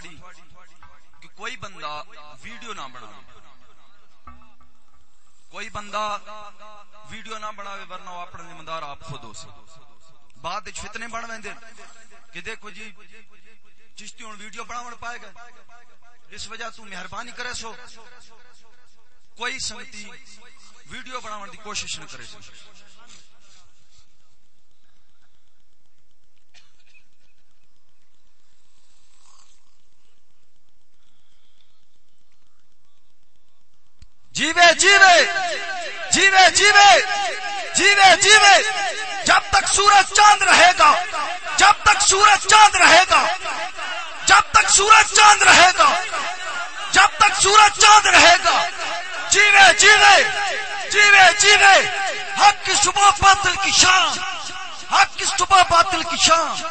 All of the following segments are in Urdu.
تھوڑی کہ کوئی بندہ ویڈیو نہ بنا کوئی بندہ ویڈیو نہ بنا ورنہ وہ اپنے ذمہ دار آپ خود ہو سکے۔ بعد فتنے بن ویندے کہ دیکھو جی چشتی ہوں ویڈیو بنا پائے گا۔ اس وجہ تو مہربانی کرے سو۔ کوئی سنگتی ویڈیو بنا دی کوشش نہ کرے سو۔ جیوے جیوے جیوے جیوے جیوے جیوے، جب تک سورج چاند رہے گا، جب تک سورج چاند رہے گا، جب تک سورج چاند رہے گا، جب تک سورج چاند رہے گا، جیوے جیوے جیوے جیوے، حق کی صبح باطل کی شان، حق کی صبح باطل کی شان۔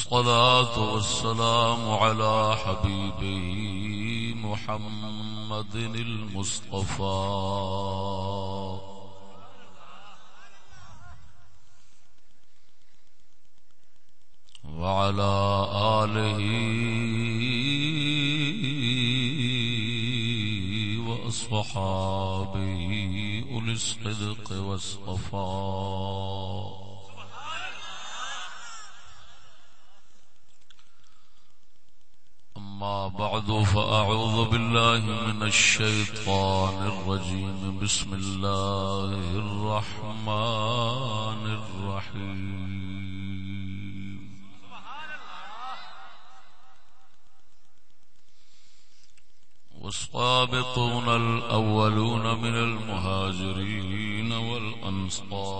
والصلاة والسلام على حبيبه محمد المصطفى. وعلى آله وأصحابه أولي الصدق والصفاء. بعد فأعوذ بالله من الشيطان الرجيم. بسم الله الرحمن الرحيم. والصابطون الأولون من المهاجرين والأنصار.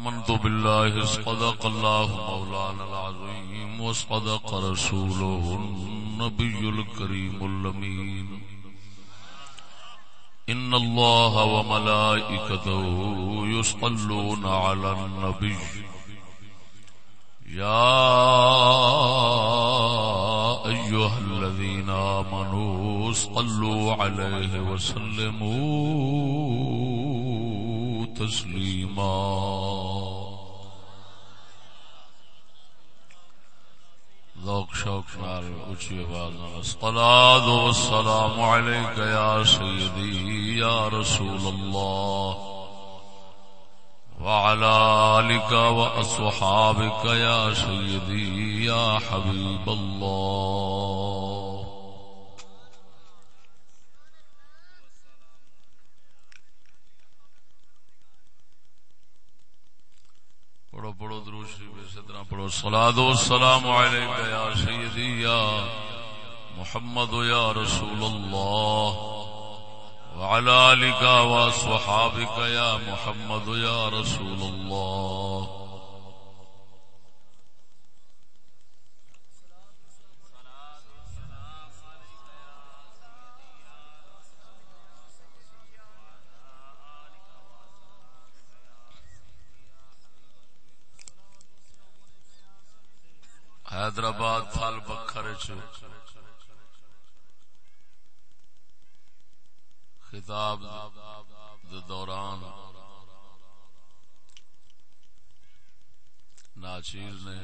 آمنت بالله صدق الله مولانا العظيم وصدق رسوله النبي الكريم اللمين إن الله وملائكته يصلون على النبي. يا أيها الذين آمنوا صلوا عليه وسلموا تسليما. ذوق، شوق نال اچھی آواز نال الصلاۃ والسلام علیک یا سیدی، یا رسول اللہ وعلى آلك وأصحابك يا سيدي يا حبيب الله پڑھو پڑھو درود شریف اسی والسلام عليك يا سيدي يا محمد يا رسول الله وعلى آلك وصحابك يا محمد يا رسول الله حیدرآباد تھل بکھر خطاب دوران ناچیز نے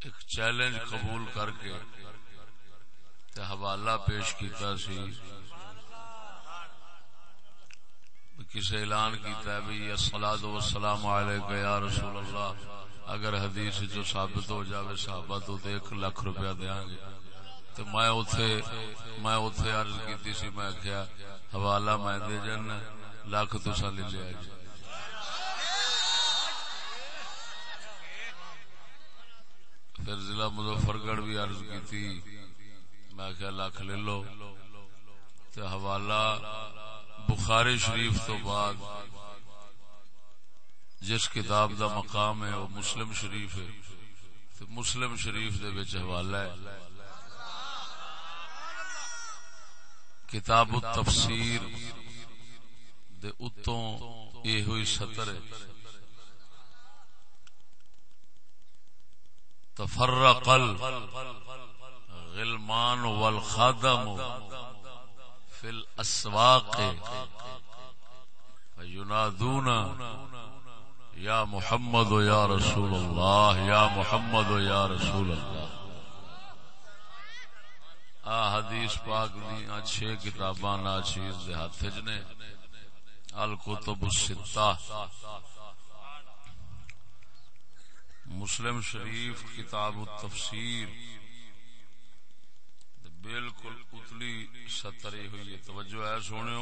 ایک چیلنج قبول کر کے حوالہ پیش کیتا سی۔ کسی اعلان کیتا ہے بھی السلام والسلام علیکہ یا رسول اللہ، اگر حدیث جو ثابت ہو جاوے صحابہ تو ایک لاکھ روپیہ دیاں گے۔ تو میں اتھے میں اتھے عرض کیتی سی، میں کیا حوالہ میں دے جن، لاکھ تو سا لے لیا جی پھر ضلع مظفر گڑھ بھی عرض کی میں کیا لاکھ لے لو۔ تو حوالہ بخاری شریف تو بعد جس کتاب دا مقام ہے وہ مسلم شریف ہے۔ تو مسلم شریف دے بچ حوالہ ہے۔ کتاب التفسیر دے اتوں اے ہوئی سطر ہے۔ تفرق الغلمان والخادم في الاسواق فينادون یا محمد و یا رسول اللہ یا محمد و یا رسول اللہ آ حدیث پاک دی چھ کتاباں نا چیز دے ہاتھ نے۔ الکتب الستہ۔ مسلم شریف کتاب التفسیر۔ بالکل اتلی ستری ہوئی ہے۔ توجہ ہے سونے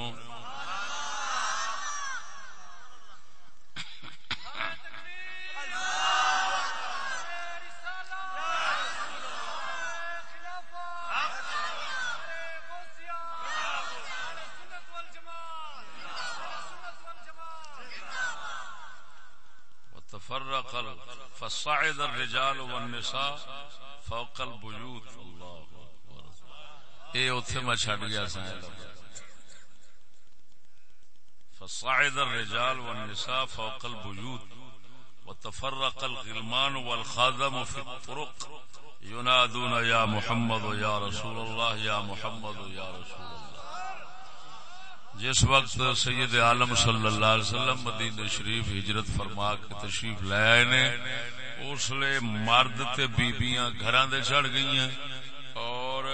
تفرق فصعد الرجال والنساء فوق البيوت الله اے اوتھے میں چھڈ گیا سا۔ فصعد الرجال والنساء فوق البيوت وتفرق الغلمان والخادم في الطرق ينادون يا محمد يا رسول الله، يا محمد يا رسول الله۔ جس وقت سید عالم صلی اللہ علیہ وسلم مدین شریف ہجرت فرما کے تشریف لے آئے نے، اس لیے مرد تے بیبیاں گھراں دے چڑھ گئی ہیں اور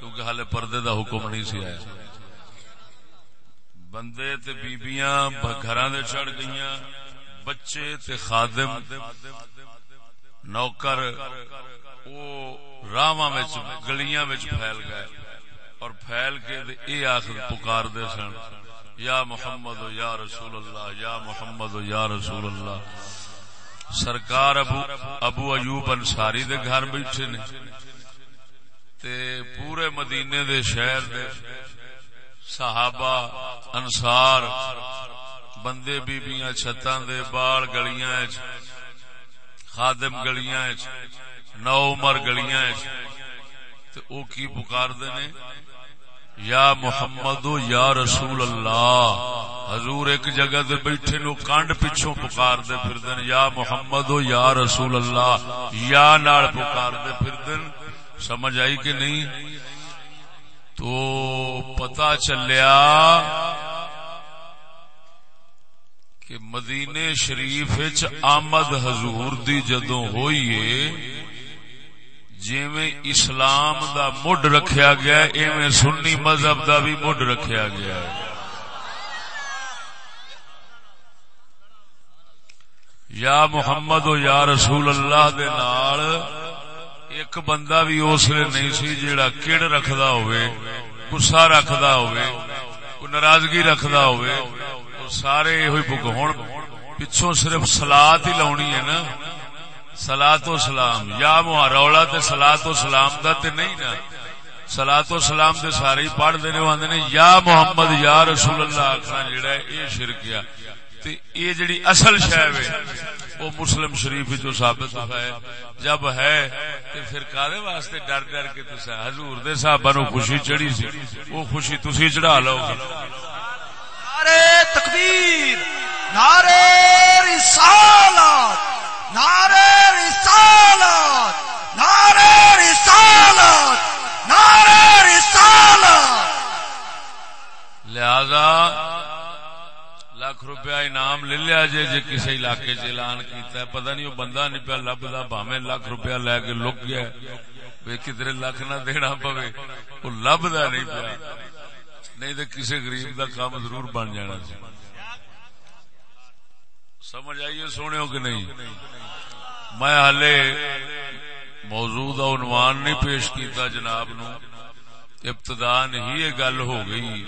کیونکہ حالے پردے دا حکم نہیں سی آیا۔ بندے تے بیبیاں گھراں دے چڑھ گئی بچے تے خادم، نوکر وہ راواں وچ، گلیاں وچ پھیل گئے۔ اور پھیل کے اے آخر پکار دے سن، یا محمد یا رسول اللہ، یا محمد یا رسول اللہ۔ سرکار ابو ابو ایوب انصاری دے گھر بیٹھے نے۔ تے پورے مدینے دے شہر دے صحابہ، انصار، بندے بیبیاں چھتاں دے، بال گلیاں خادم گلیاں نو عمر گلیاں تے او کی پکار دے نے؟ یا محمد، یا رسول اللہ۔ حضور ایک جگہ دے بیٹھے نو کانڈ پچھوں پکار دے پھر دن یا محمد، یا رسول اللہ۔ یا نال پکار دے پھر دن سمجھ آئی کہ نہیں؟ تو پتا چلیا کہ مدینے شریف آمد حضور دی جدوں ہوئی جیویں اسلام دا مڈ رکھیا گیا، ایویں سنی مذہب دا بھی مڈ رکھیا گیا۔ یا محمد و یا رسول اللہ دے نال ایک بندہ بھی اس لیے نہیں سی جیڑا کڑ رکھدا ہوئے گسا رکھدا ہوئے، کوئی ناراضگی رکھدا ہوئے سارے ہوئی بک ہوں پچھوں صرف سلاد ہی لاؤنی ہے نا۔ سلا تو سلام۔ یا رولا تے سلا تو سلام دا تے نہیں نا۔ سلا تو سلام دے سارے پڑھ دے نے یا محمد، یا رسول اللہ آخنا جڑا ہے یہ شرکیا تے یہ جڑی اصل شہ ہے۔ وہ مسلم شریف جو ثابت ہے۔ جب ہے تے پھر کالے واسطے ڈر ڈر کے تسا حضور دے صحابہ نو خوشی چڑھی سی۔ وہ خوشی تسی چڑھا لو گے۔ نعرے تکبیر نعرے رسالت نعرے رسالت نعرے رسالت نعرے رسالت۔ لہذا روپیہ انعام لے لیا جے جے کسی علاقے چ اعلان کیتا ہے، پتہ نہیں وہ بندہ نہیں پیا لبدا بھاویں لاکھ روپیہ لے کے لک گیا بے کدھر لکھ نہ دینا پوے، وہ لبدا نہیں پیا۔ نہیں تو کسی غریب دا کام ضرور بن جانا سی۔ سمجھ آئیے سونے کہ نہیں؟ میں ہالے موضوع دا عنوان نہیں پیش کیتا جناب نو۔ ابتدان ہی یہ گل ہو گئی۔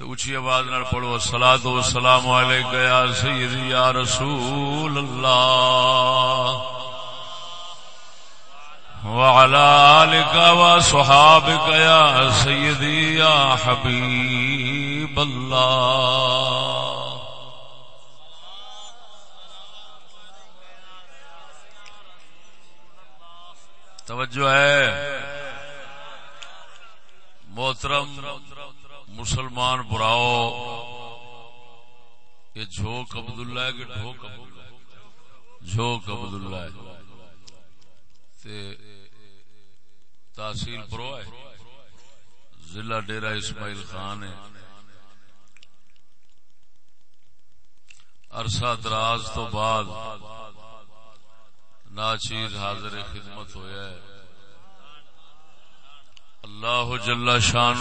تو اچھی آواز نال پڑھو الصلوۃ والسلام علیک یا سیدی، یا رسول اللہ۔ وعلى آلك وصحابك يا سيدي يا حبيب الله توجہ ہے۔ محترم مسلمان براؤ یہ جھوک عبداللہ ہے کہ ڈھوک عبداللہ ہے؟ جھوک عبداللہ ہے۔ تے تحصیل پرو ہے۔ ضلع ڈیرا اسماعیل خان ہے۔ عرصہ دراز تو بعد ناچیز حاضر خدمت ہویا ہے۔ اللہ جل شان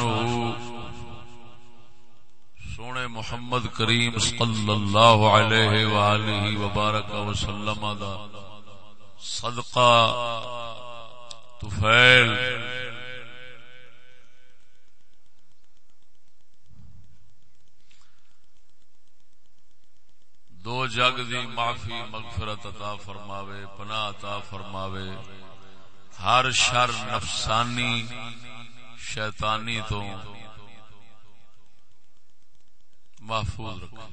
سونے محمد کریم صلی اللہ علیہ وآلہ وبارک وسلم دا صدقہ تفیل دو جگ دی معافی مغفرت عطا فرماوے، پناہ عطا فرماوے۔ ہر شر نفسانی، شیطانی تو محفوظ رکھے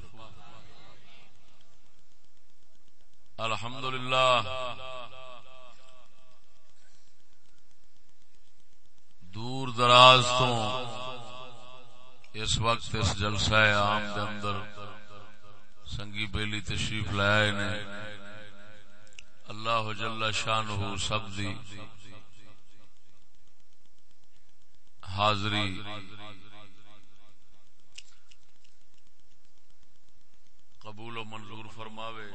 الحمدللہ۔ دور دراز تو اس وقت اس جلسہ عام دے اندر سنگی بیلی تشریف لائے نے۔ اللہ جل شان سب دی حاضری قبول و منظور فرماوے۔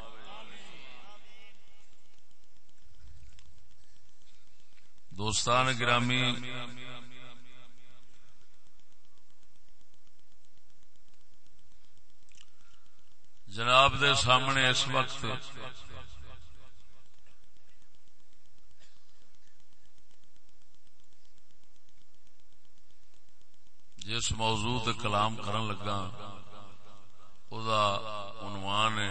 دوستان گرامی، جناب دے سامنے اس وقت جس موضوع تے کلام کرن لگا او دا عنوان ہے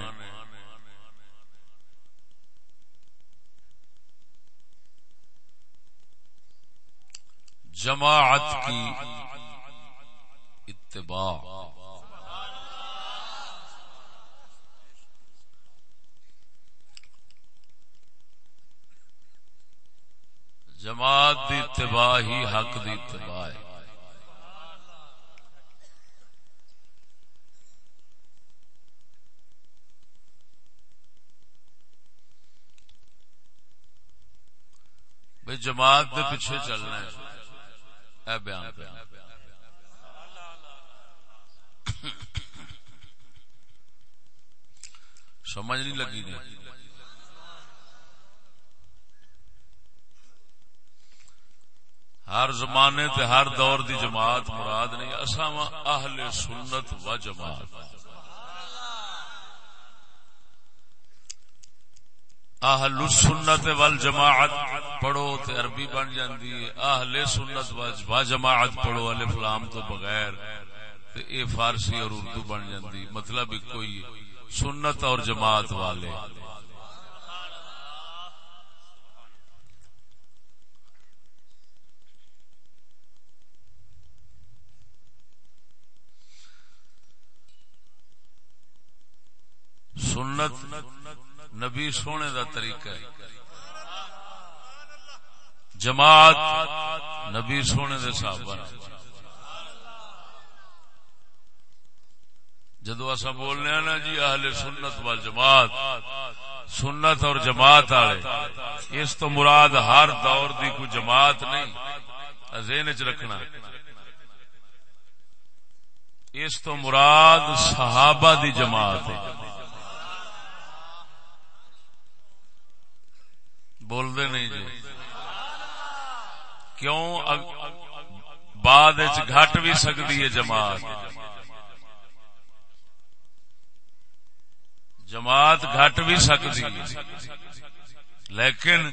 جماعت کی اتباع۔ جماعت دی اتباع ہی حق دی اتباع ہے۔ بھائی جماعت دے پیچھے چلنا ہے۔ اے بیان پہ۔ سمجھ نہیں لگی نہیں ہر زمانے تے ہر دور دی جماعت مراد نہیں، اساں اہل سنت و جماعت۔ اہل سنت وال جماعت پڑھو تے عربی بن جاندی ہے۔ اہل سنت و جماعت پڑھو الف لام تو بغیر۔ تے اے فارسی اور اردو بن جاندی۔ مطلب کوئی سنت اور جماعت والے۔ سنت نبی سونے دا طریقہ ہے۔ جماعت نبی سونے دے صحابہ جدو اصا بولنے نا جی اہل سنت و جماعت سنت اور جماعت والے، اس تو مراد ہر دور دی کوئی جماعت نہیں ذہن چ رکھنا۔ اس تو مراد صحابہ دی جماعت ہے۔ بول دے نہیں جی۔ کیوں؟ بعد گھٹ بھی سکتی ہے جماعت۔ جماعت گھٹ بھی سکتی ہے۔ لیکن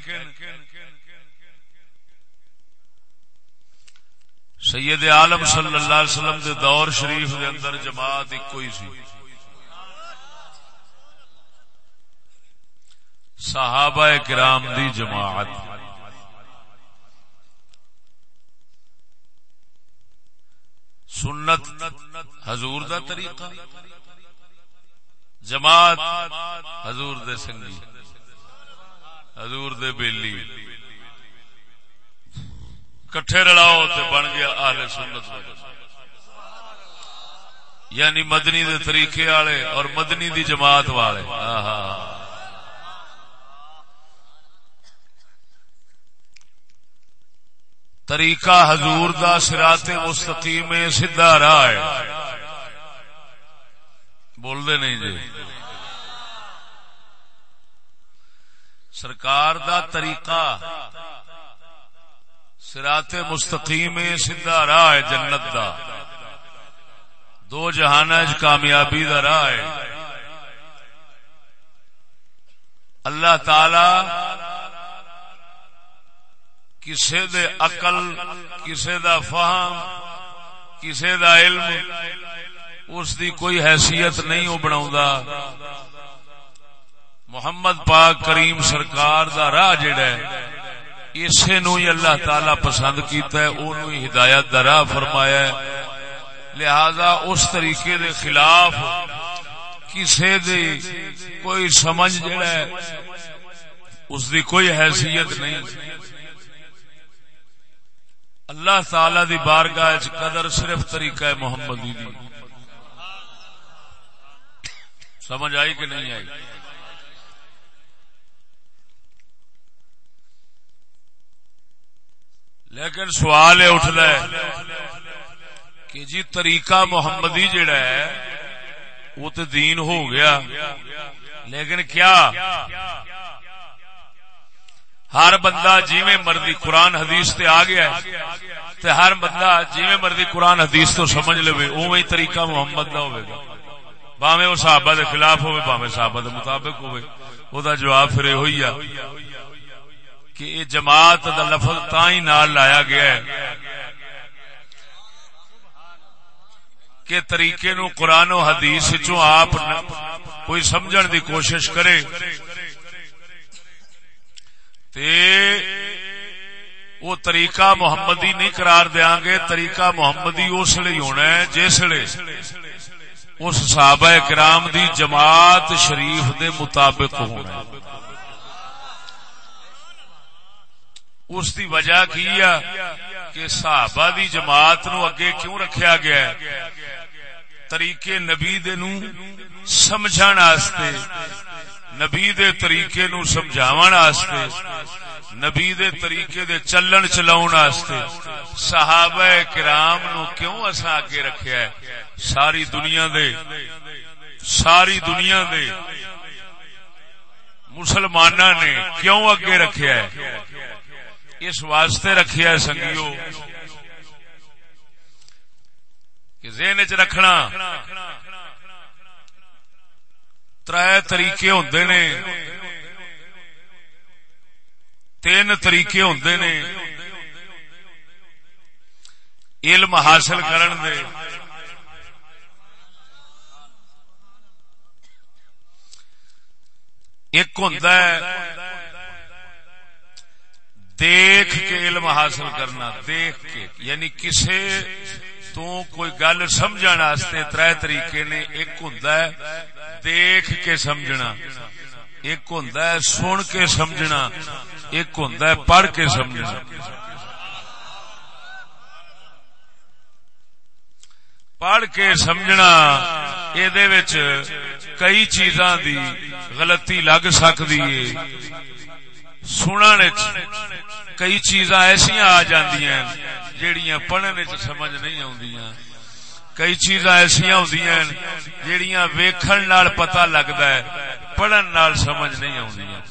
سید عالم صلی اللہ علیہ وسلم دے دور شریف دے اندر جماعت ایک کوئی سی۔ صحابہ کرام دی جماعت۔ سنت حضور دا طریقہ۔ جماعت حضور دے سنگی۔ حضور دے بیلی۔ کٹھے رلاؤ تے بن گیا آل سنت۔ یعنی مدنی دے طریقے والے اور مدنی دی جماعت والے۔ طریقہ حضور دا سرات مستقیم سدھا راہ ہے۔ بول دے نہیں جی۔ سرکار دا طریقہ سرات مستقیم سیدا راہ ہے، جنت دا۔ دو جہان کامیابی دا راہ ہے۔ اللہ تعالی کسے دے عقل، کسے دا فہم، کسے دا علم، اس دی کوئی حیثیت نہیں وہ بنا محمد پاک کریم سرکار دا راہ جڑا ہے، اسے نو ہی اللہ تعالی پسند کیتا ہے، اونوں ہی ہدایت دا راہ فرمایا ہے۔ لہذا اس طریقے دے خلاف کسے دے کوئی سمجھ جڑا ہے، اس دی کوئی حیثیت نہیں۔ اللہ تعالی دی بارگاہ قدر صرف طریقہ محمدی دی۔ سمجھ آئی کہ نہیں آئی؟ لیکن سوال یہ اٹھتا ہے کہ جی طریقہ محمدی جڑا ہے، وہ تو دین ہو گیا، لیکن کیا؟ ہر بندہ جی میں مرضی قرآن حدیث تے آ گیا تے ہر بندہ جی مرضی قرآن حدیث تو سمجھ لو اوی طریقہ محمد کا ہوگا باوے وہ صحابہ دے خلاف ہوئے باوے صحابہ دے مطابق ہوئے او دا جواب پھر ہوئی ہے کہ یہ جماعت دا لفظ تا ہی نال لایا گیا ہے کہ طریقے نو قرآن و حدیث چو آپ کوئی سمجھن دی کوشش کرے۔ تے وہ طریقہ محمدی نہیں قرار دیاں گے، طریقہ محمدی اس لیے ہونا ہے جس لیے اس صحابہ کرام دی جماعت شریف دے مطابق ہونا ہے۔ اس دی وجہ کی کہ صحابہ دی جماعت نو اگے کیوں رکھیا گیا ہے؟ طریقے نبی دے نو سمجھان آستے نبی دے طریقے نو سمجھاون آستے نبی دے طریقے دے چلن چلاؤن آستے صحابہ کرام نو کیوں اسا اگے رکھیا ہے؟ ساری دنیا دے، ساری دنیا دے مسلمان نے کیوں اگے رکھیا ہے؟ اس واسطے رکھیا ہے سنگیو، کہ ذہن چ رکھنا تر طریقے ہوں نے۔ تین طریقے ہوں نے۔ علم حاصل کرن دے۔ ایک ہوں دیکھ کے علم حاصل کرنا، دیکھ کے یعنی کسے تو کوئی گل سمجھ تر طریقے نے، ایک ہوں دیکھ کے سمجھنا، ایک ہوں سن کے سمجھنا، ایک ہوں پڑھ کے سمجھنا۔ پڑھ کے سمجھنا کئی چیزاں دی غلطی لگ سکتی ہے۔ سننے کئی چیزاں ایسا آ جاندیاں جیڑیاں پڑھنے چ سمجھ نہیں آدیاں کئی چیزاں ایسا ہوں جیڑیاں ویکھن نال پتہ لگتا ہے، پڑھن نال سمجھ نہیں آدیاں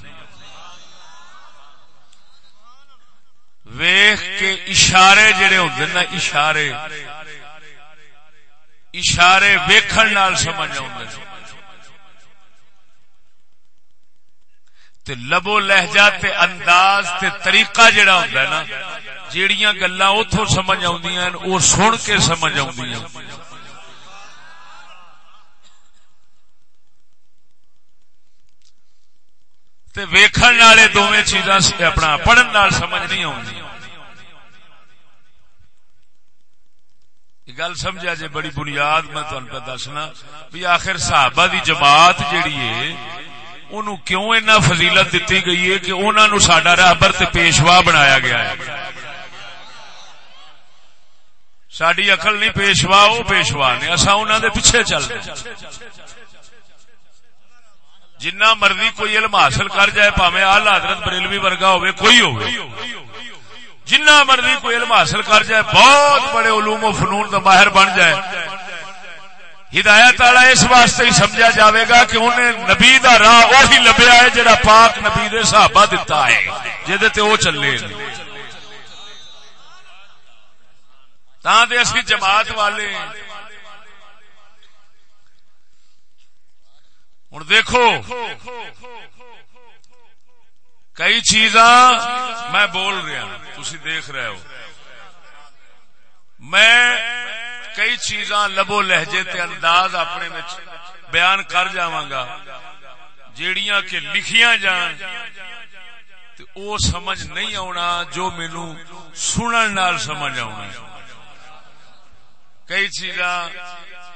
ویخ کے اشارے جڑے ہوتے نا، اشارے اشارے ویکھن نال سمجھ آدھے تے لبو لہجہ تے انداز تے طریقہ جڑا ہوندا ہے نا، جیڑیاں گلاں اوتھوں سمجھ آوندیاں او سن کے سمجھ آوندیاں تے ویکھن والے دوویں چیزاں سے اپنا پڑھن نال سمجھ نہیں آوندی۔ گل سمجھا جی بڑی بنیاد میں تمہیں دسنا، بھی آخر صحابہ دی جماعت جیڑی ہے انہوں کیوں اینا فضیلت دیتی گئی ہے کہ انہوں نے ساڈا تے پیشوا بنایا گیا ہے؟ ساری اقل نہیں پیشوا، وہ پیشوا نے۔ اصا انہوں دے پیچھے چل رہے جنہ مرضی کوئی علم حاصل کر جائے پاوے آل حضرت بریلوی ورگا ہوئے کوئی ہوئے جنہ مرضی کوئی علم حاصل کر جائے، بہت بڑے علوم و فنون کا ماہر بن جائے ہدایت والا اس واسطے ہی سمجھا جاوے گا کہ انہیں نبی دا راہ وہی لبیا ہے جڑا پاک نبی دے صحابہ دتا ہے جہد تے وہ چلے۔ تاں دے اسی جماعت والے۔ ہوں دیکھو، کئی چیزاں میں بول رہا تھی دیکھ رہے ہو۔ میں کئی چیزاں لبو لہجے تے انداز اپنے بیان کر جاگا جیڑیاں کہ لکھیاں جان او سمجھ نہیں آنا جو مینو سنن نال سمجھ آنا کئی چیزاں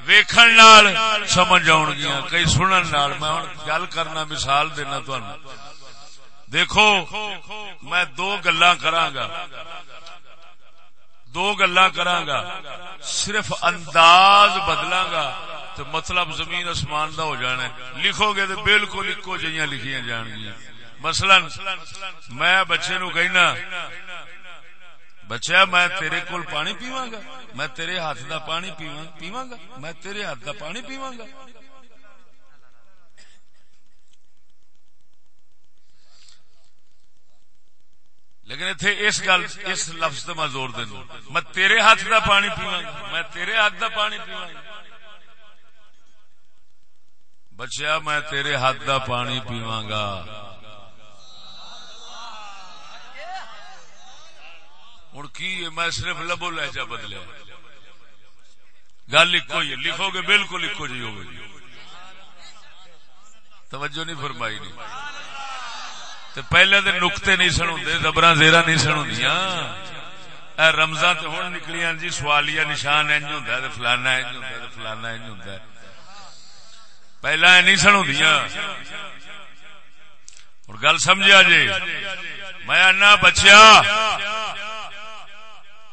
ویکھن نال سمجھ آن گیا کئی سنن نال۔ میں گل کرنا مثال دینا تہن دیکھو، میں دو گلا گا۔ دو گلا گا، صرف انداز بدلا گا، تو مطلب زمین آسمان دا ہو جانا لکھو گے تو بالکل ایکو جہاں لکھیا جان گیا مثلا، میں بچے نو کہنا بچہ میں تیرے کول پانی پیواں گا، میں تیرے ہاتھ دا پانی پیواں گا، میں تیرے ہاتھ دا پانی پیواں گا۔ لیکن اتنے اس گل اس لفظ میں زور دینا میں تیرے ہاتھ دا پانی پیوا میں تیرے ہاتھ دا پانی پیوا بچیا، میں تیرے ہاتھ دا پانی پیوا گا۔ ہوں کی میں صرف لبو لہجہ بدلیا۔ گل ایک ہی لکھو گے بالکل ایک جی ہوگی توجہ نہیں فرمائی نہیں۔ پہلے دن نقطے نہیں سن ہوں زبر زیرا نہیں سن ہوں رمزاں تو ہوں نکلیاں جی سوالیا نشان انج ہوں فلانا انج فلانا انج ہوں پہلا نہیں سن ہوں اور گل سمجھا جی میں انا بچیا،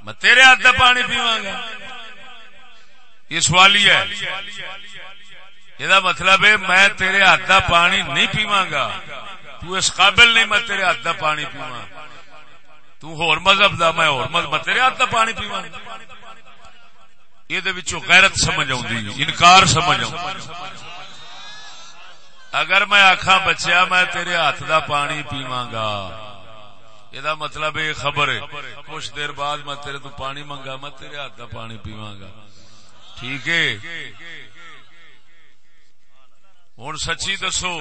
میں تیرے ہاتھ کا پانی پیوا گا۔ یہ سوالی ہے۔ یہ مطلب ہے میں تیرے ہاتھ کا پانی نہیں پیوا گا۔ تو اس قابل نہیں میں تیرے ہاتھ دا پانی پیوا تو ہور مذہب دا میں ہور مذہب میں تیرے ہاتھ دا پانی پیوا یہ غیرت سمجھ آؤں انکار سمجھ آؤں اگر میں آخا بچیا، میں تیرے ہاتھ دا پانی پیوا گا یہ مطلب یہ خبر ہے کچھ دیر بعد میں تیرے تو پانی منگا، میں تیرے ہاتھ دا پانی پیوا گا ٹھیک ہے ہوں سچی دسو،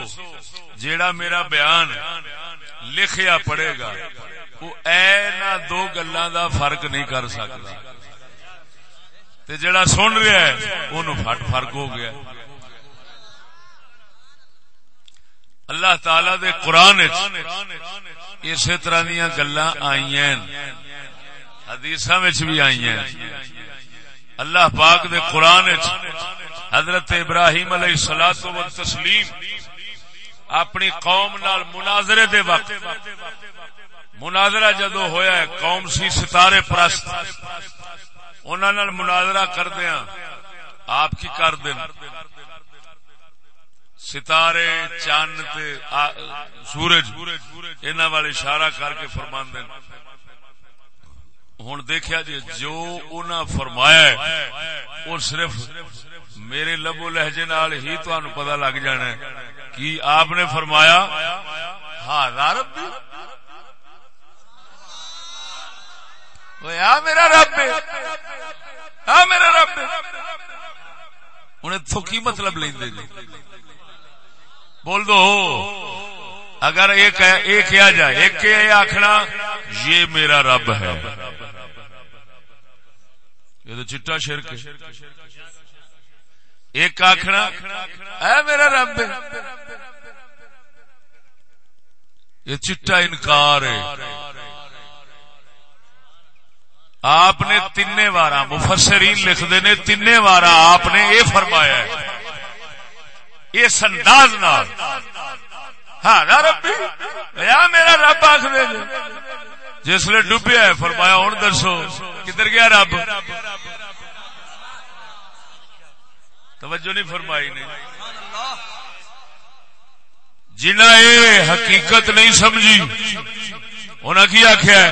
جیڑا میرا بیان لکھیا پڑے گا، وہ اینا دو گلا دا فرق نہیں کر سکتا۔ تے جڑا سن رہا ہے وہ فٹ فرق ہو گیا۔ اللہ تعالی دے قرآن اسی طرح دیا گلا آئی حدیث بھی آئی اللہ پاک دے قرآن حضرت ابراہیم علیہ سلاد و تسلیم اپنی قوم نال مناظرے دے وقت مناظرہ جدو ہویا ہے، قوم سی ستارے پرست انہوں نے مناظرہ کر دیا ہاں، آپ کی کر دیں ستارے چند سورج ان والے اشارہ کر کے فرما ہوں دیکھا جی جو انہاں فرمایا وہ صرف میرے لبو لہجے نال ہی تو پتا لگ جانا ہے کہ آپ نے فرمایا ہاں رب میرا رب ہاں میرا رب انہیں تو کی مطلب لیں جی؟ بول دو۔ اگر ایک ایک کیا جائے۔ ایک آخنا یہ میرا رب ہے۔ یہ تو چٹا شرک ایک آخنا اے میرا رب، یہ چٹا انکار ہے۔ آپ نے تین وار مفسرین لکھتے نے تین وار آپ نے یہ فرمایا ہے۔ اس انداز ہاں ربی میرا رب آخ دے جس نے ڈبیا ہے، فرمایا ہوں دسو کدھر گیا رب؟ توجہ نہیں فرمائی نے۔ جنہ یہ حقیقت نہیں سمجھی انہیں کی آخیا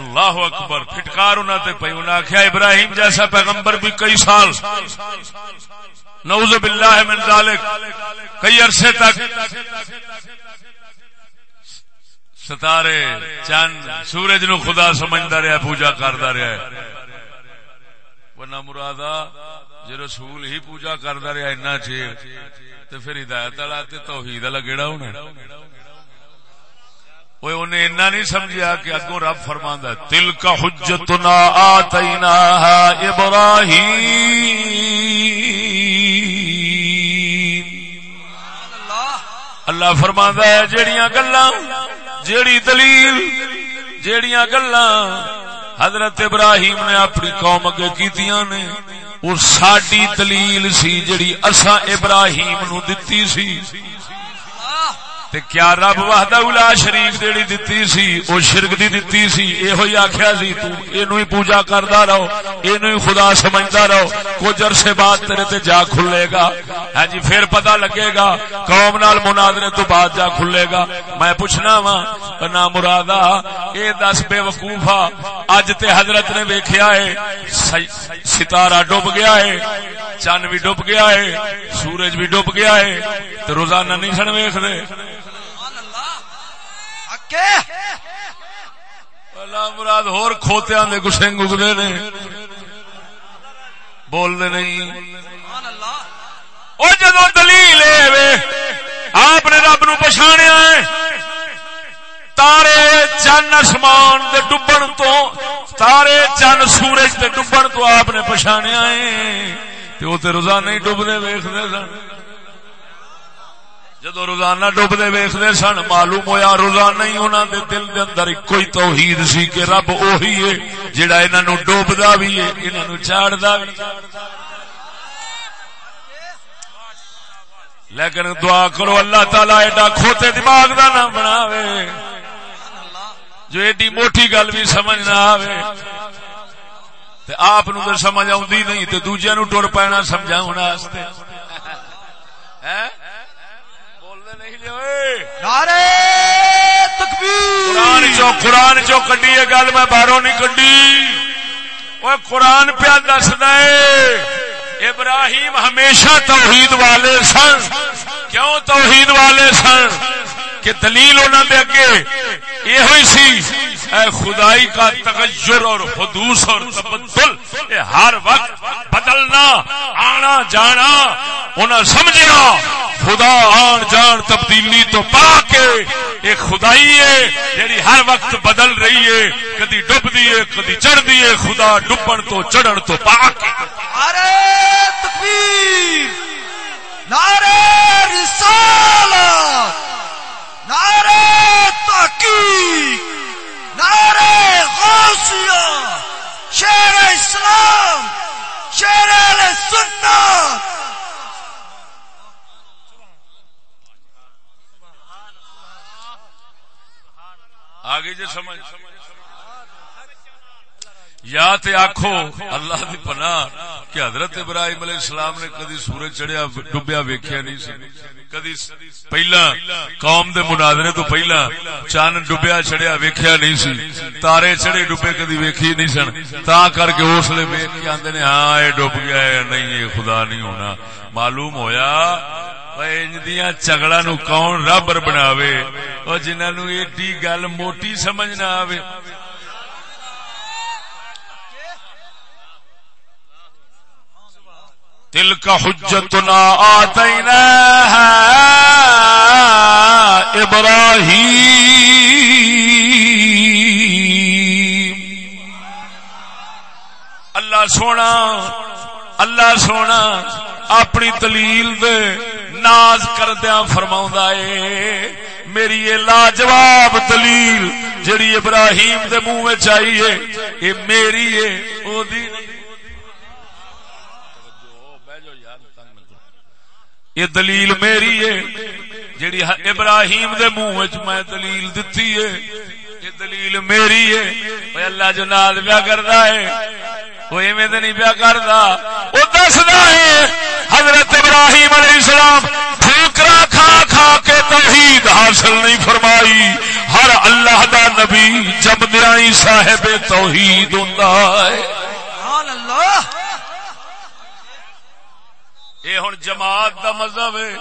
اللہ اکبر فٹکار انہوں نے پی انہیں آخیا ابراہیم جیسا پیغمبر بھی کئی سال، نعوذ باللہ من ذالک، کئی عرصے تک ستارے چند سورج نو خدا سمجھتا رہا پوجا کرتا رہا ورنہ مرادا جی رسول ہی پوجا کرتا رہا اینا چیر تو پھر ہدایت والا توحید والا گیڑا ہونا وہ انہیں اتنا نہیں سمجھا کہ اگوں رب فرما تل کا حجتنا آتینا ابراہیم اللہ فرما ہے، جیڑیاں گلا جیڑی دلیل، جیڑیاں گلا حضرت ابراہیم نے اپنی قوم اگے کیتیاں نے وہ ساڈی دلیل سی جیڑی اسا ابراہیم نو دتی سی۔ تے کیا رب وحدہ اولا شریف جیڑی دتی سی، او شرک دی دتی سی، ایہو ہی آکھیا سی، تو اینو ہی پوجا کردا رہو، اینو ہی خدا سمجھدا رہو، کچھ عرصے بعد تیرے تے جا کھلے گا۔ ہاں جی پھر پتہ لگے گا، قوم نال مناظرے تو بعد جا کھلے گا۔ میں پوچھنا وا نا مرادا اے دس بے وقوفا اج تے حضرت نے ویکھیا ہے ستارہ ڈوب گیا ہے چند بھی ڈوب گیا ہے، سورج بھی ڈوب گیا ہے، تے روزانہ نہیں سن ویکھ ویکھدے مراد ہور کھوتیا نے گسے گزرے نے۔ بولنے نہیں۔ وہ جدو دلیل آپ نے رب نو پچھاڑیا ہے۔ تارے چن آسمان دے ڈبن تو تارے چن سورج دے ڈبن تو آپ نے پچھاڑیا ہے۔ تو روزانہ ہی ڈبتے ویختے سن۔ جدو روزانہ ڈبتے ویختے سن، معلوم ہوا روزانہ ہی انہوں دے دل دے اندر کوئی توحید سی کہ رب اوہی ہے جڑا انہوں ڈوبدا بھی ہے انہوں چاڑدا بھی لیکن دعا کرو اللہ تعالی ایڈا کھوتے دماغ دا نہ بناوے، جو ایڈی موٹی گل بھی سمجھ نہ آوے۔ آپ نو سمجھ آئی نہیں تو دوجے نو ٹر پینا سمجھا واسطے۔ ہاں؟ قرآن چو قرآن چو کڈی یہ گل میں باہروں نہیں کڈی وہ قرآن پیا دس ابراہیم ہمیشہ توحید والے سن کیوں توحید والے سن کہ دلیل انہوں نے اگے یہ ہوئی سی، اے خدائی کا تغیر اور حدوث اور تبدل، اے ہر وقت بدلنا، آنا، جانا انہیں سمجھنا، خدا آن جان تبدیلی تو پا کے ایک خدائی ہے جیڑی ہر وقت بدل رہی ہے، کدی ڈب دیے کدی چڑھ دیے خدا ڈبن تو چڑھن تو پا کے۔ تکبیر، نعرہ رسالت۔ نعرہ تحقیق، نعرہ غوثیہ شیر اسلام شیر علیہ سنت۔ آگے جو سمجھ۔ یا تے آخو اللہ دی پناہ کہ حضرت ابراہیم علیہ السلام نے کدی سورج چڑھیا ڈبیا ویکھیا نہیں سی۔ پہلا قوم دے مناظرے تو پہلا چند ڈبیا چڑھیا ویکھیا نہیں سی، تارے چڑھے ڈبے کدی ویکھی نہیں سن۔ تا کر کے اس لیے ویک کے آدھے نے ہاں یہ ڈب گیا ہے نہیں یہ خدا نہیں ہونا۔ معلوم ہویا؟ دیا چگڑا نو کون رابر بناوے؟ اور جنہوں نو ایڈی گل موٹی سمجھ نہ آوے۔ دل کا حجتنا آتینا ابراہیم۔ اللہ سونا اللہ سونا، اپنی دلیل دے ناز کردیا فرما ہے میری یہ لاجواب دلیل جڑی ابراہیم دے منہ چاہیے یہ میری ہے یہ دلیل میری ہے۔ جیڑی ابراہیم دے منہ میں دلیل دتی ہے۔ یہ دلیل میری ہے۔ اللہ جو نال پیا کرتا ہے۔ وہ ایویں تو نہیں پیا کرتا وہ دستا ہے، حضرت ابراہیم علیہ السلام ٹھوکرا کھا کھا کے توحید حاصل نہیں فرمائی۔ ہر اللہ دا نبی جب درائی صاحب توحید ہوتا ہے۔ اللہ! یہ ہوں جماعت دا مذہب ہے۔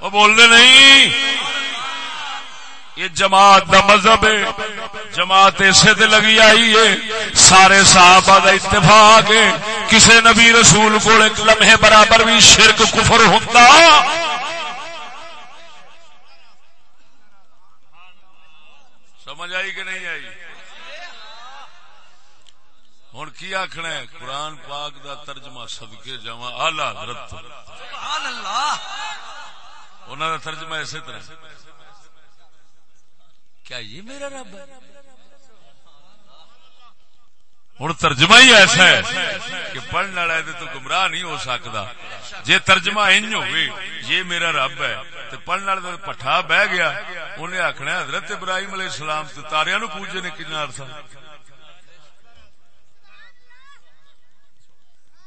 وہ بولنے نہیں۔ یہ جماعت دا مذہب ہے۔ جماعت اسے تے لگی آئی ہے۔ سارے صحابہ دا اتفاق ہے۔ کسے نبی رسول کو ایک لمحے برابر بھی شرک کفر ہوتا سمجھ آئی کہ نہیں آئی؟ ہوں کی آخنا ہے؟ قرآن پاک دا ترجمہ سدکے جا آلہ حضرت انہوں کا ترجمہ اسی طرح۔ کیا یہ میرا رب ہے؟ ہوں ترجمہ ہی ایسا ہے کہ پڑھنے والا تو گمراہ نہیں ہو سکتا جی ترجمہ انج ہوئے یہ میرا رب ہے۔ تو پڑھنے والے پٹھا بہ گیا۔ انہیں آخنا حضرت ابراہیم علیہ السلام تاریا نو پوجے نے کن عرصہ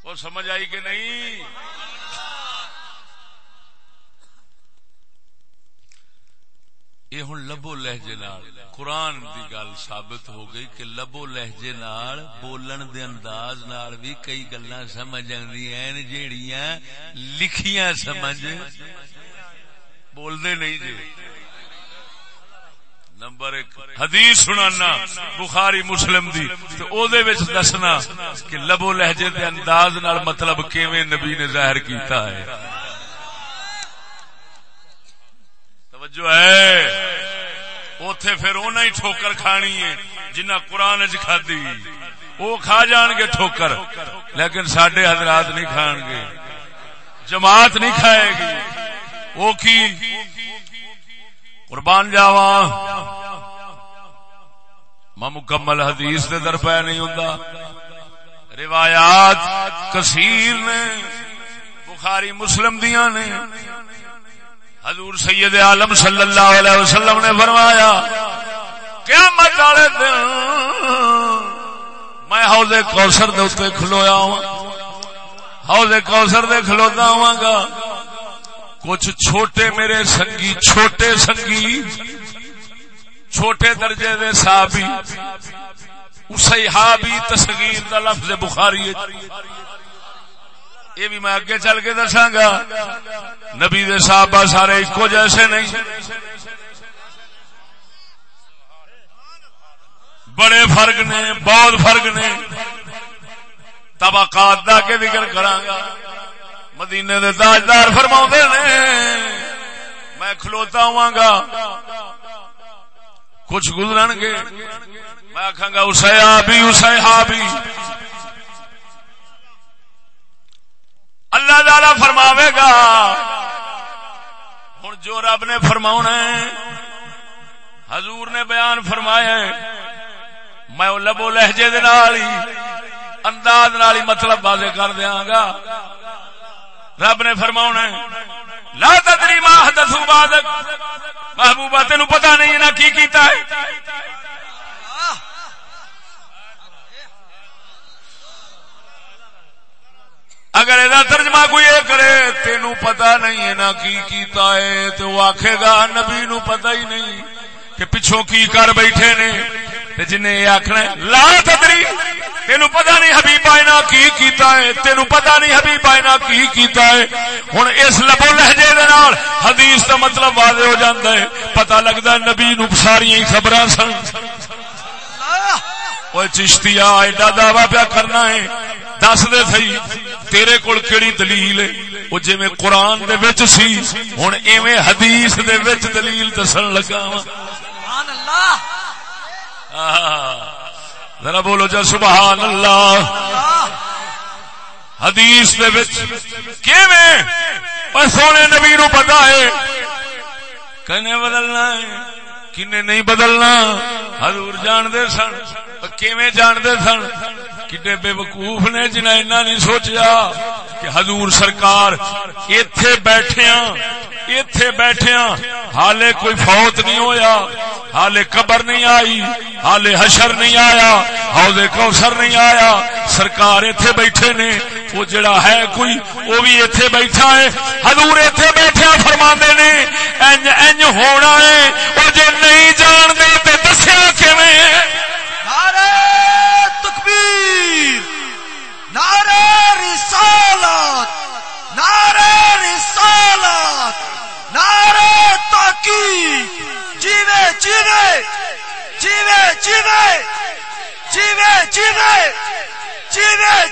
وہ سمجھ آئی کہ نہیں؟ یہ ہوں لبو لہجے نال۔ قرآن دی گل ثابت ہو گئی کہ لبو لہجے نال، بولن دے انداز نال بھی کئی گلا سمجھ آدی جیڑیاں لکھیاں سمجھ۔ بولتے نہیں جی۔ نمبر ایک، حدیث سنانا، بخاری، مسلم دی، تو او دے وچ دسنا کہ لبو لہجے دے انداز نال مطلب کیویں نبی نے ظاہر کیتا ہے؟ توجہ ہے؟ اوتھے پھر اونا ہی ٹھوکر کھانی ہے، جنہ قرآن چ کھادی۔ وہ کھا جان گے ٹھوکر، لیکن ساڈے حضرات نہیں کھان گے۔ جماعت نہیں کھائے گی۔ وہ کی؟ قربان جاوا میں مکمل حدیث دے در پہ نہیں ہوں روایات کثیر نے، بخاری مسلم دیا نے۔ حضور سید عالم صلی اللہ علیہ وسلم نے فرمایا کیا مت والے دن میں حوض کوثر دے کھلویا ہوں۔ حوض کوثر دے کھلوتا ہوا گا۔ کچھ چھوٹے میرے سنگی، چھوٹے سنگی، چھوٹے درجے دے صحابی صحابی تصغیر دا لفظ بخاری یہ بھی میں اگے چل کے دساں گا، نبی دے صحابہ سارے ایکو جیسے نہیں۔ بڑے فرق نے، بہت فرق نے۔ طبقات دا کے ذکر کراں گا۔ مدینے دے تاجدار فرما نے، میں کھلوتا ہوا گا کچھ گزرن گے۔ میں آخا گا، اسے بھی اسے اللہ تعالی فرماوے گا ہوں جو رب نے فرما حضور نے بیان فرمایا میں لبو لہجے انداز مطلب واضح کر دیا گا۔ رب نے فرما لا تدری ما حدث بعد محبوبہ، تینو پتہ نہیں نہ کی کیتا ہے۔ اگر یہ ترجمہ کوئی یہ کرے، تینو پتا نہیں ہے کی کیتا ہے، تو وہ آخے گا، نبی نو پتا ہی نہیں کہ پچھوں کی کر بیٹھے نے۔ جن آخنا لا تدری تین پتا نہیں حبیب پائنا کی کیتا ہے تین پتا نہیں حبیب پائنا کی کیتا ہے۔ ہوں اس لبو لہجے نال حدیث کا مطلب واضح ہو جاتا ہے۔ پتا لگتا نبی نو ساری خبر سن۔ چشتی ایڈا دعوی پیا کرنا ہے۔ دس دے سی تیرے کول کیڑی دلیل ہے؟ وہ جی قرآن دے وچ سی ہوں ایویں حدیث دے وچ دلیل دسن لگا ذرا بولو جا سبحان اللہ۔ حدیث دے وچ کیویں؟ پر سونے نبی نو پتا ہے۔ کنے بدلنا ہے، کنے نہیں بدلنا۔ حضور جان دے سن۔ کیویں سن؟ کڈے بے وقوف نے جنہیں اینا نہیں سوچیا کہ حضور سرکار ایتھے بیٹھیاں ایتھے بیٹھیاں، حالے کوئی فوت نہیں ہویا، حالے قبر نہیں آئی، حالے حشر نہیں آیا، حوض کوثر نہیں آیا، سرکار ایتھے بیٹھے نے، وہ جڑا ہے کوئی، وہ بھی ایتھے بیٹھا ہے، حضور ایتھے بیٹھے فرماندے نے انج انج ہونا ہے اور جے نہیں جان دے تے دسیا کیویں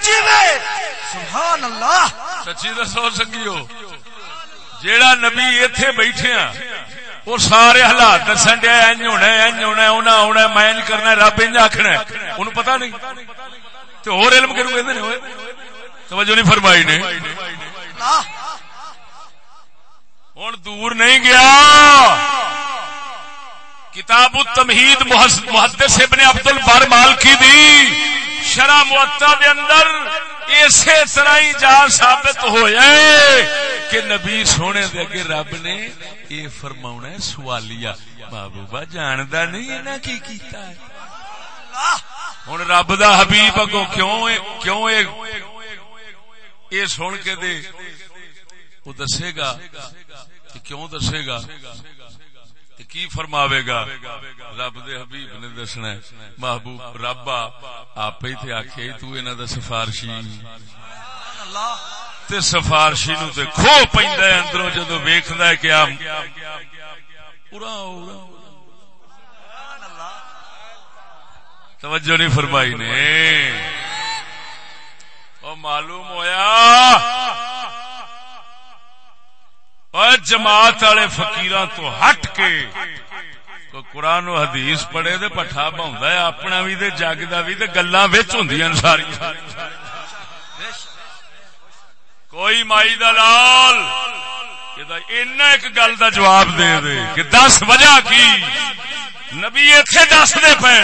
جیوے سبحان اللہ۔ سچی دسو سنگیو جیڑا نبی اتے بیٹھے ہیں وہ سارے حالات دسن دیا اج ہونا اج ہونا انہیں آنا میں کرنا رب انج آخنا انہوں پتا نہیں؟ تو اور علم کروں کہ توجہ نہیں فرمائی نے۔ ہوں دور نہیں گیا۔ کتاب التمہید محدث ابن عبد البر مالکی دی۔ شرح معطا دے اندر اسی طرح ہی جا ثابت ہو جائے کہ نبی سونے دے اگے رب نے یہ فرما سوالیا محبوبہ جاندا نہیں نا کی کیتا ہے۔ ہوں رب دا حبیب اگو کیوں کیوں یہ سن کے دے وہ دسے گا کیوں دسے گا؟ کی فرماوے گا؟ رب دے حبیب نے دسنا محبوب رب آپ ہی تے آخے تو انہوں دا سفارشی۔ تے سفارشی نو تے کھو پیندا ہے اندروں جدو ویکھدا ہے کہ آ پورا توجہ نہیں فرمائی نے۔ او معلوم ہویا۔ جماعت والے فکیر تو ہٹ کے قرآن و حدیث پڑھے تو پٹھا ہے، اپنا بھی جگ کا بھی گلا ساری کوئی مائی دلال ایک گل کا جواب دے دے کہ دس وجہ کی؟ نبی اتنے دس دے پہ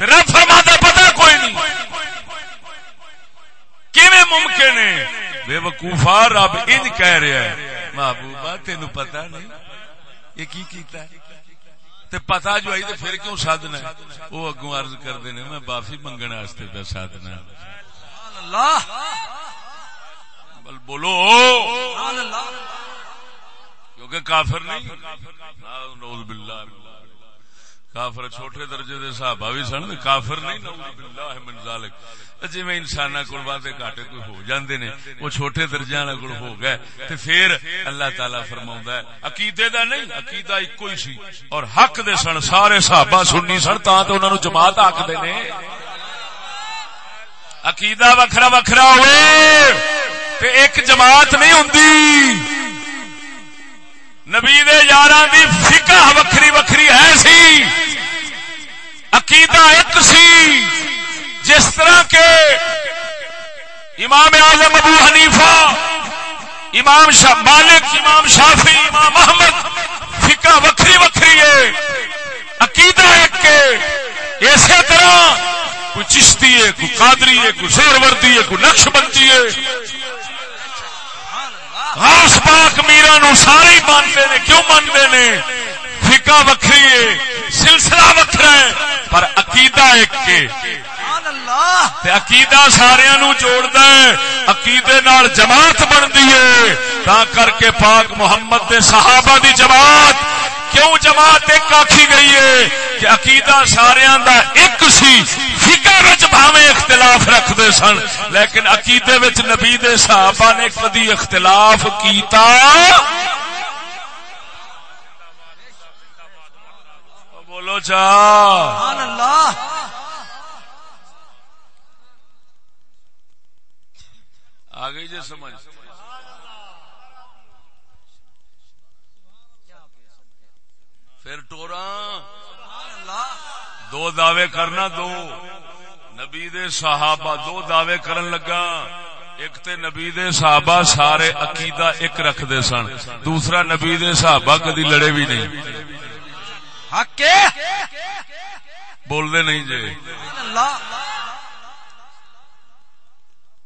رب فرما پتا کوئی نہیں۔ کیویں ممکن ہے؟ بے وقوفا رب انج کہہ رہا ہے۔ محبوبہ تین پتا نہیں۔ یہ کی کیتا ہے؟ تے پتا جو آئی تو پھر کیوں سادنا ہے؟ وہ اگوں عرض کر دینے میں معافی منگنے واسطے پہ سادنا اللہ۔ بل بولو۔ کیونکہ کافر نہیں۔ نعوذ باللہ۔ کافر چھوٹے درجے دے صحابہ بھی سن، کافر نہیں، نعوذ باللہ من ذالک۔ جی میں انسان کو وعدے گھاٹے کوئی ہو جاندے نے، وہ چھوٹے درجے والے کول ہو گئے، تے پھر اللہ تعالی فرماوندا ہے، عقیدے دا نہیں، عقیدہ اکو ہی سی۔ اور حق دے سن، سارے صحابہ سنی سن تا تے انہاں نو جماعت آکھدے نے۔ عقیدہ وکھرا وکھرا ہوئے، تے ایک جماعت نہیں ہوندی۔ نبی دے یاراں دی فقہ وکھری وکھری ہے سی۔ عقیدہ ایک سی۔ جس طرح کے امام اعظم ابو حنیفہ، امام شاہ مالک، امام شافی امام محمد فقہ وکھری وکھری ہے۔ عقیدہ ایک کے۔ اسی طرح کوئی چشتی ہے، کوئی قادری ہے، کوئی زور وردی ہے، کوئی نقش بنتی ہے۔ غوث پاک میرا نو سارے مانتے نے کیوں مانتے نے؟ فکا وکری ہے سلسلہ وکرا ہے پر عقیدہ ایک کے تے عقیدہ سارے نو جوڑدا ہے عقیدے نال جماعت بندی ہے۔ تا کر کے پاک محمد دے صحابہ دی جماعت کیوں جماعت ایک آکھی گئی ہے؟ کہ عقیدہ سارا دا ایک سی فکر بھاوے اختلاف رکھتے سن۔ لیکن عقیدے وچ نبی دے صحابہ نے کدی اختلاف کیتا؟ بولو چا آ گئی جی سمجھ۔ پھر ٹورا۔ دو دعوے کرنا دو۔ نبی دے صحابہ دو دعوے کرن لگا۔ ایک تے نبی دے صحابہ سارے عقیدہ ایک رکھ دے سن۔ دوسرا نبی دے صحابہ کدی لڑے بھی نہیں۔ حق بول دے نہیں جے۔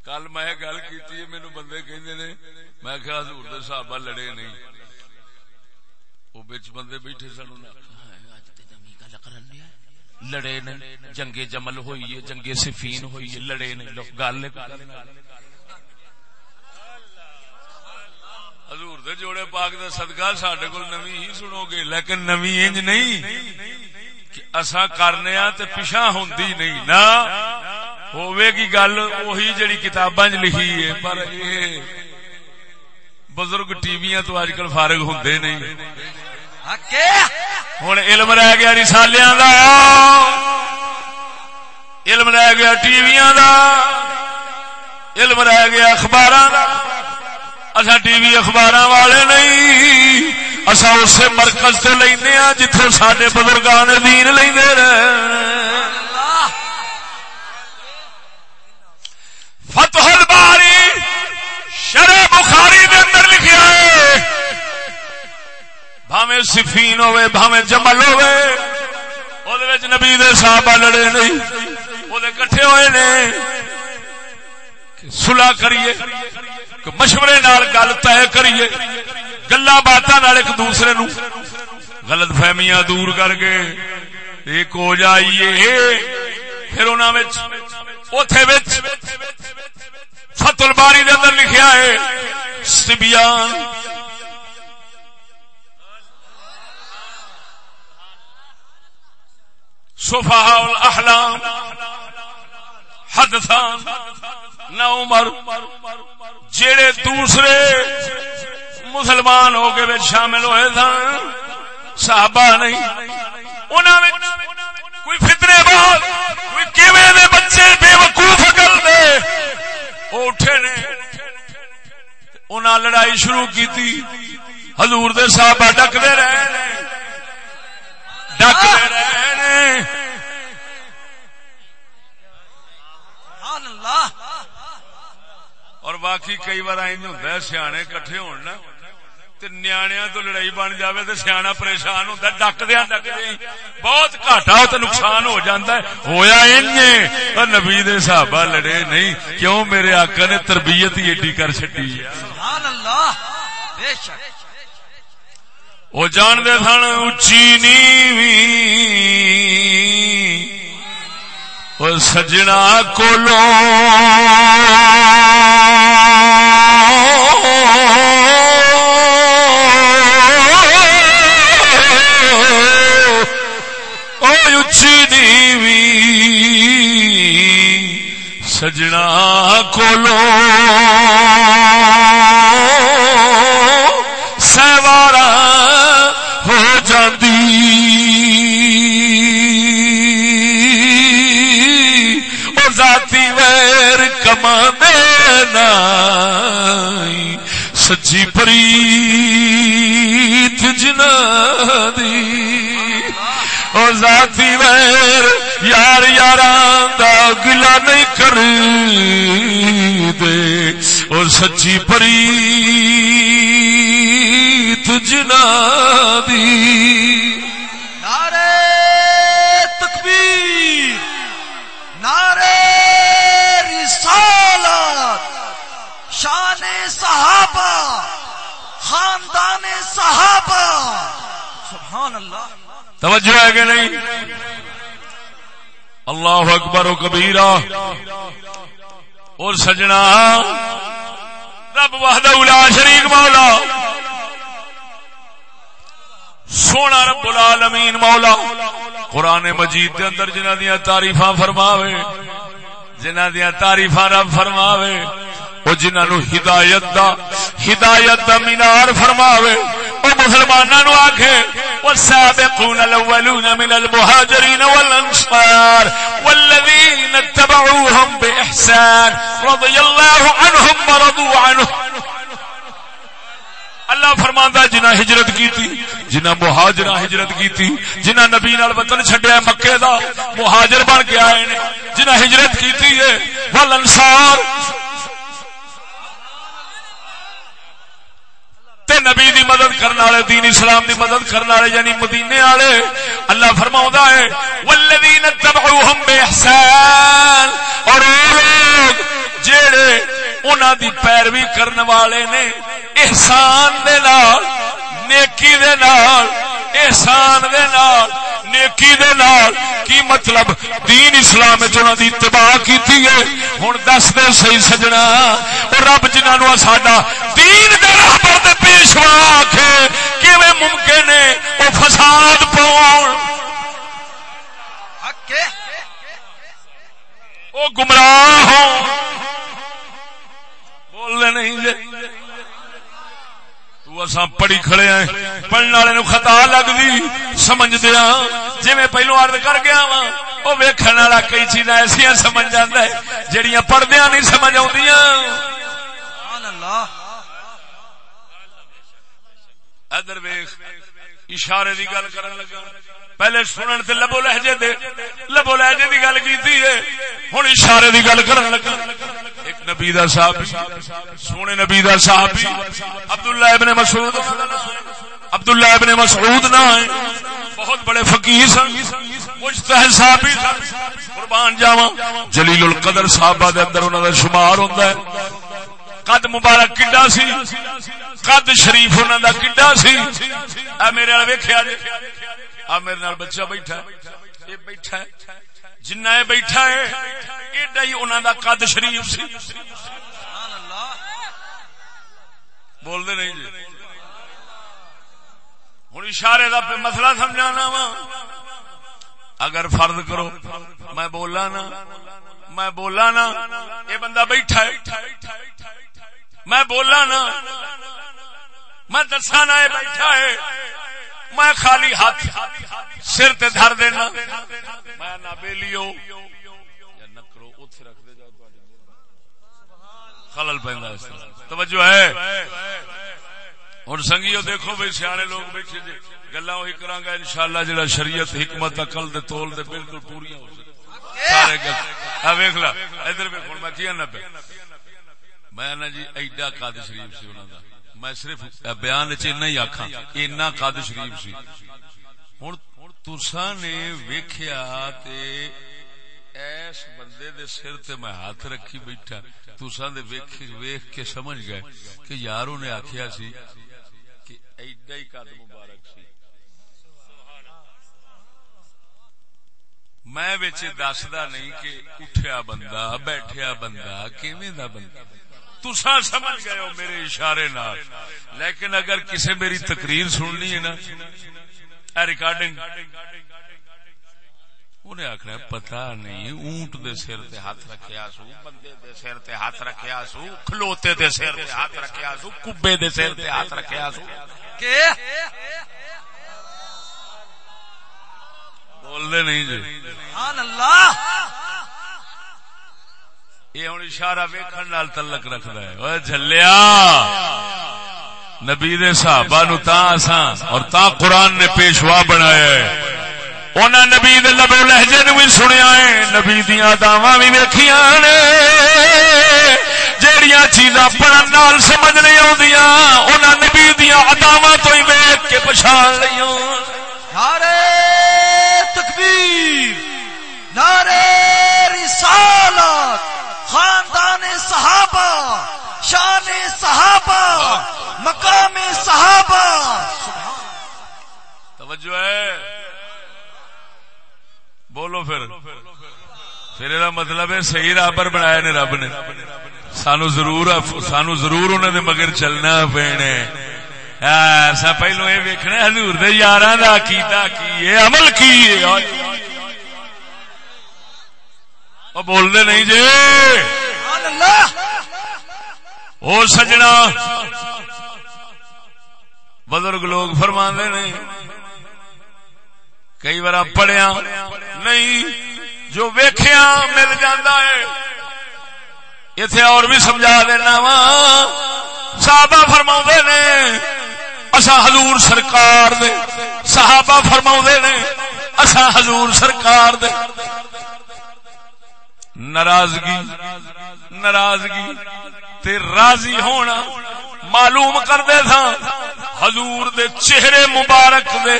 کل میں گل کی مینو بندے کہندے نے میں کہ حضور دے صحابہ لڑے نہیں۔ وہ بچ بندے بیٹھے سن لڑے نے جنگے جمل ہوئی ہے جنگے سفین ہوئی ہے، لڑے نے گل حضور دے جوڑے پاک دا صدقہ ساڈے کول نوی ہی سنو گے، لیکن نوی انج نہیں کہ اساں کرنے ہاں تے پیچھا ہوندی نہیں نا۔ ہوے گی گل وہی جڑی کتاباں وچ لکھی ہے۔ پر یہ بزرگ ٹی ویاں تو اج کل فارغ ہوندے نہیں۔ ہوں علم رہ گیا رسالیاں دا۔ علم رہ گیا ٹی ویاں دا۔ علم رہ گیا اخبار دا۔ اصا ٹی وی اخبار والے نہیں۔ اصا اسے مرکز سے لینا ہاں جتوں سڈے بزرگان دین لے فتح الباری شرح بخاری دے اندر لکھیا ہے۔ بھاوے سفین ہوے بھاوے جمل ہوے او دے وچ نبی دے صحابہ لڑے نہیں او دے کٹھے ہوئے نے۔ صلح کریے، کہ مشورے نال گل طے کریے گلا باتاں نال ایک دوسرے نو غلط فہمیاں دور کر کے ایک ہو جائیے۔ پھر انہاں وچ، اوتھے وچ فتح الباری دے اندر لکھیا ہے، سبیان صفحاء الاحلام حدثان نہ عمر جڑے دوسرے مسلمان ہو کے شامل ہوئے سن صحابہ نہیں، انہاں وچ کوئی فتنے بعد، کوئی کیویں دے بچے بے وقوف کر دے او اٹھے نے، انہاں لڑائی شروع کیتی، حضور دے صحابہ ڈکدے رہے نے رہے اللہ۔ اور باقی کئی بار ہوتا ہے سیانے کٹھے ہونا تے نیاںیاں تو لڑائی بن جاوے تے سیاح پریشان ہوتا ڈکدیا ڈکدیا بہت گھاٹا تے نقصان ہو جاتا ہے۔ ہویا ان نبی دے صحابہ لڑے نہیں۔ کیوں میرے آقا نے تربیت ہی ایڈی کر چڈی سبحان اللہ۔ بے شک۔ وہ جان دے سن اچی نیوی۔ وہ سجنا کولو۔ اچی نیوی۔ سجنا کولو۔ سچی پریت جنا دی او ذاتی ویر یار یاران دا گلا نہیں کر دے اور سچی پریت جنا دی نعرے تکبیر نعرے رسالت شان صحابہ، خاندان صحابہ۔ سبحان اللہ توجہ ہے کہ نہیں؟ اللہ اکبر و کبیرہ۔ اور سجنا۔ رب وحدہ الا شریک مولا۔ سونا رب العالمین مولا۔ قرآن مجید کے اندر جنہ دیا تعریف فرماوے، جنہ دیا تعریف رب فرماوے۔ وہ جنہوں ہدایت دا ہدایت دا مینار فرماوے وہ مسلمانوں آخے والسابقون الاولون من المهاجرين والانصار والذين اتبعوهم باحسان رضي الله عنهم ورضوا عنه۔ اللہ فرماندا جنہ ہجرت کیتی جنہ مہاجر ہجرت کیتی جنہ نبی نال وطن چھڈیا مکے دا، مہاجر بن کے آئے نے جنہ ہجرت کیتی ہے والانصار نبی دی مدد کرنے والے، دین اسلام دی مدد کرنے والے یعنی مدینے والے، اللہ فرماؤں ہے والذین اتبعوهم باحسان اور لوگ جڑے انہاں دی پیروی کرنے والے نے، احسان دے نال، نیکی دے نال احسان دے نال نیکی دے نال۔ کی مطلب؟ دین اسلام چنا دی اتباع کیتی ہے۔ ہن دس دے صحیح سجنا۔ اور رب جنہاں نو ساڈا دین دے راہ تے پیشوا آکھے کیویں ممکن ہے؟ او فساد پاون۔ حق او گمراہ ہوں بولنے نہیں جے۔ تو پڑھی کھڑے ہیں پڑھنے والے خطا لگتی سمجھ دیا جی میں پہلو ارد کر گیا وا وہ ویکن والا کئی چیزاں ایسا سمجھ جاتا ہے پڑھدیا نہیں سمجھ آدی سبحان اللہ ادھر ویخ اشارے دی گل کرن لگا پہلے سنن تے لبو لہجے دے لبو لہجے دی گل کیتی ہے، ہن اشارے دی گل کرن لگا۔ ایک نبی دا صحابی، سونے نبی دا صحابی، عبداللہ ابن مسعود، عبداللہ ابن مسعود نہ ہے۔ بہت بڑے فقیر سن۔ مجتہد صحابی سن۔ قربان جاواں۔ جلیل القدر صحابہ دے اندر انہاں دا شمار ہوندا ہے۔ قد مبارک کڈا سی۔ قد شریف انہوں دا کڈا سی۔ اے میرے والے ویکھیا جی۔ آ میرے نال بچہ بیٹھا یہ بیٹھا ہے۔ جنہ یہ بیٹھا ہے، ایڈا ہی انہوں دا قد شریف سی۔ بول دے نہیں جی۔ ہوں اشارے کا مسئلہ سمجھانا وا۔ اگر فرض کرو، میں بولا نا، میں بولا نا، یہ بندہ بیٹھا ہے۔ میں بولا نا، میں دسا نا یہ بیٹھا ہے۔ میں خالی ہاتھ سر تے دھر دینا۔ میں نہ بیلیو۔ یا نہ کرو، اوتھے رکھ دے جاؤ خلل پہندا اس توجہ ہے۔ ہوں سنگیو دیکھو بھائی سیانے لوگ بیٹھے جی گلا وہی کرا گا ان شاء اللہ جہاں شریعت، حکمت اقل دے تول دے بالکل پوریا ہو سکتی سارے گل ہاں، لا۔ ادھر میں نہ میں نا جی ایڈا قاد شریف سی انہوں دا۔ میں صرف بیان چ ہی آخا اینا قاد شریف سی۔ ہوں تسا نے ویخیا تے ایس بندے دے سر تے میں ہاتھ رکھی بیٹھا۔ تسا دے ویکھ ویکھ کے سمجھ گئے کہ یاروں نے آخیا سی کہ ایڈا ہی قد مبارک سی۔ میں دسدا نہیں کہ اٹھیا بندہ، بیٹھیا بندہ، کیویں دا بندہ؟ تسا سمجھ گئے ہو میرے اشارے نال۔ لیکن اگر کسے میری تقریر سننی ہے نا ریکارڈنگ، انہیں آخر پتا نہیں، اونٹ دے سر تے ہاتھ رکھیا سو بندے دے سر تے ہاتھ رکھیا سو کھلوتے دے سر تے ہاتھ رکھیا سو کبے دے سر تے ہاتھ رکھیا سو کہ؟ بول دے نہیں جی۔ سبحان اللہ! یہ ہوں اشارہ ویکھن نال تعلق رکھدا ہے۔ اوے جھلیا۔ نبی دے صحابہ نو تا اساں اور تا قرآن نے پیشوا بنایا ہے۔ انہاں نبی دے لبو لہجے نو بھی سنیا ہے۔ نبی دیاں داواں بھی ویکھیاں نے۔ جیڑیاں چیزاں پڑھن نال سمجھ نہیں اوندیاں انہاں نبی دیاں اداواں تو ہی ویکھ کے پہچان لئیاں نعرے تکبیر نعرے رسالت۔ خاندان صحابہ، شان صحابہ، مقام صحابہ۔ توجہ ہے۔ بولو پھر۔ پھر یہ مطلب ہے صحیح رابر بنایا نے رب نے۔ سانو ضرور سانو ضرور انہوں نے مگر چلنا پینے ہاں، ایسا پہلو یہ ویکنا ہزور دے یار کا کیتا کی عمل کی بولتے نہیں جی۔ وہ سجنا۔ بزرگ لوگ فرما نے۔ کئی بار پڑھیا نہیں، جو ویخیا مل جاتا ہے۔ اتے اور بھی سمجھا دینا وا۔ صحابہ فرما نے۔ اصا حضور سرکار دے۔ صحابہ فرما نے۔ اصا حضور سرکار دے۔ ناراضگی ناراضگی تے راضی ہونا معلوم کرتے تھا۔ حضور دے چہرے مبارک دے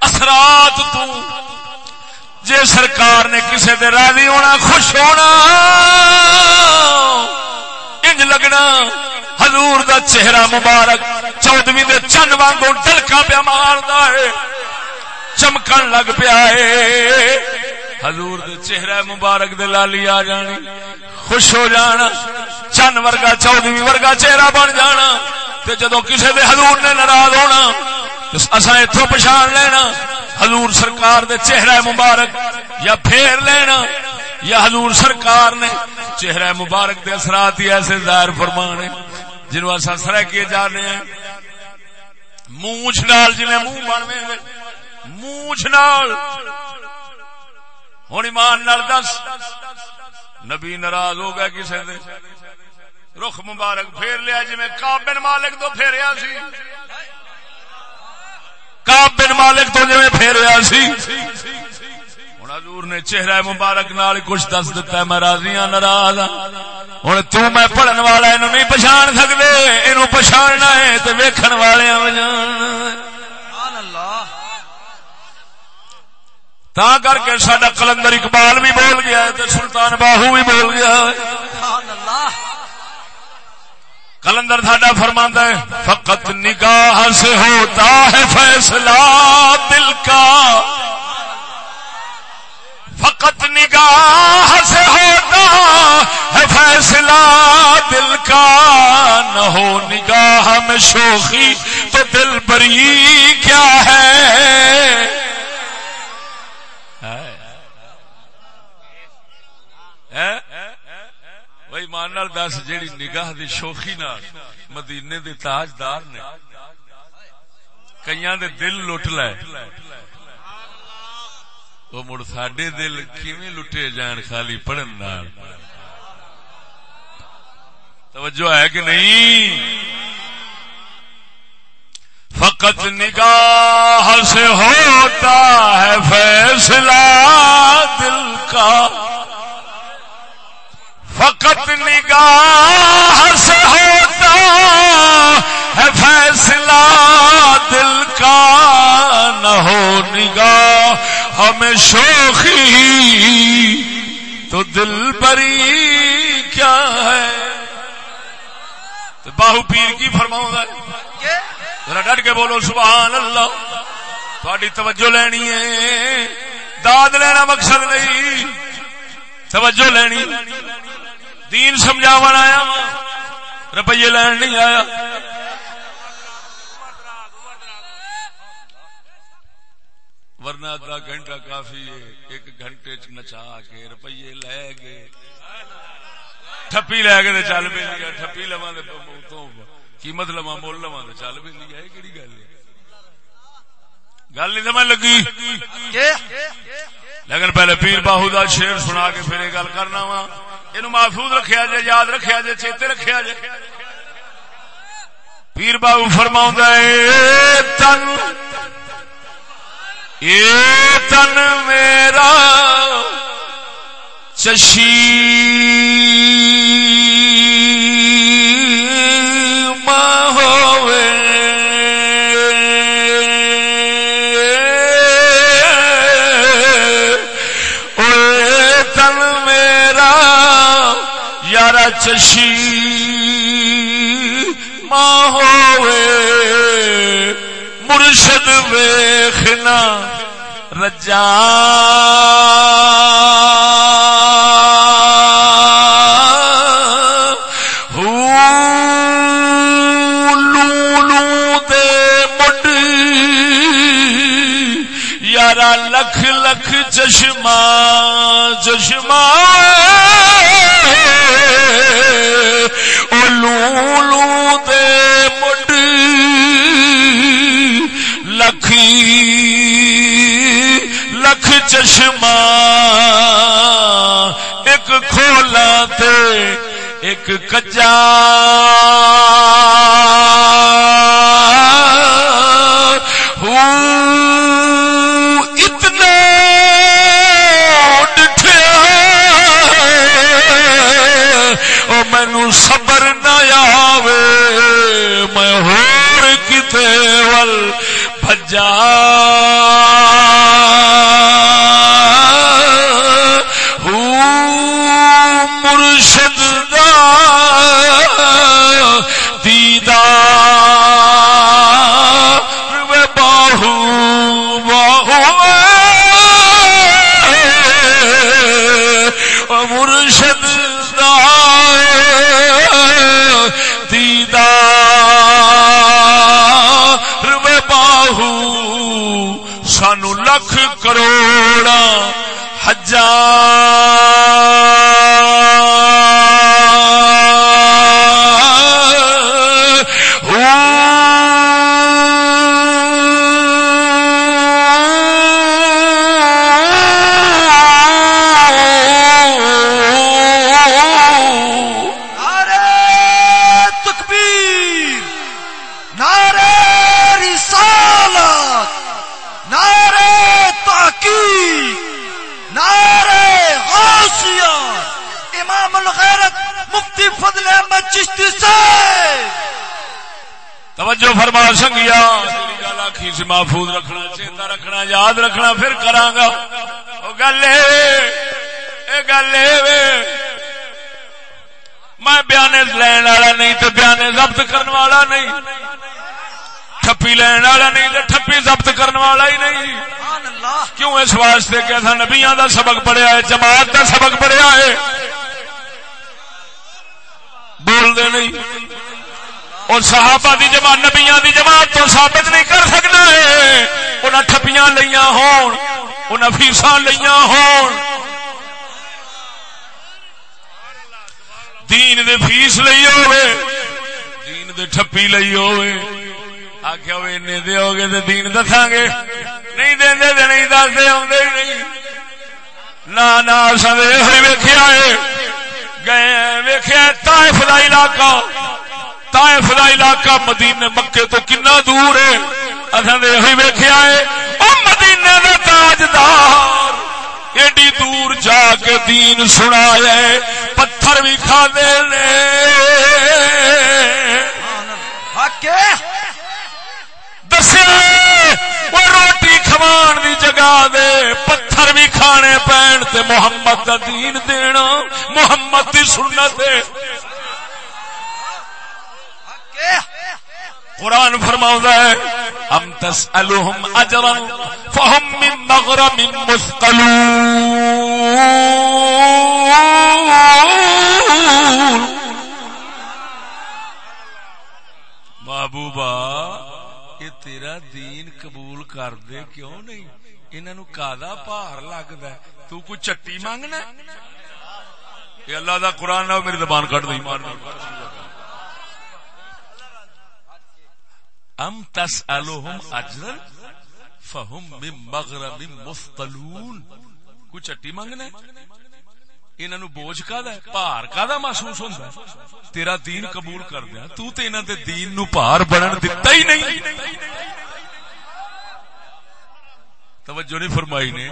اثرات تو۔ جے سرکار نے کسے دے راضی ہونا، خوش ہونا، انج لگنا۔ حضور دا چہرہ مبارک چودویں دے چند وانگو ڈلکا پیا ماردا ہے، چمکن لگ پیا ہے۔ حضور دے چہرہ مبارک دے لالی آ جانی۔ خوش ہو جانا۔ چند ورگا چودویں ورگا چہرہ بن جانا۔ تے جدو کسے دے حضور نے ناراض ہونا اصا اتو پچھان لینا۔ حضور سرکار دے چہرہ مبارک یا پھیر لینا، یا حضور سرکار نے چہرہ مبارک دے اثرات ہی ایسے ظاہر فرمانے۔ جنہوں اصا سر کیے جانے ہیں۔ مونچھ نال جنہیں منہ بن مونچھ نال ہوں ایمان نال دس۔ نبی ناراض ہو گیا کسی دے۔ رخ مبارک پھیر لیا جی میں کابن مالک تو پھیریا سی۔ کاب بن مالک تو جی پھیریا سی۔ ہوں حضور نے چہرہ مبارک نال کچھ دس دتا ہے، میں راضی ہاں ناراض ہاں۔ ہوں تو میں پڑھن والا یہ نہیں پچھان سکتے یہ پچھاننا ہے تو ویکن والے جان تا کر کے سڈا کلندر اقبال بھی بول گیا ہے سلطان باہو بھی بول گیا ہے۔ کلندر تھا فرما ہے فقط نگاہ سے ہوتا ہے فیصلہ دل کا۔ فقط نگاہ سے ہوتا ہے فیصلہ دل کا۔ نہ ہو نگاہ میں شوخی تو دل بری کیا ہے؟ بھائی مان دس، جیڑی نگاہ دی شوخی نال مدینے دے تاجدار نے کئی دے دل لٹ لے۔ وہ مڑ ساڈے دل کیویں لٹے جان خالی پڑھن نال؟ توجہ ہے کہ نہیں؟ فقط نگاہ سے ہوتا ہے فیصلہ دل کا۔ فقط نگاہ سے ہوتا ہے فیصلہ دل کا نہ ہو نگاہ ہمیں شوخی تو دل بری کیا ہے؟ تو باہو پیر کی فرماؤں ذرا ڈٹ کے بولو، سبحان اللہ۔ تھوڑی توجہ لینی ہے۔ داد لینا مقصد نہیں۔ توجہ لینی۔ دین سمجھاو آیا؟ روپیے لین نہیں آیا۔ ورنہ ادھا گھنٹہ کافی ایک گھنٹے چ نچا کے روپیے لے گئے۔ ٹھپی لے کے چل پی لیا ٹھپی لوا تو قیمت لوا مول لوا تو چل پی لیا یہ کہڑی گل گل نہیں سمجھ لگی؟ لیکن پہلے پیر باہو دا شیر سنا کے پھر گل کرنا وا۔ یہ محفوظ رکھیا جائے یاد رکھیا جائے چیتے رکھیا جائے پیر بابو فرما تن یہ تن میرا چشی چشی ماں ہوئے مرشد ویخنا رجا چشمہ چشمہ۔ لو دے مڈ لکھی لکھ چشمہ۔ ایک کھولا تے ایک کچا۔ اتنا صبر نہ آوے میں ہور کتے ول بھجا کروڑا ہزار چشتی سے توجہ فرما سنگیا! تیری گل آخی سے محفوظ رکھنا چیتا رکھنا یاد رکھنا پھر کرانگا او گل گل میں بیانے لین والا نہیں تو بیانے ضبط کرنے والا نہیں۔ ٹھپی لین والا نہیں تو ٹھپی ضبط کرنے والا ہی نہیں۔ کیوں اس واسطے کہ ایسا نبیاں دا سبق پڑھیا ہے جماعت دا سبق پڑھیا ہے؟ بول دے نہیں۔ اور صحابہ دی جماعت، نبیاں دی جماعت تو ثابت نہیں کر سکتا ہے۔ انہاں ٹھپیاں لئیاں ہون، انہاں فیساں لئیاں ہون۔ دین دے فیس لئی ہوئے، دین دے ٹھپی لئی ہوئے۔ آخیا ہوئے انے دیو گے تو دین دساں گے۔ نہیں دیں دے تے نہیں دس دے آدھے نہیں۔ نہ نہ ویخیا ہے۔ گئے ویخیا طائف دا علاقہ۔ طائف دا علاقہ مدینے مکے تو کنا دور ہے۔ اصل یہ ویخیا ہے او مدینے دا تاجدار۔ ایڈی دور جا کے دین سنا ہے پتھر بھی کھا دے دسے وہ روٹی کھوان دی جگہ دے پتھر بھی کھانے پین تے محمد دا دین دینا محمد دی سنت۔ ہے حق ہے قرآن فرماؤں ہے، ام تسألهم اجرا فهم من مغرم مثقلون۔ محبوبہ، یہ تیرا دین قبول کر دے، کیوں نہیں؟ انہوں کادا پار لگتا ہے۔ تو کوئی چٹی مانگنا ہے؟ یہ اللہ دا قرآن نہ میری زبان کٹ دی مان ام تسألهم اجرا فهم من مغرب مثقلون کوئی چٹی مانگنا ہے؟ انہاں نو بوجھ کا ہے؟ بھار کا محسوس ہوندا ہے؟ تیرا دین قبول کر دیا۔ تو تے انہاں دے دین نو بھار بنن دتا ہی نہیں۔ توجہ نہیں فرمائی نے۔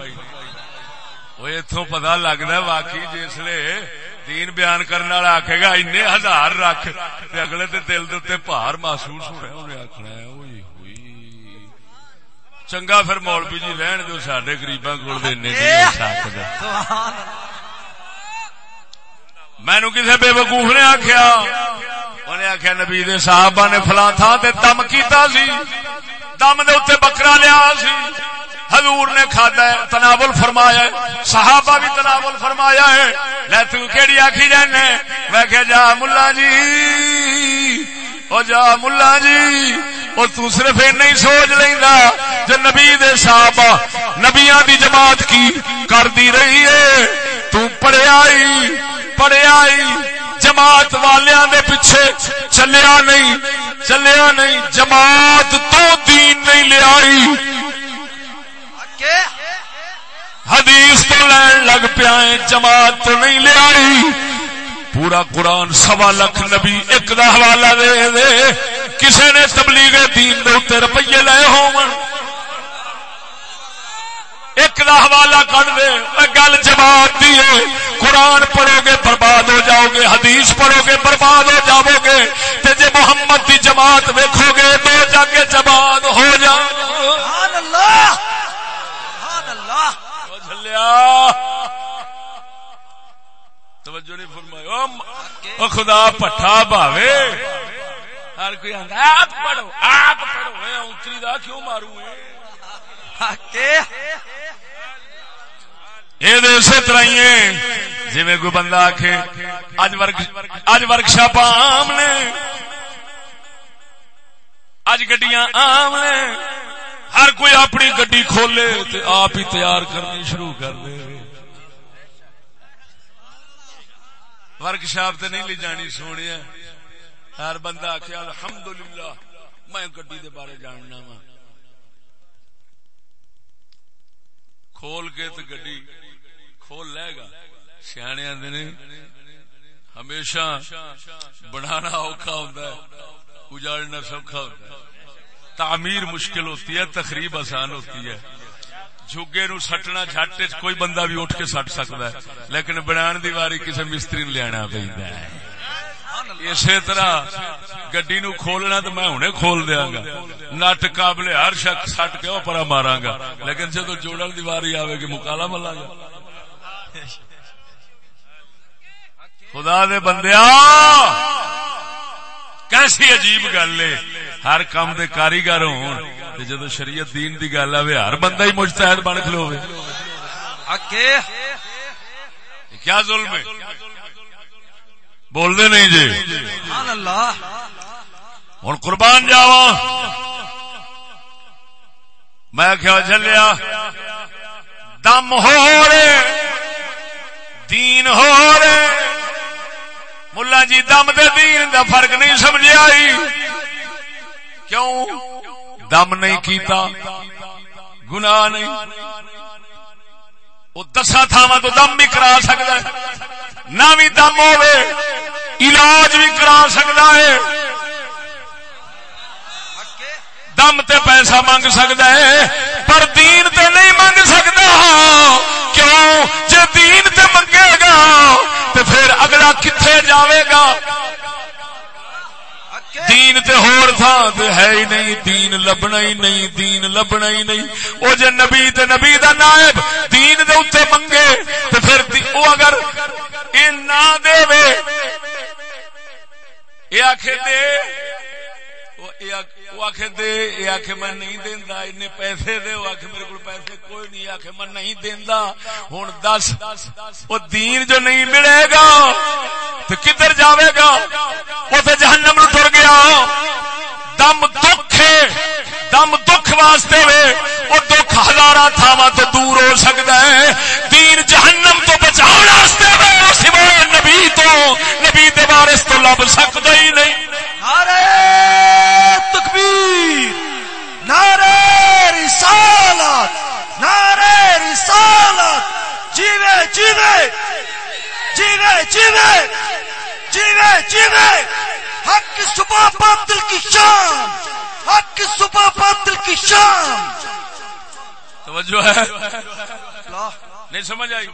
وہ اتوں پتا لگتا واقعی جسے دین بیان کرنے والا آخے گا این ہزار رکھ۔ اگلے دے دل دے بھار محسوس ہو رہا انہیں آخنا ہوئی چنگا پھر مولوی جی رہن جو سڈے گریباں کول مینو کسی بے وقوف نے آخیا انہیں آخیا نبی دے صحابہ نے فلاں تھا تے دم کیتا سی۔ دم دے اتنے بکرا لیا سی۔ حضور نے کھادا ہے، تناول فرمایا ہے، صحابہ بھی تناول فرمایا ہے۔ لے تو کیڑی آکھی جانے؟ میں کہ جا ملا جی۔ او جا ملا جی۔ او تو صرف نہیں سوچ لینا جو نبی دے صحابہ نبیاں دی جماعت کی کر دی رہی ہے۔ تو پڑے آئی پڑے آئی جماعت والیاں دے پیچھے چلیا نہیں چلیا نہیں۔ جماعت تو دین نہیں لے حدیث تو لین لگ پیا جماعت تو نہیں لے آئی۔ پورا قرآن سوا لکھ نبی ایک دا حوالہ دے دے۔ کسے نے تبلیغ دین دے اتنے روپیے لے ہو ایک دا حوالہ کر دے۔ گل جماعت دی ہے۔ قرآن پڑھو گے برباد ہو جاؤ گے حدیث پڑھو گے برباد ہو جاؤ گے۔ تے جے محمد دی جماعت ویکھو گے تو جا کے جماعت ہو جاؤ۔ اللہ! توجہ نہیں فرمایا او خدا پٹھا بھاوے۔ ہر کوئی آپ پڑھو آپ پڑھو۔ اے اونتری دا کیوں ماروں اے؟ یہ اسی طرح ہی ہے جی کوئی بندہ آخ اج ورک اج ورک شاپ آم نے۔ اج گڈیاں آم نے۔ ہر کوئی اپنی گڈی کھولے تے آپ ہی تیار کرنی شروع کر دے۔ ورک شاپ تے نہیں لی جانی سونے۔ ہر بندہ آخ الحمدللہ، میں گڈی دے بارے جاننا وا کھول کے تو گڈی کھول لے گا۔ سیانے آدھے نے، ہمیشہ بنانا اوکھا ہوتا ہے، اجاڑنا سوکھا ہوتا ہے۔ تعمیر مشکل ہوتی ہے، تقریب آسان ہوتی ہے۔ جھگے نو سٹنا جھٹ کوئی بندہ بھی اٹھ کے سٹ سکتا ہے، لیکن بنان دی واری کسی مستری نو لیا پہ اسی طرح گڈی نو کھولنا تو میں ہوں کھول دیا گا۔ نٹ قابل ہر شخص سٹ کے پرا مارا گا۔ لیکن جدو جوڑن دی واری آئے گی، مکالا ملا گا۔ خدا دے بندیا کیسی عجیب گل ہے۔ ہر کام دے کاریگر ہون جدو شریعت دین دی گل آئے ہر بندہ ہی مجتہد بن کلو کیا ظلم ہے؟ بول دے نہیں جی۔ ہوں قربان جاوا میں کیا چلیا دم ہو رے دین ہو رے ملا جی دم دے دین دا فرق نہیں سمجھ آئی۔ کیوں؟ دم نہیں کیتا۔ گناہ نہیں۔ وہ دسا تھاوا تو دم بھی کرا سکتا ہے۔ نہ بھی دم ہوے علاج بھی کرا سکتا ہے۔ دم تے پیسہ منگ سکتا ہے، پر دین تے نہیں منگ سکتا کیوں؟ جے دین تے منگے گا تو پھر جاوے گا۔ دین تے ہور تھا تے ہے ہی نہیں دین لبنا ہی نہیں دین لبنا ہی نہیں۔ او جے نبی تے نبی دا نائب دین دے اوتے منگے تے پھر او اگر اے نہ دے وے اے آکھے دے وہ آخ دے یہ آخ میں نہیں دینا این پیسے دے، وہ آخ میرے کو پیسے کوئی نہیں آخ میں نہیں دینا ہوں دس، وہ دین جو نہیں ملے گا تو کدھر جاوے گا؟ وہ تو جہنم نو ٹر گیا۔ دم دکھ ہے، دم دکھ واسطے وے، وہ دکھ ہزار تھاوا تو دور ہو سکتا ہے۔ دین جہنم تو بچاؤ واسطے وے سوائے نبی تو، نبی دوارس تو لب سکتا ہی نہیں۔ تکبیر نعرہ رسالت نعرہ رسالت۔ جیوے جیوے جیوے جیوے جیوے جیوے۔ حق صبح باطل کی شام حق صبح باطل کی شام توجہ ہے۔ نہیں سمجھ آئی۔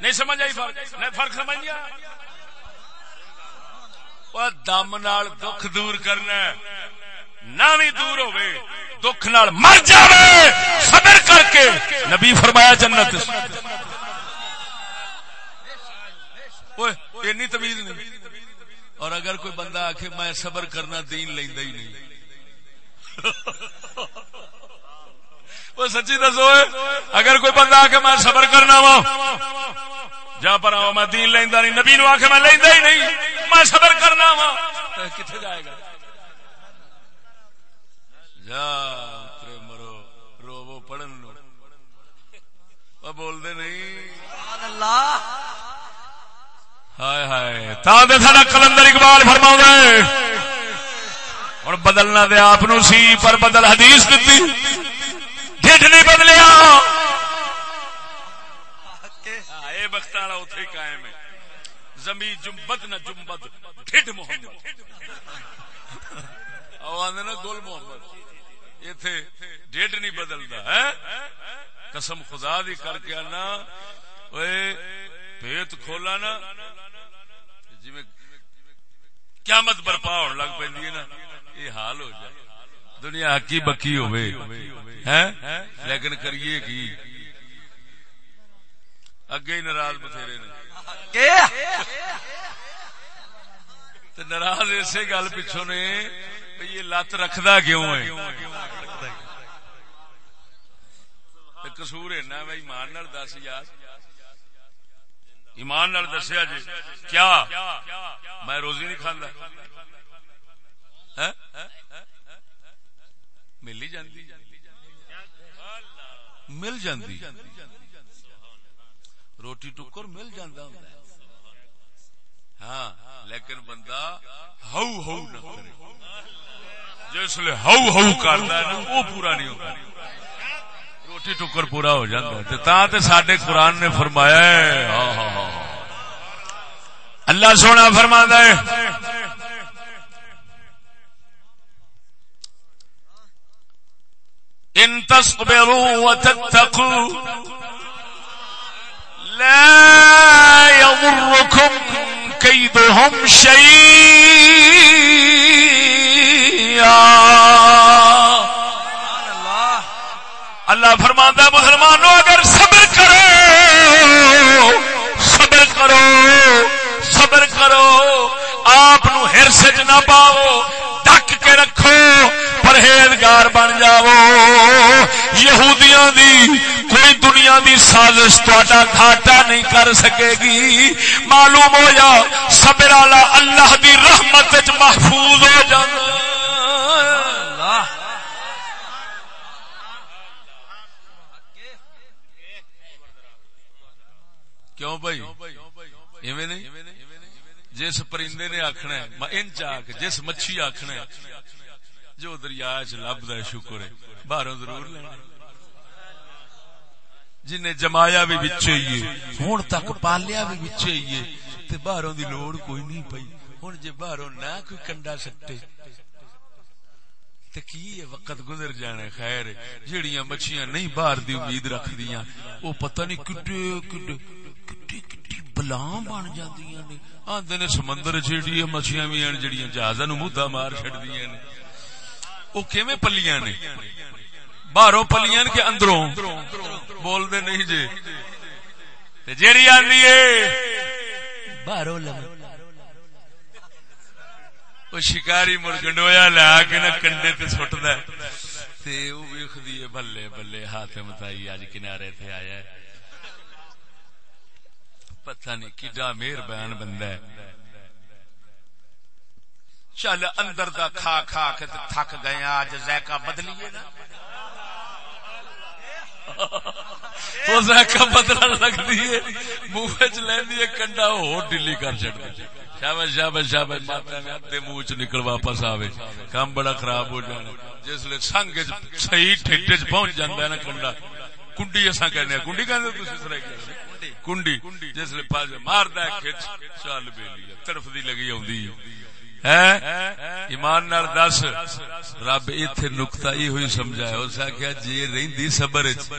نہیں سمجھ آئی فرق۔ نہیں فرق سمجھ گیا دم نال دکھ دور کرنا نہ بھی دور ہوئے، دکھ نال مر جائے صبر کر کے۔ نبی فرمایا جنت اینی تمیز نہیں۔ اور اگر کوئی بندہ آخ میں صبر کرنا دین لینا ہی نہیں۔ وہ سچی دسو اگر کوئی بندہ آ کے میں صبر کرنا وا، جا پر آؤ، میں دین لینا نہیں، نبی نو آ میں لینا ہی نہیں، میں صبر کرنا وا۔ کتنے جائے گا؟ جا مرو رو پڑھن بول دے نہیں۔ ہائے ہائے تا دے ساڈا کلندر اقبال اور بدلنا دے آپ سی پر بدل حدیث دیتی ڈھڈ نہیں بدلیا۔ بخت والا قائم ہے۔ زمین جمبت نہ جمبت ڈھڈ محمد۔ نا گل محمد۔ اتے ڈھڈ نہیں بدلتا ہے؟ قسم خدا دی کر کے آنا۔ پیت کھولا نا۔ جی قیامت برپا ہونے لگ پی نا یہ حال ہو جائے۔ دنیا ہکی بکی ہوئے لیکن کریے کی؟ اگے ہی ناراض بتھیرے نے۔ ناراض اسی گل پچھو نے یہ لت رکھدا کیوں ہے؟ کسور اینا بھائی ایمان نال دس یار۔ ایمان نال دسیا جی۔ کیا؟ میں روزی نہیں کھانا مل ہی جاندی۔ مل جاندی۔ روٹی ٹکر مل جاندہ ہاں لیکن بندہ ہو ہو نہ کرے۔ جس لیے ہو ہو کرتا ہے نا، وہ پورا نہیں ہوتا۔ روٹی ٹکر پورا ہو جاتا ہے۔ تا تے ساڈے قرآن نے فرمایا ہے۔ ہاں ہاں ہاں, ہاں۔ اللہ سونا فرما ہے۔ ان تصبروا وتتقوا لا يضركم كيدهم شيئا. اللہ فرماندہ مسلمانوں، اگر صبر کرو صبر کرو صبر کرو، آپ ہرس چ نہ پاؤ ڈک کے رکھو، پرہیزگار بن جاؤ، یہودیاں دی کوئی دنیا دی سازش تا گھاٹا نہیں کر سکے گی۔ معلوم ہو جا، صبر والا اللہ دی رحمت محفوظ ہو جانا۔ کیوں بھائی؟ جس پرندے نے آخنا ان چاک جس مچھی آخنا جو دریا چ لب ہے، شکر ہے۔ باہروں ضرور لینا جن جمایا بھی بچے ہی ہوں تک پالیا بھی بچے ہی باہروں دی لوڑ کوئی نہیں پئی۔ ہوں جی باہروں نہ کوئی کنڈا سٹے۔ کی وقت گزر جانے خیر جہیا مچھیاں نہیں باہر دی امید رکھ دیا وہ پتہ نہیں کڈے کڈے کٹی کٹی بلا بن جی آدھے نے سمندر چیڑی مچھیاں بھی ہیں جہاں جہاز نو مودا مار چڑیا نے۔ وہ کیویں پلیاں نے؟ باہروں پلیاں کے اندروں۔ بول دے نہیں جی۔ جیڑی آدھی ہے۔ باہروں وہ شکاری مڑ گنڈویا لیا کے نا کنڈے تے سٹ دے وہ ویخ بلے بلے ہاتھ متائی اج کنارے تے آیا ہے۔ پتہ نہیں کڈا مہربان بندہ ہے۔ چل اندر دا کھا کھا کے تھک گئے آج ذائقہ بدلیے نا۔ وہ ذائقہ بدلن لگتی ہے، منہ چ لینی ہے کنڈا ہو ڈلی کر چڑھتی شابش شابش شابش، ماتا میں ادے منہ چ نکل واپس آوے۔ کام بڑا خراب ہو جانا۔ جس لیے سنگ وچ صحیح ٹھٹے چ پہنچ جاتا ہے نا کنڈا۔ کنڈی اصا کہنے کنڈی کہنے تھی اس طرح کنڈی۔ جس لیے پاس ماردا ہے، کھچ چل بیلی طرف دی لگی ہوندی ایمان نال دس۔ رب ایتھے نقطہ ای ہوئی سمجھایا اس کیا جی رہندی صبر اس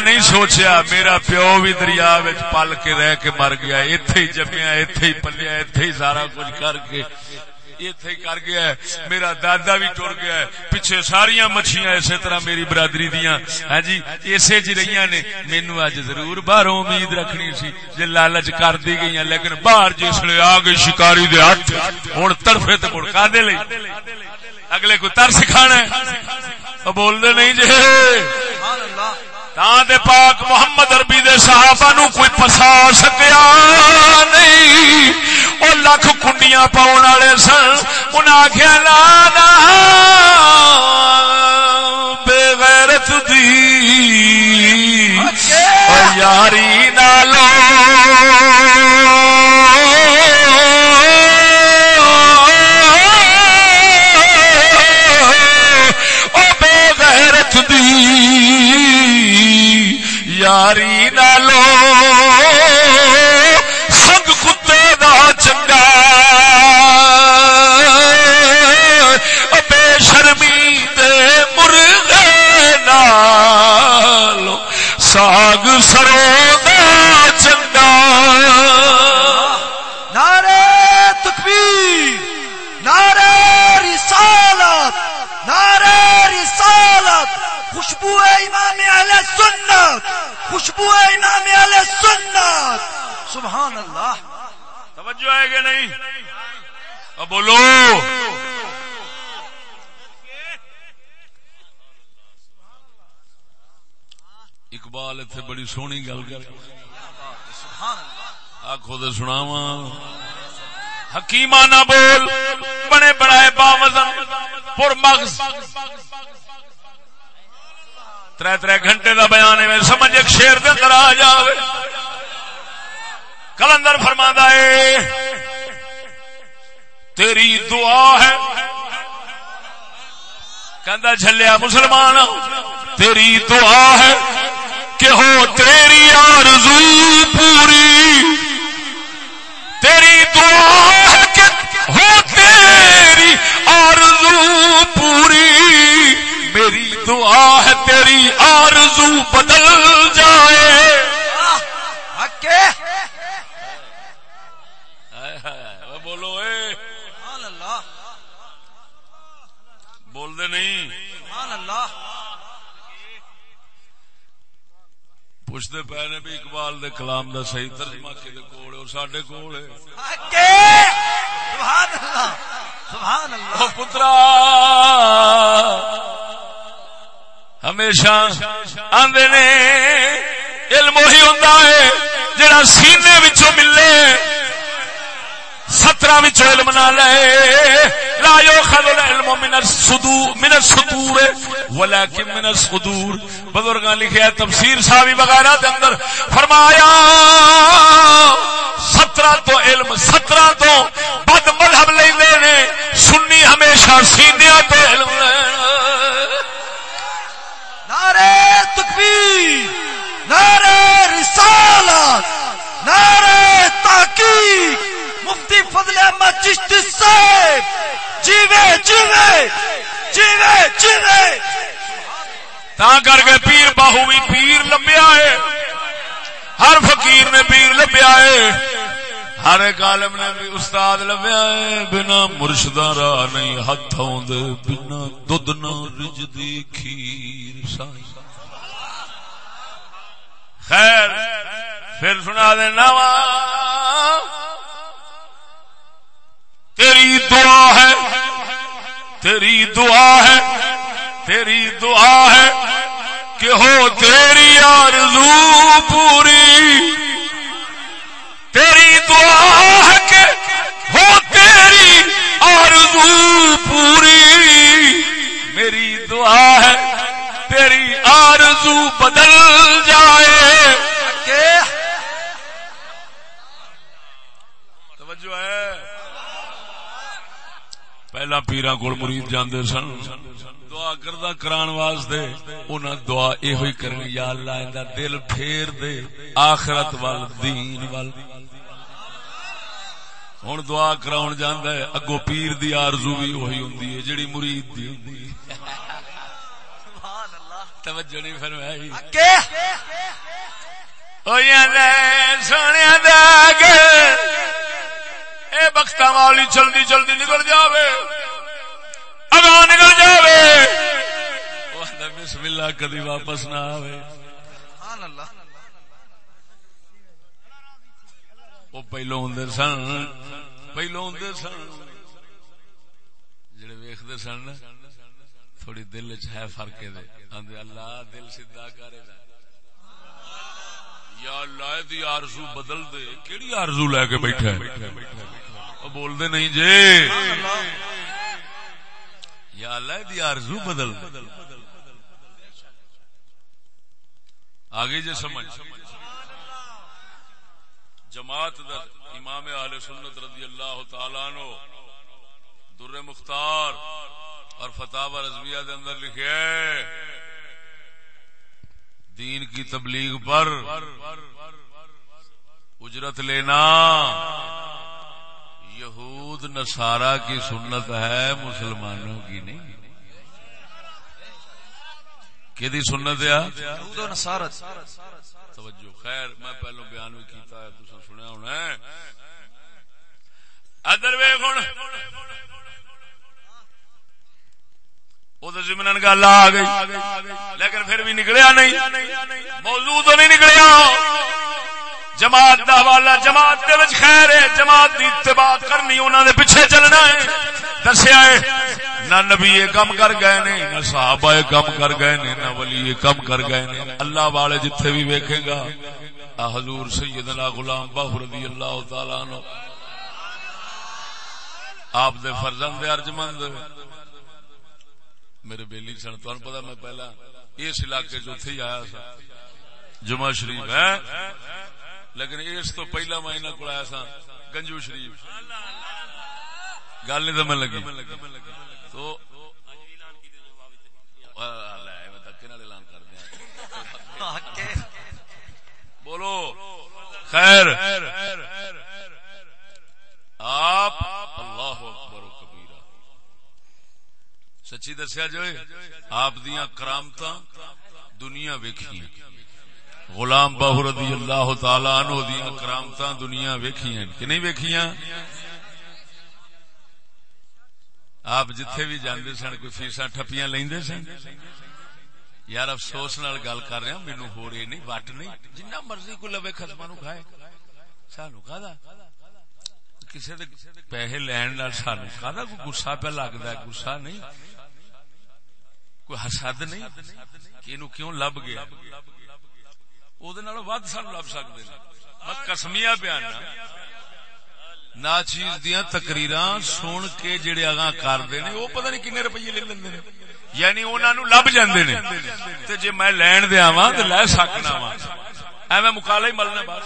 نہیں سوچیا میرا پیو بھی دریا پل کے رہ کے مر گیا اتے ہی جمیا اتے ہی پلیا اتے ہی سارا کچھ کر کے۔ اتے کر گیا ہے۔ میرا دادا بھی ٹر گیا ہے۔ پیچھے ساریا مچھیاں اسی طرح میری برادری دیا ہاں جی اسی جی چ رہی نے۔ مینو اج ضرور باہر امید رکھنی سی۔ جی لالچ کر دی گئی لیکن باہر جس آ گئی شکاری دے ہاتھ ہوں تڑفے تو مڑ کا اگلے کو تر سکھانا بولتے نہیں جی سبحان اللہ تاں دے پاک محمد عربی دے صحابہ نو کوئی پسا سکیا نہیں۔ او لکھ کنڈیاں پاؤن والے سن۔ انہاں آخیا نا بے غیرت دی۔ او یاری ساگ سرو دا چنگا۔ نعرہ تکبیر نعرہ رسالت نعرہ رسالت۔ خوشبو امام اہل سنت خوشبو امام اہل سنت۔ سبحان اللہ۔ توجہ ہے کہ نہیں؟ بولو۔ اقبال اتنے بڑی سونی گل کر آخو تو سناوا حکیمانہ بول، بنے بنائے باوزن، پر مغز۔ تر تر گھنٹے دا بیان ہے، سمجھ ایک شیر دے اندر آ جاوے۔ کلندر فرما ہے، تیری دعا ہے۔ کہندا جھلیا مسلمان تیری دعا ہے۔ تیری آرزو بدل جائے۔ بولو اے۔ اللہ۔ بول دے نہیں اللہ۔ پوچھتے پے نے بھی اقبال دے کلام دا صحیح ترجمہ کہ کول ہے؟ ساڈے کول ہے۔ سبحان اللہ۔ سبحان اللہ۔ او پترا ہمیشہ آندے نے علم وہی ہوندا ہے جڑا سینے وچوں ملے سترہ وچوں علم نہ لے۔ لا یؤخذ العلم من الصدور من الصدور ولكن من الصدور۔ بزرگاں لکھیا ہے، تفسیر صاحبی وغیرہ دے اندر فرمایا سترہ تو علم سترہ تو بد مذہب لیندے نے، سنی ہمیشہ سینیاں تو علم لین نعرہ تکبیر، نعرہ رسالت، نعرہ تحقیق۔ مفتی فضل احمد چشتی صاحب، جیوے جیوے جیوے جیوے۔ تا کر کے پیر باہو بھی پیر لبیا ہے۔ ہر فقیر نے پیر لبیا ہے۔ ہر ایک عالم نے بھی استاد لبیا ہے۔ بنا مرشدہ راہ نہیں ہاتھوں دے بنا دودھ نہ رجدی کھیر سائی۔ خیر، پھر سنا دے نوا تیری دعا ہے، تیری دعا ہے، تیری دعا ہے کہ ہو تیری آرزو پوری۔ تیری دعا ہے کہ ہو تیری آرزو پوری۔ میری دعا ہے تیری آرزو بدل جائے۔ توجہ ہے۔ پہلا پیرا کول مرید جاندے سن۔ دعا کردہ کران واسطے انہاں دعا یہ ہوئی کرنی یا اللہ ایندا دل پھیر دے آخرت وال دین وال۔ ہن دعا کراون جاندا ہے اگو پیر دی آرزو بھی وہی ہوندی ہے جڑی مرید دی توجہ نہیں فرمائی۔ سونے اے بختا والی جلدی جلدی نکل جاوے۔ اگاں نکل جاوے۔ آندا بسم اللہ کدی واپس نہ آوے۔ اللہ وہ پہلو ہوں سن پہلو ہوں سن۔ جڑے ویختے سن تھوڑی دل چ ہے فرق آدھے اللہ، دل سیدا کرے یا اللہ، دی آرزو بدل دے۔ کیڑی آرزو لے کے بیٹھا بول دے نہیں جے۔ یا اللہ، دی آرزو بدل دے۔ آگے جے سمجھ۔ جماعت در امام آل سنت رضی اللہ تعالیٰ نو در مختار اور فتح رضویہ دے اندر لکھے دین کی تبلیغ پر اجرت لینا۔ یہود نصارہ کی سنت ہے مسلمانوں کی نہیں۔ کہ سنت ہے؟ توجہ۔ خیر میں پہلو بیان بھی کیتا ہے تو سنیا ہونا ہے۔ ادر وے وہ تو زمین گل آ گئی۔ لیکن پھر بھی نکلیا نہیں۔ موضوع تو نہیں نکلیا۔ جماعت دا حوالہ، جماعت دے وچ خیر ہے۔ جماعت دی اتباع کرنی انہاں دے پیچھے چلنا ہے۔ دسیا ہے، نہ نبی یہ کم کر گئے نے، نہ صحابہ یہ کم کر گئے نے، نہ ولی یہ کم کر گئے نے۔ اللہ والے جتھے بھی ویکھے گا۔ حضور سیدنا غلام باہ رضی اللہ تعالی عنہ۔ آپ دے فرزند ارجمند۔ میرے بیلی سن تو پتا میں پہلا اس علاقے جو تھے آیا سا جمعہ شریف ہے لیکن اس تو پہلا میں انہوں کو آیا سا گنجو شریف۔ گل نہیں تو میں لگی تو بولو خیر۔ آپ اللہ سچی دسیا جو آپ دیا کرامت دنیا ویکھی غلام باہو رضی اللہ تعالی عنہ دیا کرامت دنیا ویکھی کہ نہیں ویکھیاں؟ آپ جتھے بھی جاندے سن، کوئی فیسا ٹھپیاں لیندے سن؟ یار افسوس نال گل کر رہا ہاں، مینو ہو رہی نہیں، وٹ نہیں۔ جنہ مرضی کو لوے خسما نو کھائے۔ سانو کا کسی پیسے لین سانو کا کوئی گسا پہ لگتا ہے گسا نہیں۔ کوئی حسد نہیں کہ کیوں لب گیا؟ ود سان لب سکتے کسمیا پیانا نا چیز دیا تقریر سن کے جڑے اگاں کرتے نے، وہ پتہ نہیں کن روپیے لے لیں یعنی انہوں لب جاندے نے۔ تے جے میں لین دیا وا تو لے سکنا وا۔ ایویں مکالا ہی ملنا بس۔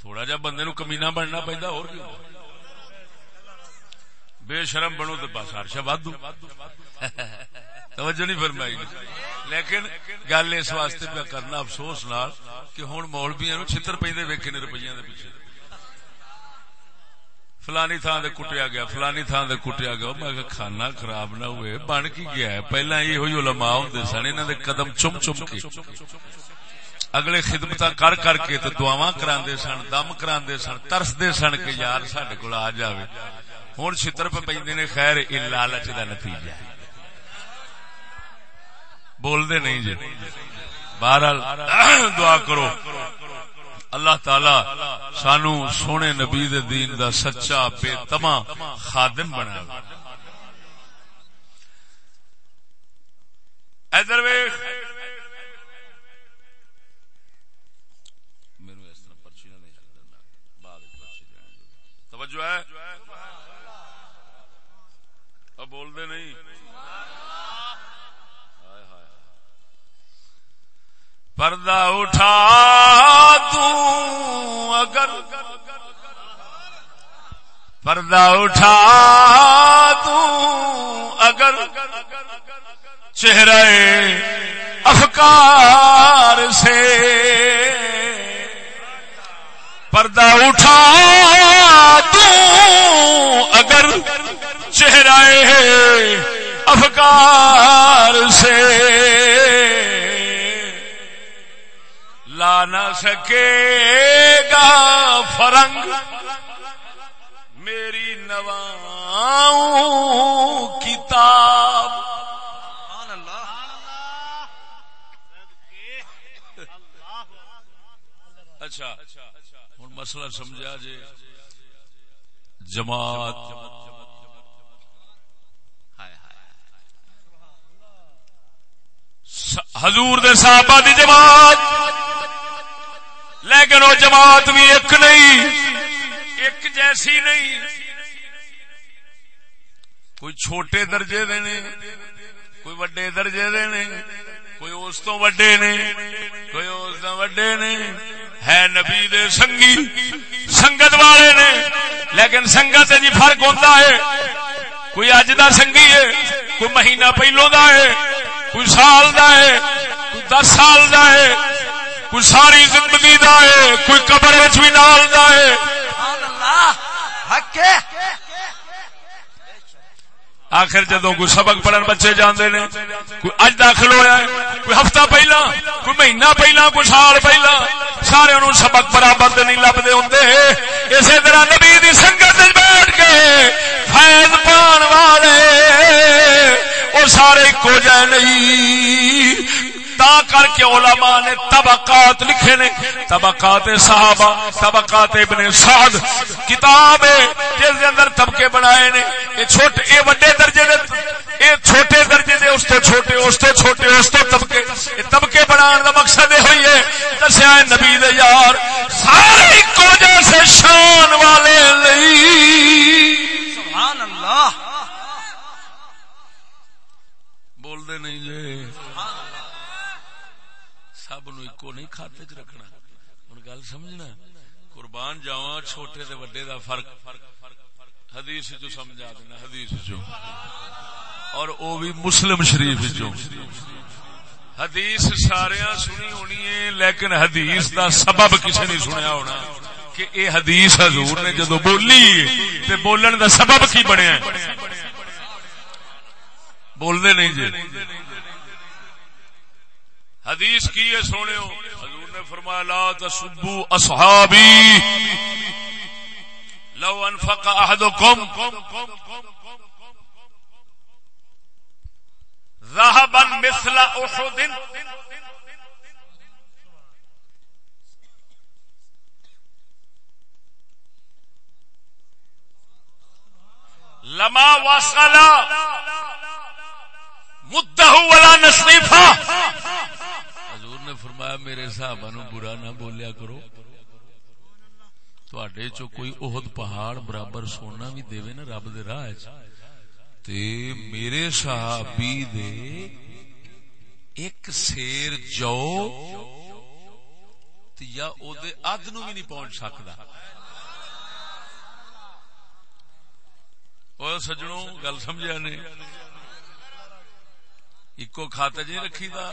تھوڑا جا بندے نو کمینا بننا پہنتا اور کیوں؟ بے شرم بنو تو بس ہرشا وادو توجہ نہیں فرمائی لیکن گل اس واسطے پہ کرنا افسوس نال کہ ہوں مولبیا نو چھتر پہ ویکے نے روپیے دے پیچھے۔ فلانی تھان دے کٹیا گیا، فلانی تھان دے کٹیا گیا۔ میں کھانا خراب نہ ہوئے، بن کی گیا ہے۔ پہلا یہ ہوئی علماء ہوں سن انہوں دے قدم چم چم کے۔ اگلے خدمت کر کر کے تو دعوا کرا سن، دم کرا سن ترس دے سن کے یار سڈے کو آ جائے ہوں چھتر پہ پہ نے خیر لالچ کا نتیجہ بول دے نہیں جی۔ بہرحال دعا کرو۔ اللہ تعالی سانو سونے نبی دین دا سچا بے تما خادم بنا ادھر ویخ توجہ ہے۔ اب بول دے نہیں۔ پردہ اٹھا دوں اگر پردہ اٹھا دوں اگر چہرے افکار سے پردہ اٹھا دوں اگر چہرے افکار سے لا نہ سکے گا فرنگ۔ میری نواں کتاب۔ اچھا ہوں مسئلہ سمجھا جی جماعت حضور دے صحابہ دی جماعت۔ لیکن وہ جماعت بھی ایک نہیں، ایک جیسی نہیں۔ کوئی چھوٹے درجے دے نے، کوئی وڈے درجے دے نے، کوئی اس تو وڈے نے، کوئی اس تو وڈے نے۔ ہے نبی دے سنگی، سنگت والے نے۔ لیکن سنگت جی فرق ہوتا ہے۔ کوئی اج دا سنگی ہے، کوئی مہینہ پہلو دا ہے۔ کوئی سال دا ہے کوئی دس سال دا ہے کوئی ساری زندگی دا ہے کوئی قبر بھی نال دا ہے۔ آخر جدو کوئی سبق پڑھن بچے جانے نے کوئی اج داخل ہوا ہے کوئی ہفتہ پہلا کوئی مہینہ پہلا کوئی سال پہلا سارے انہوں سبق برابر نہیں لبتے ہوں اسی طرح نبی دی سنگت بیٹھ کے فیض پان والے وہ سارے کو جائے نہیں۔ تا کر کے علماء نے طبقات لکھے نے۔ طبقات صحابہ، طبقات ابن سعد۔ کتاب ہے جس دے اندر طبقے بنائے نے۔ یہ چھوٹے، یہ بڑے درجے دے یہ چھوٹے درجے دے اس تو چھوٹے، اس تو چھوٹے، اس تو طبقے۔ یہ طبقے بنان دا مقصد اے ہوئی ہے۔ دسیا نبی دے یار سارے کو جیسے شان والے لئی سبحان اللہ بول دے نہیں جے سب نو ایکو نہیں کھاتے چ رکھنا ہوں گل سمجھنا قربان جاوا چھوٹے دے وڈے دا فرق۔ حدیث جو سمجھا دینا، حدیث جو اور او بھی مسلم شریف جو حدیث سارے سنی ہونی ہے، لیکن حدیث دا سبب کسی نہیں سنیا ہونا کہ اے حدیث حضور نے جدو بولی تے بولن دا سبب کی بنیا بول دے نہیں جی۔ حدیث کی ہے سونے نے فرمایا لا تسبو اصحابی. لو انفق احدكم ذهبا مثل احد. لما وصل مدہ ولا حضور نے فرمایا، میرے صحابہ نو برا نہ بولیا کرو۔ تواڈے چو کوئی احد پہاڑ برابر سونا بھی دے نا رب دے راہ تے میرے صحابی دے ایک سیر جو تے یا او دے اد نو بھی نہیں پہنچ سکدا۔ او سجنوں، گل سمجھا نہیں ایکو کھاتا جی رکھی دا۔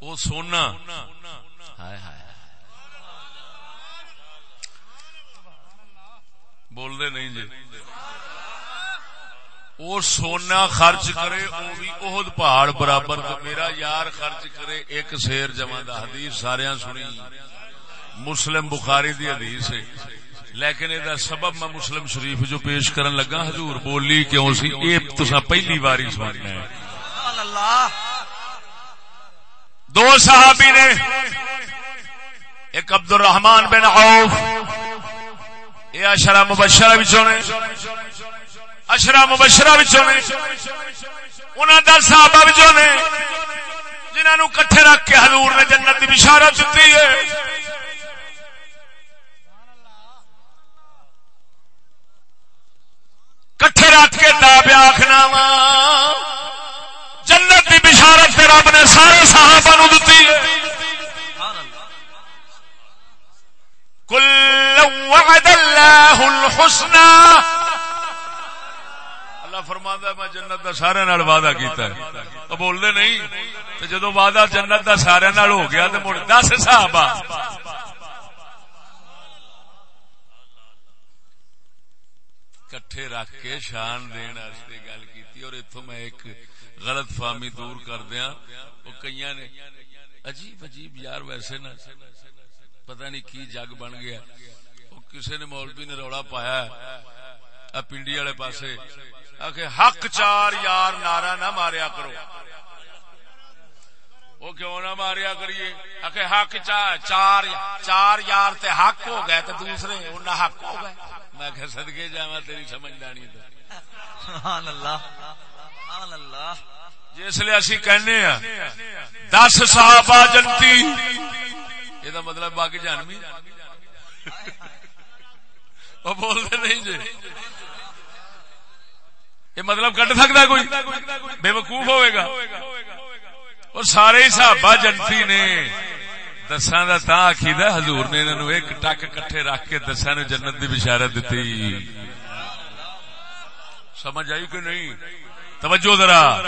وہ سونا۔ ہائے ہائے بول دے نہیں جی۔ وہ سونا خرچ کرے، وہ بھی اہد پہاڑ برابر میرا یار خرچ کرے۔ ایک شیر جمع دا حدیث سارے سنی۔ مسلم بخاری دی حدیث ہے۔ لیکن یہ سبب میں مسلم شریف جو پیش کرن لگا، حضور بولی کیوں سی؟ یہ تو پہلی باری سننا ہے۔ اللہ۔ دو صحابی نے، ایک عبد الرحمان بن عوف، یہ اشرا مبشرہ بچوں نے اشرا مبشرہ بچوں نے انہوں دس صحابہ بچوں نے جنہوں نے کٹھے رکھ کے حضور نے جنت کی بشارت دیتی ہے۔ کٹھے رکھ کے دابیا آخنا وا۔ جنت کی بشارت سے رب نے سارے صحابہ نو دتی ہے۔ کل وعد اللہ الحسنى اللہ فرماندا میں جنت دا سارے نال وعدہ کیتا ہے۔ تو بولدے نہیں، تے جدوں وعدہ جنت دا سارے نال ہو گیا، تے مڑ 10 صحابہ۔ کٹھے رکھ کے شان دین واسطے گل کیتی اور ایتھوں میں ایک غلط فہمی دور کر دیا وہ کئی نے۔ عجیب عجیب یار ویسے نا۔ پتہ نہیں کی جگ بن گیا۔ وہ کسی نے مولوی نے روڑا پایا۔ پنڈی والے پاسے۔ آخر حق چار یار نارا نہ ماریا کرو۔ وہ کیوں نہ ماریا کریے؟ آخر حق چار چار یار تے حق ہو گئے تو دوسرے انہیں حق ہو گئے۔ میں کہ سدکے جا تیری سمجھدانی سبحان اللہ. سبحان اللہ. جس لیے اسی کہنے ہیں، دس صحابہ جنتی. یہ مطلب باقی جانوی وہ بولتے نہیں جی۔ یہ مطلب کٹ سکتا کوئی؟ بے وقوف ہوئے گا۔ اور سارے صحابہ جنتی نے دساں دا تا آخیدہ حضور نے انہوں ایک ٹک کٹھے رکھ کے دساں نے جنت دی بشارت دیتی سمجھ آئی کہ نہیں؟ توجہ ذرا۔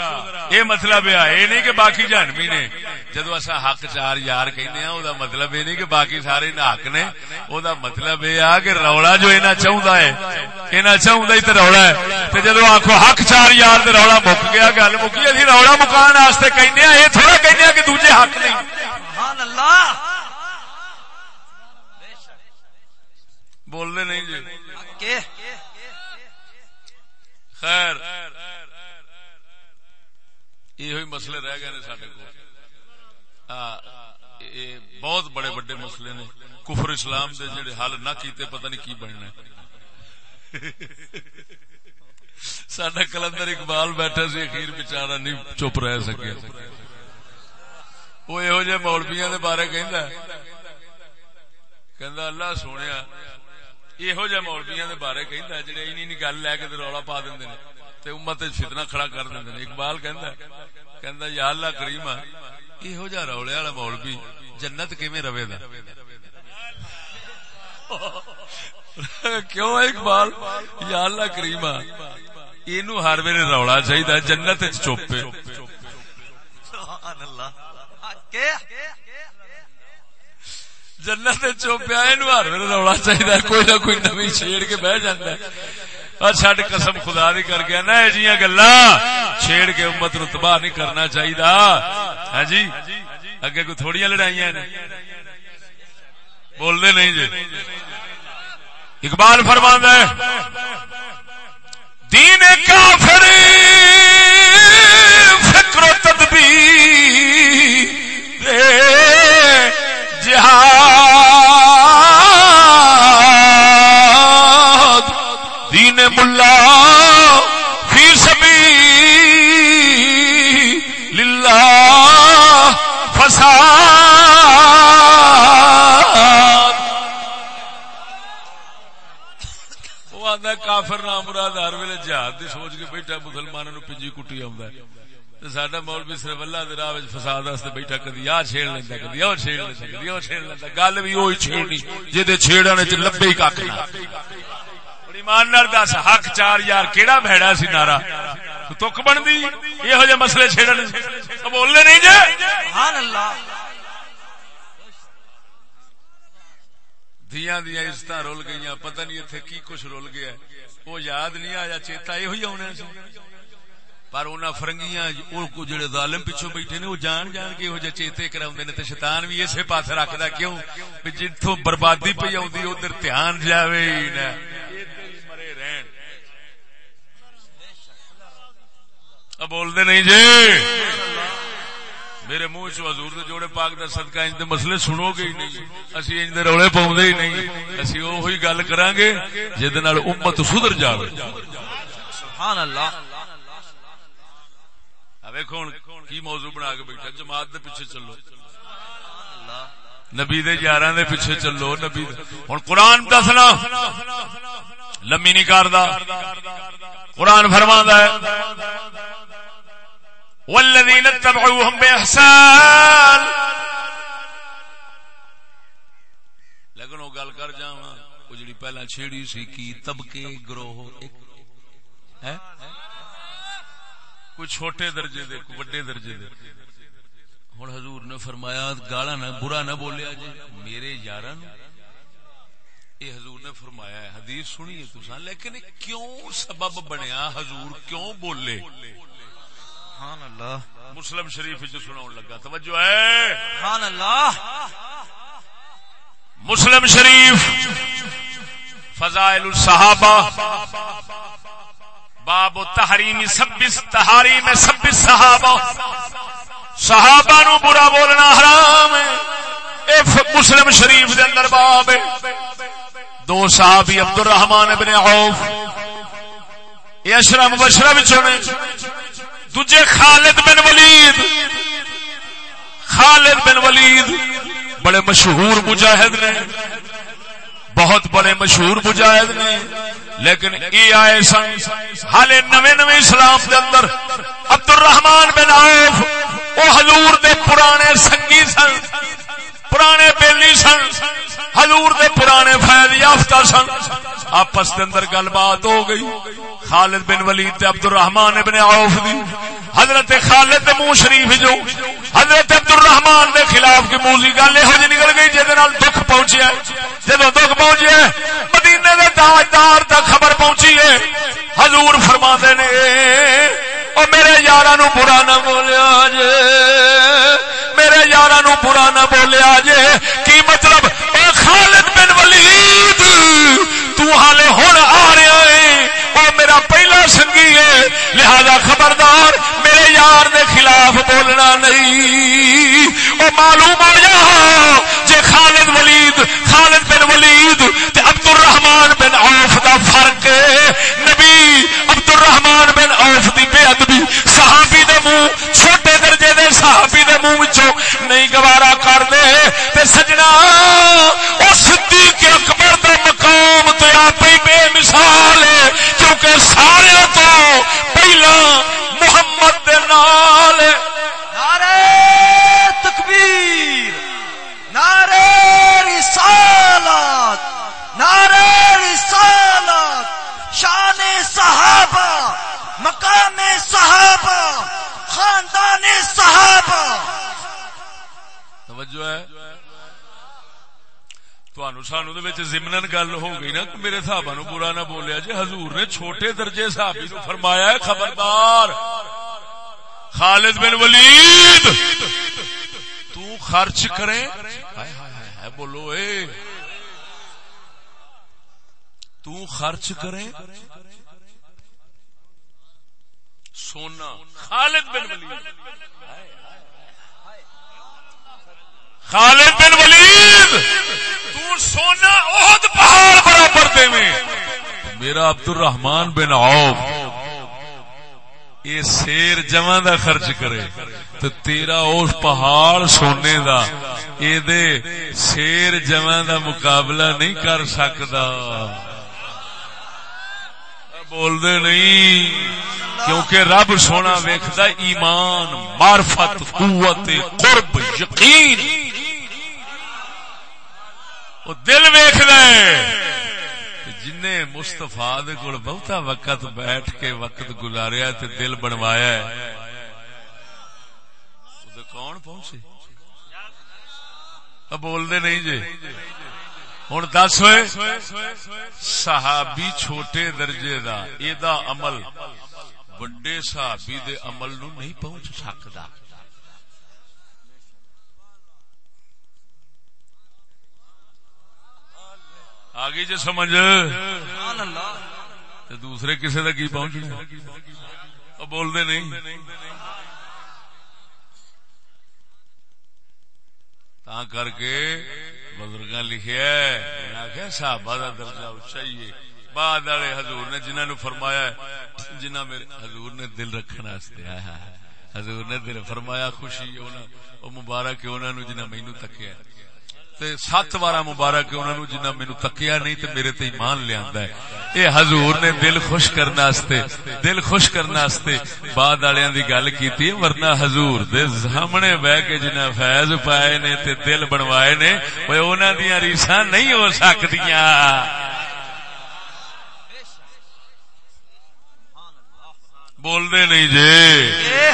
یہ مطلب ہے یہ نہیں کہ باقی جانوی نے۔ جدو اصا حق چار یار کہنے او دا مطلب یہ نہیں کہ باقی سارے حق نے۔ او دا مطلب یہ آ کہ رولا جو اینا چاہتا ہے اینا چاہتا ہی تو رولا ہے۔ تو جدو آخو حق چار یار تو رولا مک گیا گل مکی ابھی رولا مکان واسطے کہنے یہ تھوڑا کہنے کہ دوجے حق نہیں۔ اللہ بولنے نہیں جی۔ خیر یہ مسئلے رہ گئے سڈے کو ہاں، بہت بڑے بڑے مسئلے نے۔ کفر اسلام دے جڑے حل نہ کیتے پتہ نہیں کی بننا سڈا کلندر اقبال بیٹھا سی، اخیر بچارا نہیں چپ رہ سکے۔ وہ یہو جہ مولبیا کے بارے کہ اللہ سونے یہو جہ مولبیا بارے کہ جڑے گل لے کے رولا پا دیں امت فتنہ کھڑا کر دیں اقبال یا اللہ کریم یہو جہ والا مولوی جنت کیویں رہے گا؟ کیوں اقبال؟ یا اللہ کریم اینو ہر ویلے رولا چاہیے جنت چوپے۔ جنت چوپیا ہر ویلے رولا چاہیے کوئی نہ کوئی نمی چھیڑ کے بہ جانا ہے۔ چڈ قسم خدا دی کر گیا نا جی گلا چھیڑ کے امت نو تباہ نہیں کرنا چاہیے ہاں جی؟ اگے کوئی تھوڑی لڑائیاں نے؟ بولنے نہیں جی۔ اقبال فرما ہے، دین کافر فکر و تدبیر جہاد کافر نام مراد ہر ویلے جہاد دی سوچ کے بیٹھا، مسلمانوں نو پنجی کٹی آਉਂدا ہے۔ ساڈا مولوی صرف اللہ دے راہ وچ فساد واسطے بیٹھا، کدی آ چھیڑ لیندا کدی او چھیڑ لیندا کدی او چھیڑ لیندا گل بھی اوہی چھیڑنی جے چھیڑن وچ لبے ہی ککھ نہ۔ ایمان نال دس، حق چار یار کیڑا بھڑا سی نارا تک بنتی؟ یہ جہ مسئلے چھیڑن۔ بولنے نہیں جی سبحان اللہ۔ دیا دیا عزت رول گئی پتہ نہیں اتنے کی کچھ رول گیا۔ وہ یاد نہیں آیا، چیتا یہ آنا سی پر انہاں فرنگیاں، او جڑے ظالم پیچھے بیٹھے نے، وہ جان جان کے ہو جے چیتے کراوندے نے تے شیطان بھی اسے پاس رکھدا کیوں؟ کہ جتھوں بربادی پئی اوندی ادھر دھیان جاوے ہی نہ۔ بولتے نہیں جی۔ میرے منہ چ حضور دے جوڑے پاک دا صدقہ انج دے مسئلے سنو گے ہی نہیں۔ اسی انج دے رولے پاؤں ہی نہیں۔ اسی وہی گل کران گے جے نال امت سدھر جاوے۔ سبحان اللہ ویکھو کی موضوع بنا کے بیٹھا۔ جماعت دے پیچھے چلو۔ نبی دے یاراں دے پیچھے چلو۔ نبی ہن قرآن دسنا۔ لمی نہیں کردا قرآن فرماندا ہے۔ والذین اتبعوهم بإحسان. لیکن وہ گل کر جاواں، وہ جڑی پہلا چھیڑی سی کی؟ طبقے، گروہ، ایک ہے کوئی چھوٹے درجے دے، کوئی بڑے درجے دے۔ ہن حضور نے فرمایا گالا نہ، برا نہ بولیا جی میرے یاراں یہ حضور نے فرمایا ہے، حدیث سنیے تساں، لیکن کیوں سبب بنیا؟ حضور کیوں بولے؟ سبحان اللہ۔ مسلم شریف سنا لگا۔ توجہ ہے۔ سبحان اللہ۔ مسلم شریف فضائل الصحابہ باب تحریم سب تحریم سب صحابہ۔ صحابہ نو برا بولنا حرام ہے۔ اے مسلم شریف دے اندر باب ہے۔ دو صحابی عبد الرحمان ابن عوف یہ اشرم بشرا بچوں دجے خالد بن ولید۔ خالد بن ولید بڑے مشہور مجاہد نے۔ بہت بڑے مشہور مجاہد نے۔ لیکن یہ آئے سن، حالے نوے نوے اسلام دے اندر عبد الرحمان بن عوف، وہ حضور دے پرانے سنگی سن۔ پرانے بیلی سن، حضور دے پرانے فیض یافتہ سن۔ آپس کے اندر گل بات ہو گئی۔ خالد بن ولید تے عبد الرحمان ابن عوف دی، حضرت خالد دے منہ شریف جو، حضرت عبد الرحمان دے خلاف کی منہ گل یہو جی نکل گئی جہد دکھ پہنچیا جب دکھ پہنچیا مدینے دے تاجدار تک خبر پہنچی ہے۔ حضور فرما نے اور میرے یار نو برا نہ بولیا جے۔ میرے یار برا نہ بولیا جے۔ کی مطلب؟ اے خالد بن ولید، تو حالے ہوں آ رہا ہے۔ اور میرا پہلا سنگی ہے۔ لہذا خبردار، میرے یار دے خلاف بولنا نہیں۔ اور معلوم آ جا جے خالد ولید، خالد بن ولید تے عبد الرحمان بن عوف دا فرق نبی عبد الرحمان بن عوف دی بے ادبی صحابی دے منہ چھوٹے درجے دے صحابی دے منہ وچوں نہیں گوارا کر دے تے سجنا او صدیق اکبر دا مقام تے آپ ہی بے مثال ہے کیونکہ سارے تو پہلا محمد دے نال نعرہ تکبیر نعرہ رسالت نعرہ رسالت شان صحابہ مقام صحابہ خاندان صحابہ۔ توجہ ہے۔ سانو زمن گل ہو گئی نا میرے صحابہ نو برا نہ بولیا جی حضور نے چھوٹے درجے صحابی نو فرمایا ہے خبردار خالد بن ولید تو خرچ کرے بولو اے تو خرچ کرے سونا خالد بن ولید خالد بن ولید، تو سونا عہد پہاڑ برابر دے میں۔ میرا عبد الرحمان بن عوف، یہ سیر جمع دا خرچ کرے، تو تیرا اس پہاڑ سونے دا اے دے سیر جمع دا مقابلہ نہیں کر سکتا۔ بول دے نہیں، کیونکہ رب سونا ویکھدا ایمان، معرفت، قوت، قرب، یقین۔ وہ دل ویکھدا ہے۔ جن مستفا کول بہتا وقت بیٹھ کے وقت گزاریا تے دل بنوایا ہے کون پہنچے؟ بول دے نہیں جی ہوں دس ہوئے، صحابی چھوٹے درجے دا دا عمل وڈے صحابی دے عمل نو نہیں پہنچ سکتا آگے جو سمجھ۔ تو دوسرے کسی کا کی پہنچنا؟ بول دے نہیں۔ تا کر کے بزرگ لکھا صحابہ کا درجہ اچھا ہی ہے۔ بعد والے حضور نے جنہوں نے فرمایا جنہ میرے حضور نے دل رکھنے حضور نے دل فرمایا خوشی مبارک انہوں نے جنہ مینو تکیا سات بارہ مبارک انہوں نے جنہ مینو تکیا نہیں تو میرے تے ایمان لیا اے حضور نے دل خوش کرنے دل خوش کرنے بعد والے دی گل کی ورنہ حضور دے سامنے بہ کے جنہ فیض پائے نے تے دل بنوائے نے انہوں دیا ریسا نہیں ہو سکدیاں۔ بول دے نہیں جی۔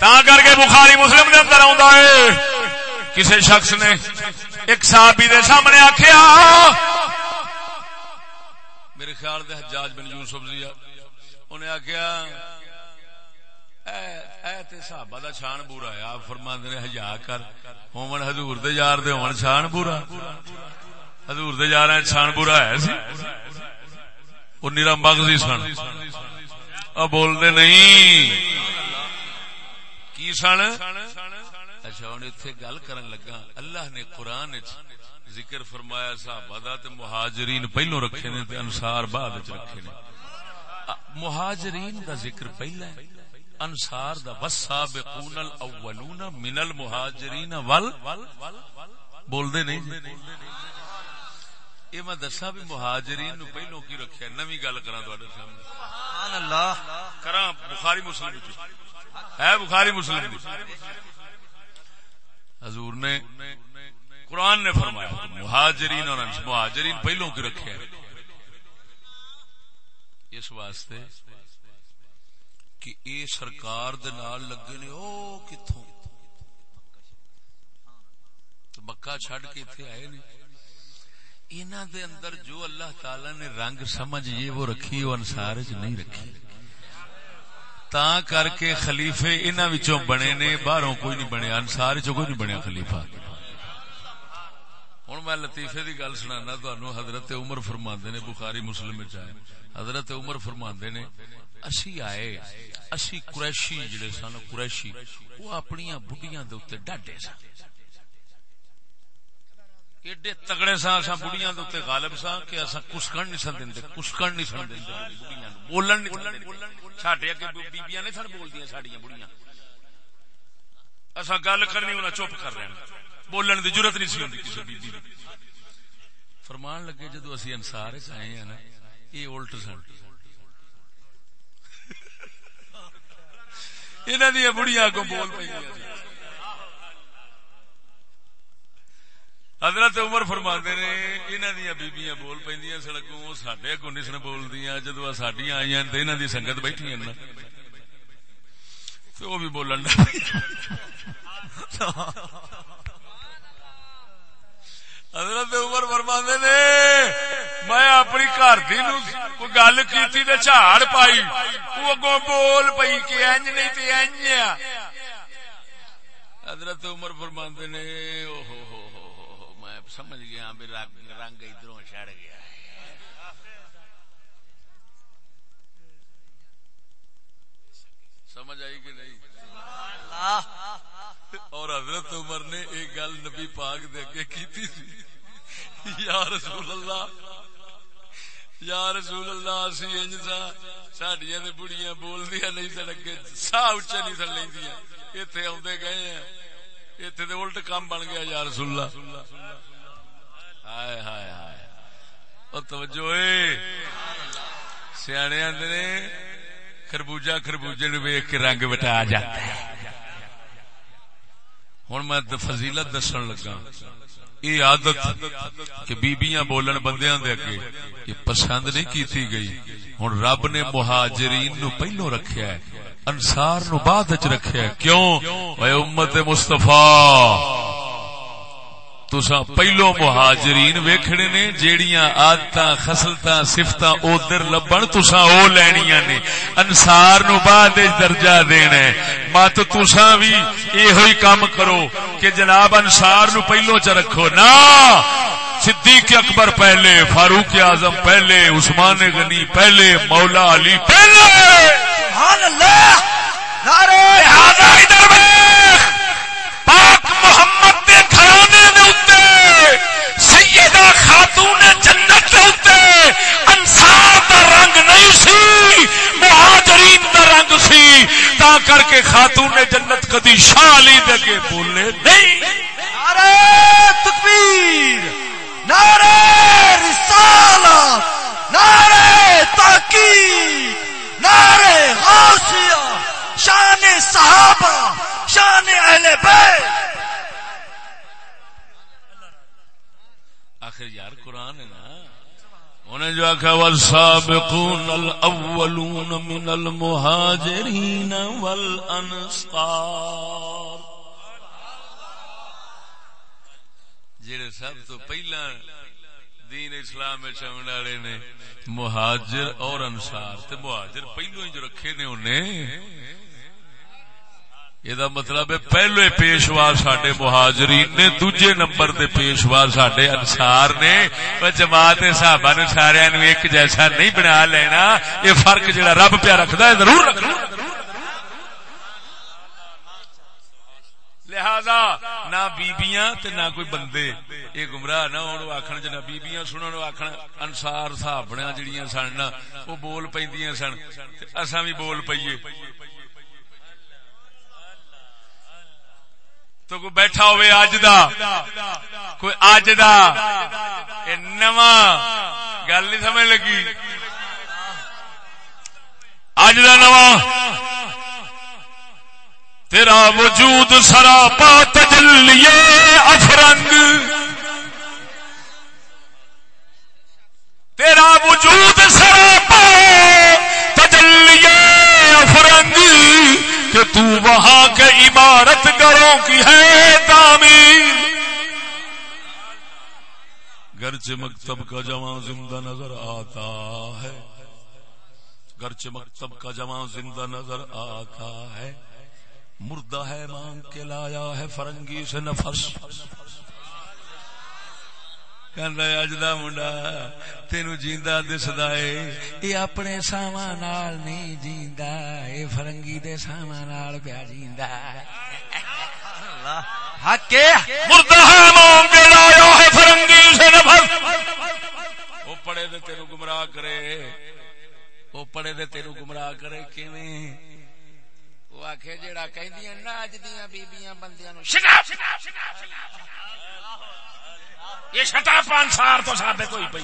تا کر کے بخاری مسلم دے اندر آ کسی شخص نے ایک صحابی دے سامنے آخیا میرے خیال دے حجاج بن یوسف جی انہیں آخیا صحابہ دا چھان بورا ہے، آپ فرما نے ہجا کر۔ ہومن حضور دے یار دے ہون چھان بورا۔ حضور دے یار چھان بورا ہے سی۔ وہ نیرا مغزی سن۔ اب بول دے نہیں۔ کی سن؟ اچھا ہوں اتنے گل کرن لگا۔ اللہ نے قرآن ذکر فرمایا، صحابہ تے مہاجرین پہلو رکھے نے تے انصار بعد رکھے نے۔ مہاجرین دا ذکر پہلا ہے۔ انصار دا والسابقون الاولون من المہاجرین وال بول دے نہیں جی۔ یہ میں دسا بھی مہاجرین نو پہلو کی رکھیا، نوی گل کراں تواڈے سامنے۔ سبحان اللہ، کراں بخاری مسلم وچ ہے بخاری مسلم دی۔ حضور نے قرآن نے فرمایا، مہاجرین اور مہاجرین پہلوں کی رکھے ہیں۔ اس واسطے کہ اے سرکار دے نال لگے نے، او کتھوں؟ تو مکہ چھڈ کے ایتھے آئے نے۔ انہاں دے اندر جو اللہ تعالی نے رنگ سمجھ یہ وہ رکھی، وہ انصار وچ نہیں رکھی۔ تا کر کے خلیفے انہاں وچوں بنے نے باہروں کوئی نہیں بنیا انصار وچوں کوئی نہیں بنیا خلیفہ ہوں میں لطیفے کی گل سنا تہن حضرت عمر فرما نے بخاری مسلم آئے حضرت عمر فرما نے اسی آئے اسی قریشی جڑے سن قریشی وہ اپنی بڑھیاں دے ڈاڈے سن ایڈے تگڑے سا اصا بڑھیاں دے غالب سا کہ اصا کسکن نہیں سن دے کسکن نہیں سن دیندے دے بولن نہیں سڈے اگے بیبیاں نہیں سن بول دیا سڈیا بڑھیاں۔ اصا گل کرنی انہیں چپ کر رہے بولن کی ضرورت نہیں سی ہوتی کسی بی فرمان لگے جدو اسی انسار آئے ہیں نا یہ الٹ سن۔ انہوں دیا بڑھیا کو بول پہ حضرت عمر فرما نے انہوں دیا بیبیاں بول پہ سڑکوں سڈے کو نہیں سن بول دیا جدو سڈیا آئی تو انہوں دی سنگت بیٹھی ہیں تو وہ بھی بولن حضرت عمر فرما نے، میں اپنی گھر دی نو گل کی جھاڑ پائی۔ وہ اگوں بول پئی کہ انج نہیں تے انج حضرت عمر فرما نے میں سمجھ گیا بھی رنگ رنگ ادھر چڑھ گیا سمجھ آئی کہ نہیں؟ اور حضرت عمر نے ایک گل نبی پاک دے کے کیتی تھی یا رسول اللہ، یا رسول اللہ، اسی انج سا، ساڈیاں تے بڑیاں بولدیاں نہیں سن اگے، سا اونچا نہیں سن لیندیاں۔ ایتھے اوندے گئے ہیں۔ ایتھے تے الٹ کام بن گیا، یا رسول اللہ۔ ہائے ہائے ہائے۔ او توجہ اے۔ سیانے آندے نے خربوجہ خربوجے نو ویکھ کے رنگ بٹا جاتا ہے۔ ہوں میں فضیلت دسن لگا۔ یہ عادت کہ بیبیاں بولن بندیاں دے اگے یہ پسند نہیں کیتی گئی۔ ہوں رب نے مہاجرین نو پہلو رکھیا ہے، انصار نو بعد وچ رکھیا ہے۔ کیوں؟ اے امت مصطفی۔ تسا پہلو مہاجرین ویکھنے نے جیڑیاں آدتاں خسلتاں صفتاں ادھر لبن تسا او لینیاں نے۔ انصار نو بعد درجہ دینا ہے۔ مت تسا بھی یہ کام کرو کہ جناب انصار نو پہلو چ رکھو۔ نا صدیق اکبر پہلے فاروق اعظم پہلے عثمان غنی پہلے مولا علی پہلے۔ سبحان اللہ! نعرہ! لہذا ادھر رنگ سی مہاجرین دا رنگ سی تا کر کے خاتون جنت کدی شاہ علی دے کے بولے نہیں۔ نعرہ تکبیر نعرہ رسالت نعرہ تحقیق نعرہ غوثیہ شان صحابہ شان اہل بیت۔ آخر یار قرآن ہے نا۔ انہیں جو آخا والسابقون الاولون من المہاجرین والانصار جڑے سب تو پہلا دین اسلام میں چمن والے نے، مہاجر اور انصار۔ تے مہاجر پہلو ہی جو رکھے نے انہیں یہ مطلب ہے پہلے پیشوا سڈے مہاجرین نے دوجے نمبر دے پیشوا سڈے انسار نے جماعت صحابہ نے سارا نو ایک جیسا نہیں بنا لینا یہ فرق جڑا رب پیا رکھتا ہے ضرور رکھنا لہذا نہ بیبیاں تے نہ کوئی بندے یہ گمراہ نہ ہوں آخر جنا بیبیاں سنن آخر انسار صحابڑیاں جڑیاں سن نا وہ بول پہ سن اصا بھی بول پیے کوئی بیٹھا ہوئے اج دا، کوئی اج دا۔ نواں، گل نہیں سمجھ لگی۔ اج دا نواں۔ تیرا وجود سرا پا تجلیے افرنگ۔ تیرا وجود سرا پا تجلیے افرنگ۔ کہ تو وہاں کے عمارت گروں کی ہے تعمیر۔ گرچہ مکتب کا جمع زندہ نظر آتا ہے۔ گرچہ مکتب کا جمع زندہ نظر آتا ہے۔ مردہ ہے مانگ کے لایا ہے فرنگی سے نفس۔ منڈا تین جیندہ دسدا اپنے ساوا نال نہیں جیندا اے فرنگی دے ساوا نال پیا جیندا حق مردہ ہے مانگ کے لایا ہے فرنگی سے پڑے دے تیرو گمراہ کرے۔ وہ پڑے دے تیرو گمراہ کرے کیویں؟ وہ آخے جڑا کہ بیبیاں بندیاں نو یہ شتا پانچ سار تو ثابت ہوئی پی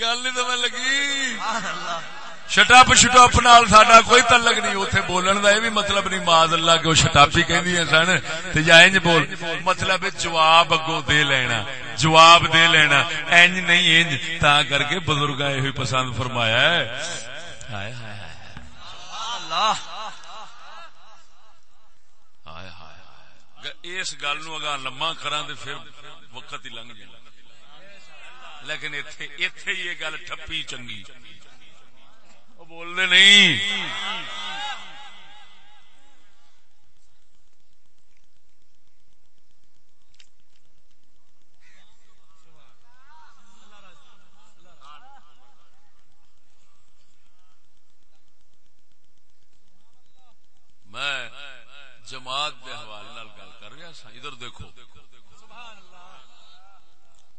گل نہیں تو لگی؟ شٹاپ شٹاپ نال ساڈا کوئی تعلق نہیں، اوتھے بولن دا یہ بھی مطلب نہیں۔ ماذ اللہ کہ وہ شٹاپی کہندی ہیں سن، تے یا انج بول مطلب جواب اگوں دے لینا، جواب دے لینا۔ انج نہیں انج، تا کر کے بزرگاں یہ پسند فرمایا ہے۔ ہائے ہائے ہائے۔ اللہ ہائے ہائے اس گل نو اگا لما کراں تے پھر وقت ہی لنگ جانا۔ لیکن ایتھے ایتھے یہ گل ٹھپی چنگی۔ وہ بول دے نہیں۔ میں جماعت کے حوالے گل سا، ادھر دیکھو۔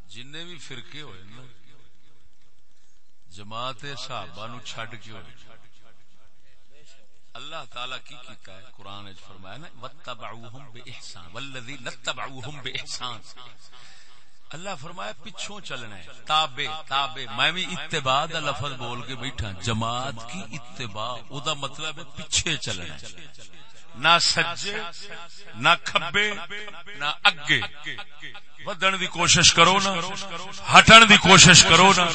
جن بھی فرقے ہوئے نا۔ جماعت صحابہ نو چھڈ کے ہوئے۔ اللہ تعالی کی کیتا ہے؟ قرآن وچ فرمایا نا وتبعوہم باحسان والذین تبعوہم باحسان اللہ فرمایا پیچھوں چلنا ہے۔ تابع تابع۔ میں بھی اتباع دا لفظ بول کے بیٹھا۔ جماعت کی اتباع، او دا مطلب ہے پیچھے چلنا ہے۔ نہ سجے، نہ کھبے، نہ اگے۔ ودن دی کوشش کرو نا، ہٹن دی کوشش کرو نا،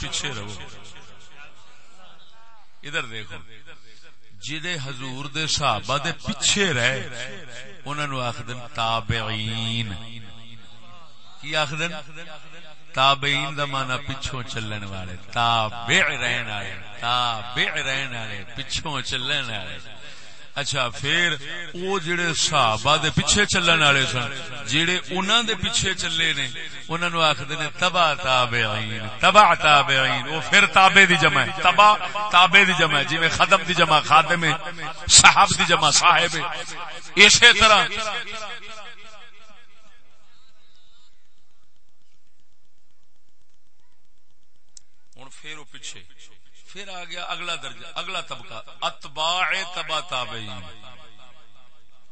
پیچھے رہو۔ ادھر دیکھو، جدے حضور دے صحابہ دے پیچھے رہے انہوں نے آخدن تابعین۔ کی آخدن؟ تابعین دا مانا پچھوں چلن والے، تابع رہن والے، تابع رہن والے پچھوں چلن والے۔ اچھا پھر وہ جڑے صحابہ دے پیچھے چلن والے سن، جڑے انہاں دے پیچھے چلے نے، انہاں نو آکھدے نے، تبع تابعین تبع تابعین، وہ پھر تابع دی جمع ہے۔ تبع تابع دی جمع ہے، جویں خدم دی جمع، خادم ہے صاحب دی جمع، صاحب ہے۔ اسی طرح۔ ہن پھر وہ پیچھے۔ پھر آ گیا اگلا درجہ، اگلا طبقہ، اتباع تبا تابعین۔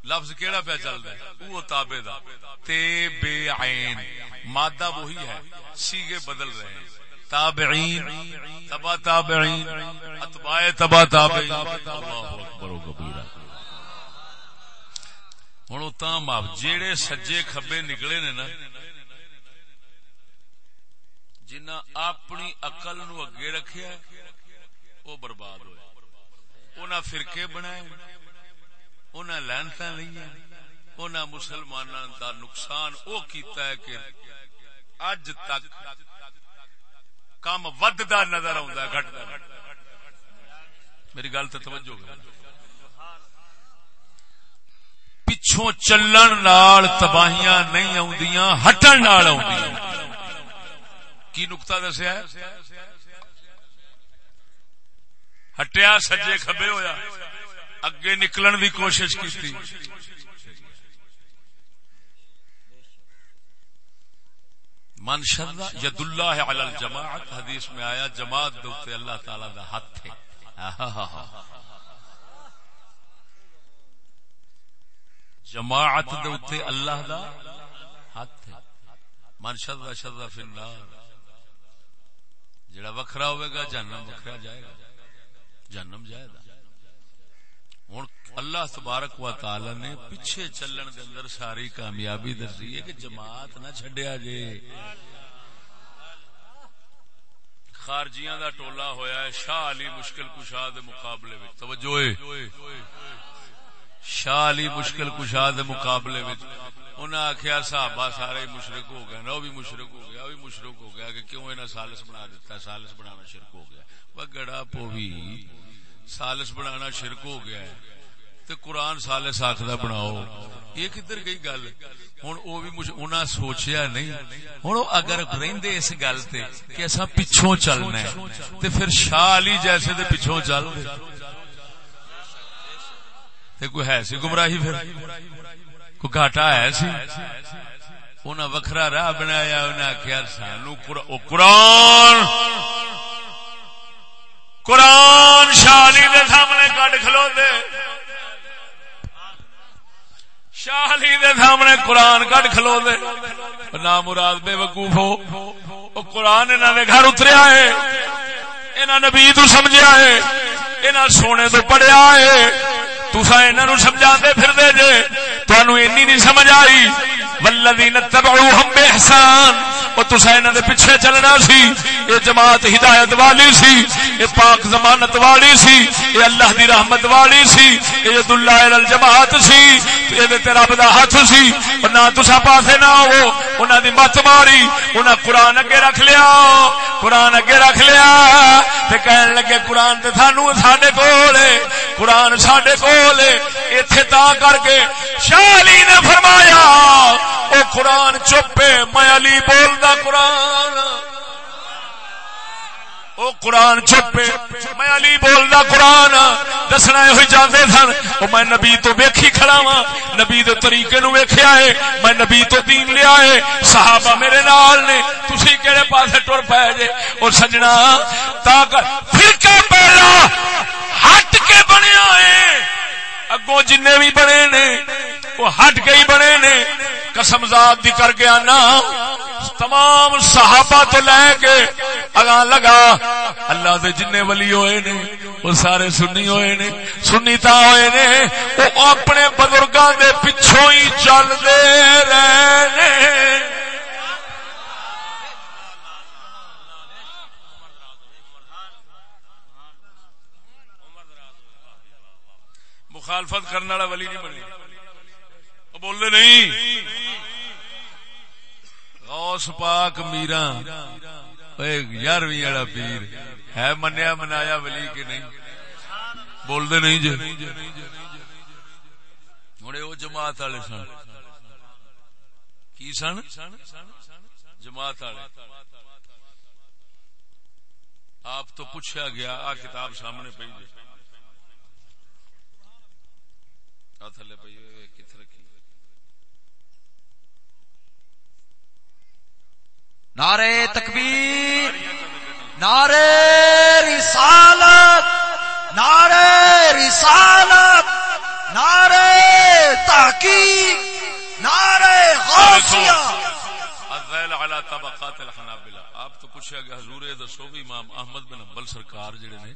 لفظ کیڑا پہ چل رہا ہے؟ وہ تابع دا۔ تے بے عین۔ مادہ وہی ہے، سیگے بدل رہے ہیں۔ تابعین تبا تابعین، اتباع تبا تابعین۔ اللہ اکبر و کبیرہ۔ ہن تام آپ جیڑے سجے کھبے نکلے نے نا جنہ اپنی عقل نو اگے رکھیا ہے وہ برباد ہوئے۔ انہاں فرقے بنائے انہاں لانتا لیا انہاں مسلمانوں دا نقصان او کیتا ہے کہ اج تک کم وددا نظر آਉਂدا ہے، گھٹدا میری گل تے توجہ کرو۔ پچھوں چلن نال تباہیاں نہیں آوندیاں، ہٹن نال آوندیاں۔ کی نقطہ دسیا ہے؟ ہٹیا، سجے کھبے ہویا۔ اگے نکلن دی کوشش کی من شدہ ید اللہ علی الجماعت، حدیث میں آیا، جماعت دوتے اللہ تعالی دا ہاتھ ہے۔ جماعت دے اتے اللہ دا ہاتھ ہے۔ من شد شد فی النار۔ جڑا وکھرا ہوئے گا، جہنم وکھرا جائے گا۔ جہنم جائے گا۔ ہوں اللہ تبارک و تعالی نے پیچھے چلن دے اندر ساری کامیابی دسی ہے کہ جماعت نہ چھڈیا جے۔ خارجیاں دا ٹولا ہویا ہے، شاہ علی مشکل کشا دے مقابلے وچ۔ توجہ ہے شاہ علی مشکل کشا دے مقابلے وچ۔ انہاں آخیا صحابہ سارے مشرک ہو گئے نا وہ بھی مشرک ہو گیا وہ بھی مشرک ہو گیا کہ کیوں انہیں سالس بنا دیتا سالس بنانا شرک ہو گیا۔ وہ گڑا پوی سالس بنانا شرک ہو گیا ہے۔ تو قرآن سالس آخر بناؤ۔ یہ کدھر گئی گل؟ ہوں وہ بھی انہیں سوچیا نہیں۔ ہوں اگر رہندے اس گل تے کہ اصا پچھوں چلنا ہے تو پھر شاہ علی جیسے دے پچھوں چل دے کوئی ہے سی گمراہی پھر؟ کوئی گھاٹا ہے سی؟ انہیں وکھرا راہ بنایا انہیں آخیا سانو قرآن قرآن! شالی دے سامنے کٹ کھلو دے شالی دے سامنے قرآن کٹ کھلو دے نام مراد بے وقوف ہو۔ قرآن انہوں نے گھر اتریا ہے۔ انہوں نبی تو سمجھا ہے۔ انہوں سونے تو پڑھیا ہے۔ تسا انہوں سمجھا دے پھر دے جے تہن اینی نہیں سمجھ آئی۔ ولدین تبعو ہم بے احسان وہ تسا انہوں نے پیچھے چلنا سی۔ یہ جماعت ہدایت والی سی، یہ پاک زمانت والی سی، یہ اللہ دی رحمت والی سی، یہ ید اللہ جماعت سی، یہ رب دا ہاتھ سی۔ نہ تسا پاسے نہ ہو انہوں دی مت ماری۔ انہیں قرآن اگے رکھ لیا، قرآن اگے رکھ لیا۔ تے کہن لگے، قرآن تے سانو ساڈے کول قرآن ساڈے کول ایتھے تا کر کے شاہ علی نے فرمایا، او قرآن چپے میں علی بولدا قرآن۔ او قرآن چپے میں علی بولدا قرآن، دسنا یہ جاندے سن۔ او میں نبی تو ویکھی کھڑا وا نبی دے طریقے نو ویکھیا ہے۔ میں نبی تو دین لیا ہے۔ صحابہ میرے نال نے۔ تسی کیڑے پاسے ٹر پے جے؟ او سجنا، تا کر۔ فرقہ پہلا ہٹ کے بنیا ہے۔ اگوں جن بھی بنے نے، وہ ہٹ کے ہی بنے نے۔ قسم ذات دی کر گیا نا تمام صحابہ تو لے کے اگاں لگا۔ اللہ دے جن ولی ہوئے نے، وہ سارے سنی ہوئے نے، سنی تا ہوئے نے، وہ اپنے بزرگاں دے پچھوں ہی چل دے رہے مخالفت کرنے والا ولی نہیں بنی۔ بولنے نہیں۔ غوث پاک میرا یارویں والا پیر، ہے منیا منایا ولی کہ نہیں؟ بولتے نہیں جی ہوں وہ جماعت والے سن۔ کی سن؟ جماعت والے۔ آپ تو پوچھا گیا، آ کتاب سامنے پی جی تھلے پی کتنے رکھی نعرے تکبیر نعرے رسالت نعرے رسالت نعرے تحقیق نعرے غوثیہ۔ الذیل علی طبقات الحنابلہ۔ آپ تو پوچھا گیا حضور دسو بھی امام احمد بن حنبل سرکار جڑے نے،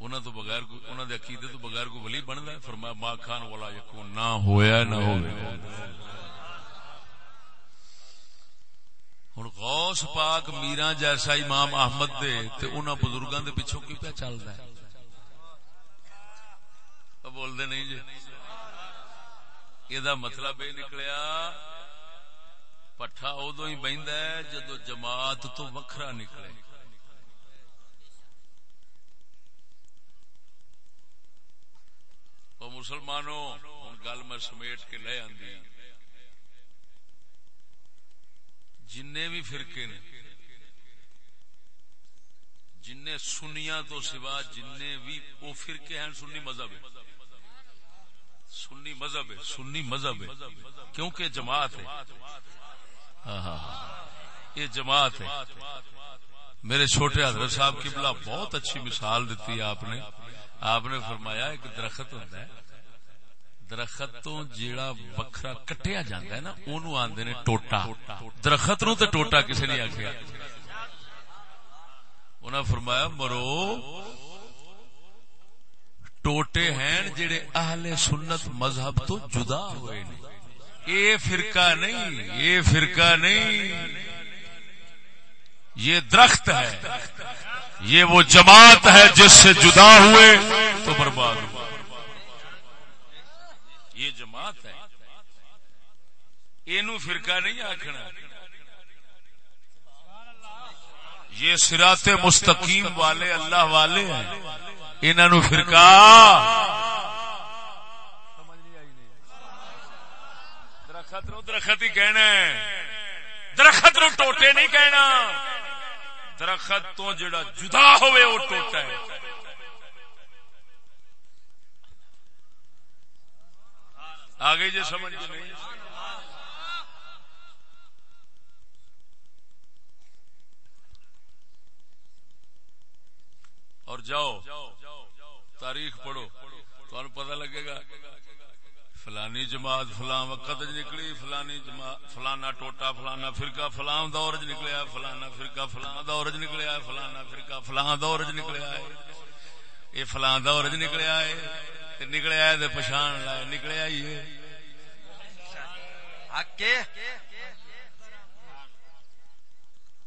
انہاں تو بغیر انہاں دے عقیدے تو بغیر کوئی ولی بندا ہے؟ فرمایا، ما کان ولا یکون، نہ ہویا نہ ہوے ہن غوث پاک میرا جیسا امام احمد دے تے انہاں بزرگاں دے پیچھے کی پہ چلدا ہے بول دے نہیں جی یہ مطلب یہ نکلیا پٹھا ادو ہی بہندا ہے جدو جماعت تو وکھرا نکلے مسلمانوں ہوں گل میں سمیٹ کے لے آندی جن بھی فرقے نے جن سنیا تو سوا جن بھی وہ فرقے ہیں، سنی مذہب ہے۔ سنی مذہب ہے، سنی مذہب ہے۔ کیونکہ جماعت ہے۔ ہاں، ہاں، ہاں۔ یہ جماعت ہے۔ میرے چھوٹے حضرت صاحب کی بلا بہت اچھی مثال دیتی ہے آپ نے۔ آپ نے فرمایا ایک درخت ہوتا ہے۔ درخت تو جیڑا وکھرا کٹیا جاتا ہے نا، اونوں آندے نے ٹوٹا۔ درخت نو تے ٹوٹا کسے نہیں آکھیا؟ انہاں فرمایا، مرو، ٹوٹے ہیں جڑے اہل سنت مذہب تو جدا ہوئے نے۔ اے فرقہ نہیں یہ فرقہ نہیں۔ یہ درخت ہے، یہ وہ جماعت ہے جس سے جدا ہوئے تو برباد ہوئے۔ یہ جماعت ہے۔ یہ فرقہ نہیں آخنا یہ سرات مستقیم والے اللہ والے ہیں۔ انہوں فرقہ درخت نو درخت ہی کہنا درخت نو ٹوٹے نہیں کہنا۔ درخت تو جڑا جدا ہوئے وہ ٹوٹا ہے۔ آگے جی سمجھ نہیں۔ اور جاؤ، تاریخ پڑھو۔ تو پتہ لگے گا، فلانی جماعت فلاں وقت نکلی، فلانی جماعت، فلانا ٹوٹا، فلانا فرقہ، فلاں دور چ نکلیا، فلانا فرقہ، فلاں دور چ نکلیا، فلانا فرقہ، فلاں دور چ نکلیا ہے۔ یہ فلاں دور چ نکلیا ہے۔ نکلیا ہے پچھان لائے نکلیا ہی ہے۔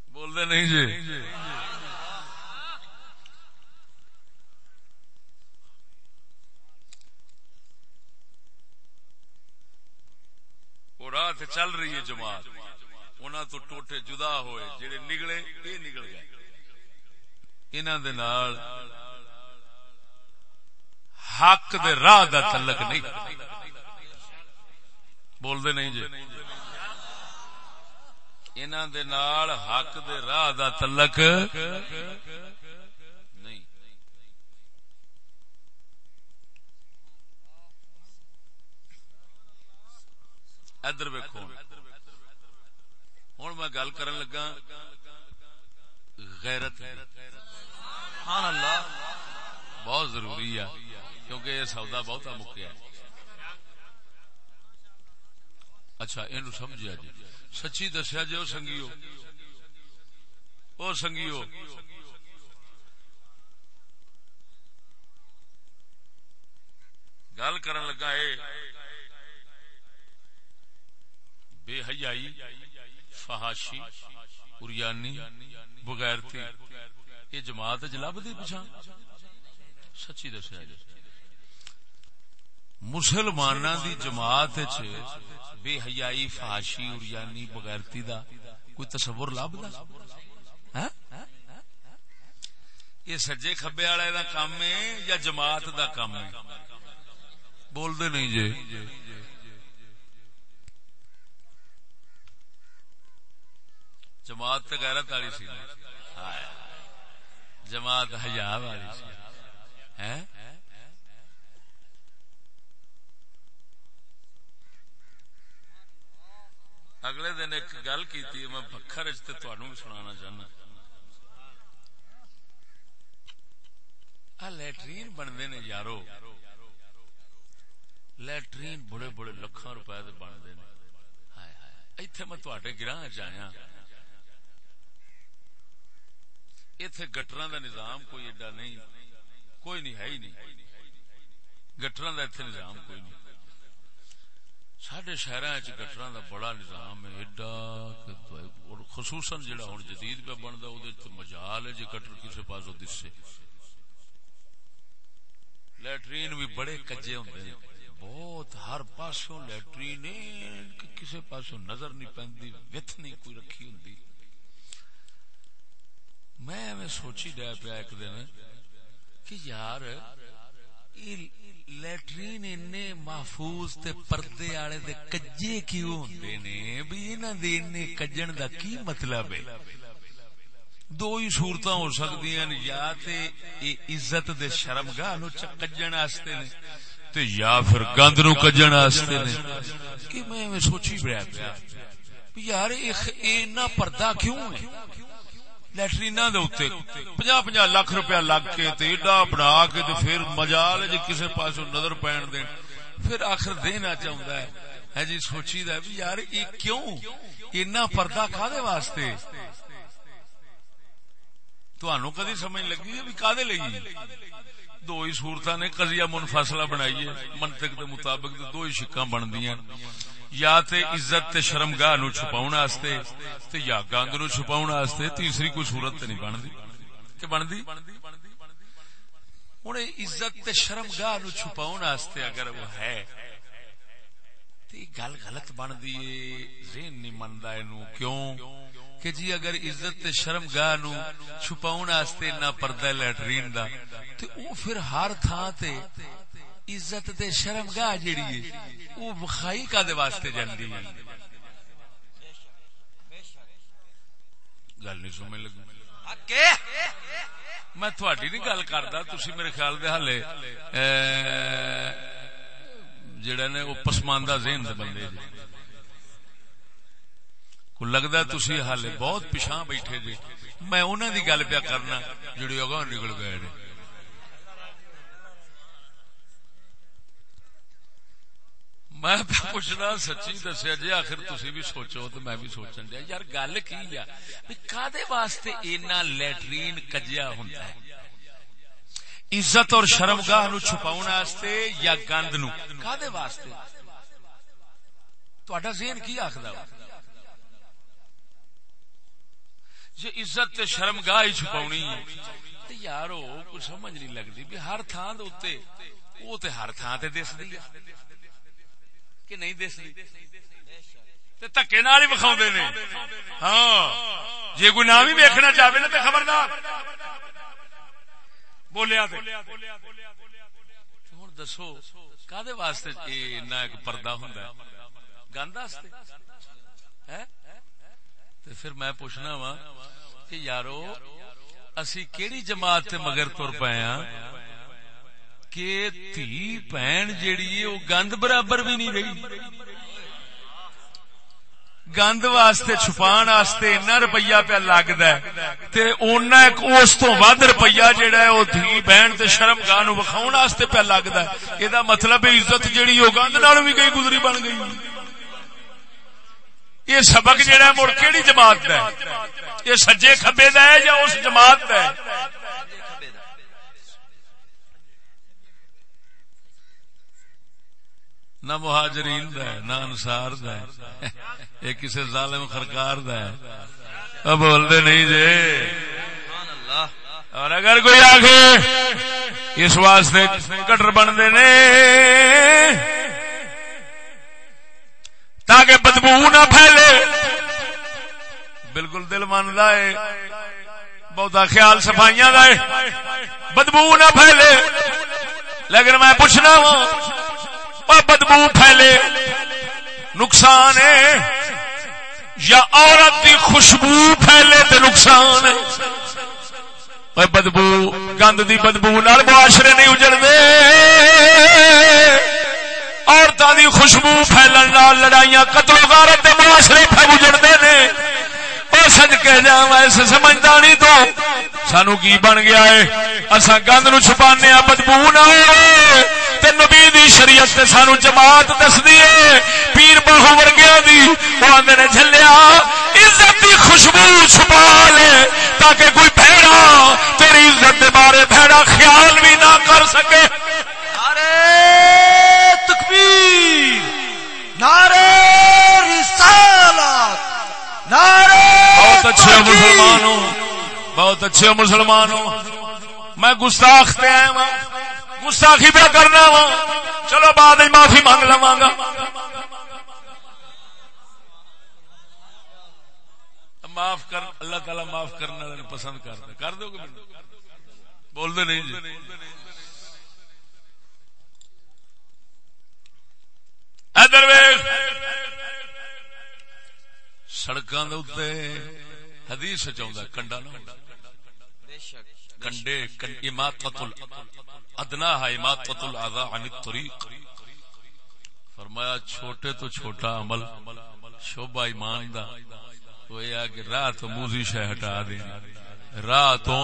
بولتے نہیں جی۔ راہ چل رہی ہے جماعت۔ انہوں تو ٹوٹے جدا ہوئے جڑے نکلے یہ نکل گئے۔ انہوں حق دے راہ دا تعلق نہیں۔ بولتے نہیں جی۔ انہوں دے نال حق دے راہ دا تعلق نہیں۔ ادھر ویکو ہوں میں گل کرن لگا۔ غیرت اللہ۔ بہت ضروری ہے۔ کیونکہ یہ سودا بہت مکیا اچھا یہ سمجھا جی۔ سچی دسیا جی وہ سنگیو۔ وہ سنگیو۔ گل کرن لگا اے، بے حیائی فہاشی اریانی بغیرتی، یہ جماعت جلب دی پچھا سچی دسیا جی۔ مسلمان دی جماعت بے حیائی فہاشی اریانی بغیرتی دا کوئی تصور لب دا ہاں؟ یہ سجے کبے والے دا کام ہے یا جماعت دا کام ہے؟ بول دے نہیں جی جماعت تو غیرت والی سی۔ جماعت ہزار والی سی۔ ہاں؟ اگلے دن ایک گل کی میں پکھر بھی سنا چاہنا۔ لٹرین بنتے نے یارو۔ لٹرین بڑے بڑے لکھان روپے بنتے اتنے میں گراہ چیا اتے گٹر دا نظام کوئی ایڈا نہیں، کوئی نہیں ہے ہی نہیں۔ گٹر دا اتنے نظام کوئی نہیں۔ سڈے شہر گٹر دا بڑا نظام ہے، ایڈا خصوصاً جڑا ہوں جدید پہ بنتا وہ مجال ہے جی گٹر کسی پاس دسے۔ لٹرین بھی بڑے کجے ہوں بہت ہر پاسوں لٹرین کسی پاسوں نظر نہیں پی وت نہیں کوئی رکھی ہوں میں سوچی ڈیا پیا ایک دن کہ یار لٹرین این محفوظ تے پردے آلے دے کجے کیوں ہوندے نے؟ بھی انہاں دے انے کجن دا کی مطلب ہے؟ دو ہی صورتاں ہو سکدی ہیں یا تے اے عزت دے شرمگاہ نو کجن واسطے نے، تے یا پھر گند نو کجن واسطے نے۔ کہ میں سوچی پیا پیا، یار اینا پردہ کیوں ہے؟ لٹرین پنجا پنجا لاکھ روپیہ لگ کے ایڈا بنا کے پھر مجال جی کسی پاس نظر پین دین پھر آخر دینا چاہتا ہے ہے جی سوچی دا بھی یار یہ کیوں اتنا پردہ کھا واسطے تو کدی سمجھ لگی ہے بھی کدے لگی دو ہی سورت نے قضیہ منفاصلہ بنائی ہے منطق دے مطابق دو ہی شکا بندیاں یا تے عزت تے شرمگاہ نو چھپاؤن واسطے تے یا گند نو چھپاؤن واسطے تیسری کوئی صورت تے نہیں بندی کہ بندی ہوں عزت تے شرمگاہ نو چھپاؤن واسطے اگر وہ ہے تے گل غلط بن دی ذہن نہیں منتا کیوں؟ کہ جی اگر عزت تے شرم گاہ نو چھپاؤن واسطے نہ پردہ لیٹرین دا، تے او پھر ہر تھان تے عزت تے شرم گاہ جیڑی ہے او بخائی کا دے واسطے جاندی ہے؟ گل نہیں سمجھ لگی۔ میں تھوڑی نہیں گل کردا تسی میرے خیال دے حالے جڑے نے وہ پسماندہ ذہن دے بندے جی کو لگتا تسی حالے بہت پچھا بیٹھے جی میں انہوں دی گل پیا کرنا جڑی اگاں نکل گئے نے۔ میں پوچھنا سچی دسیا جی آخر تسی بھی سوچو تو میں بھی سوچن دیا۔ یار گل کی ہے کدے واسطے اینا لیٹرین کجیا ہوتا ہے؟ عزت اور شرمگاہ نو چھپاؤن واسطے یا گند نو؟ کدے واسطے؟ تہاڈا ذہن کی آخدا جی عزت تے شرمگاہ ہی چھپاونی ہے۔ تے یارو کچھ سمجھ نہیں لگدی بھی ہر تھان دے اوتے، او تے ہر تھان تے دسدی ہے۔ کہ نہیں دسدی تے تکے نال ہی وکھاوندے نے۔ ہاں۔ جے کوئی نہ بھی ویکھنا چاہے نا تے خبردار۔ بولیا ہوں دسو کدے واسطے ایک پردہ ہوں گند پھر میں پوچھنا وا کہ یارو، اسی کیڑی جماعت مگر تر پائے ہاں؟ کہ تھی بہن جیڑی ہے وہ گند برابر بھی نہیں رہی گند واسطے چھپان واسطے اتنا روپیہ پہ لگتا ہے تے اونا اس تو ود روپیہ جہا ہے وہ دھی بہن تے شرم گاہ نو وکھاؤ واسطے پہ لگتا ہے یہ مطلب ہے عزت جیڑی وہ گند نال بھی گئی گزری بن گئی یہ سبق جہا ہے مڑ کہڑی جماعت ہے یہ سجے کبے دا ہے یا اس جماعت ہے نہ مہاجرین دا ہے، نہ انسار دا ہے۔ یہ کسی ظالم خرکار دا ہے۔ بول دے نہیں جے اور اگر کوئی آگے اس واسطے کٹر بن دے نے۔ تاکہ بدبو نہ پھیلے۔ بالکل دل من ہے۔ بہت خیال صفائیاں ہے۔ بدبو نہ پھیلے۔ لیکن میں پوچھنا ہوں بدبو پھیلے۔ نقصان ہے۔ یا عورت کی خوشبو پھیلے تو نقصان ہے۔ بدبو، گند دی بدبو نال معاشرے نہیں اجڑتے۔ عورتوں دی خوشبو پھیلن لڑائیاں قتل غارت معاشرے اجڑتے نے۔ سج کے جا ایسے سمجھدانی تو سانو کی بن گیا ہے؟ اصا گند نو چھپانے بدبو نہ نبی دی شریعت تے سانو جماعت دس دیے پیر بہو ورگیا دی۔ وہ آدھے نے جلیا عزت دی خوشبو چھپا لے تاکہ کوئی بھڑا تیری عزت دے بارے بھڑا خیال بھی نہ کر سکے۔ نعرے تکبیر نعرے رسالت نعرے بہت اچھے مسلمانوں بہت اچھے مسلمانوں میں گستاخ پہ آیا گستاخی پہ کرنا وا۔ چلو بعد معافی مانگ لوا گا۔ معاف کر، اللہ تعالی معاف کرنے والے پسند کر دے کر دو گے بول دے نہیں جی۔ ادھر سڑکاں حدیث چاہتا کنڈا نہ کنڈے اماطت ادنا ہے اماطت الاذا عن الطریق۔ فرمایا، چھوٹے تو چھوٹا عمل شوبہ ایمان دا۔ تو یہ کہ راہ تو موزی شہ ہٹا دینی راہ تو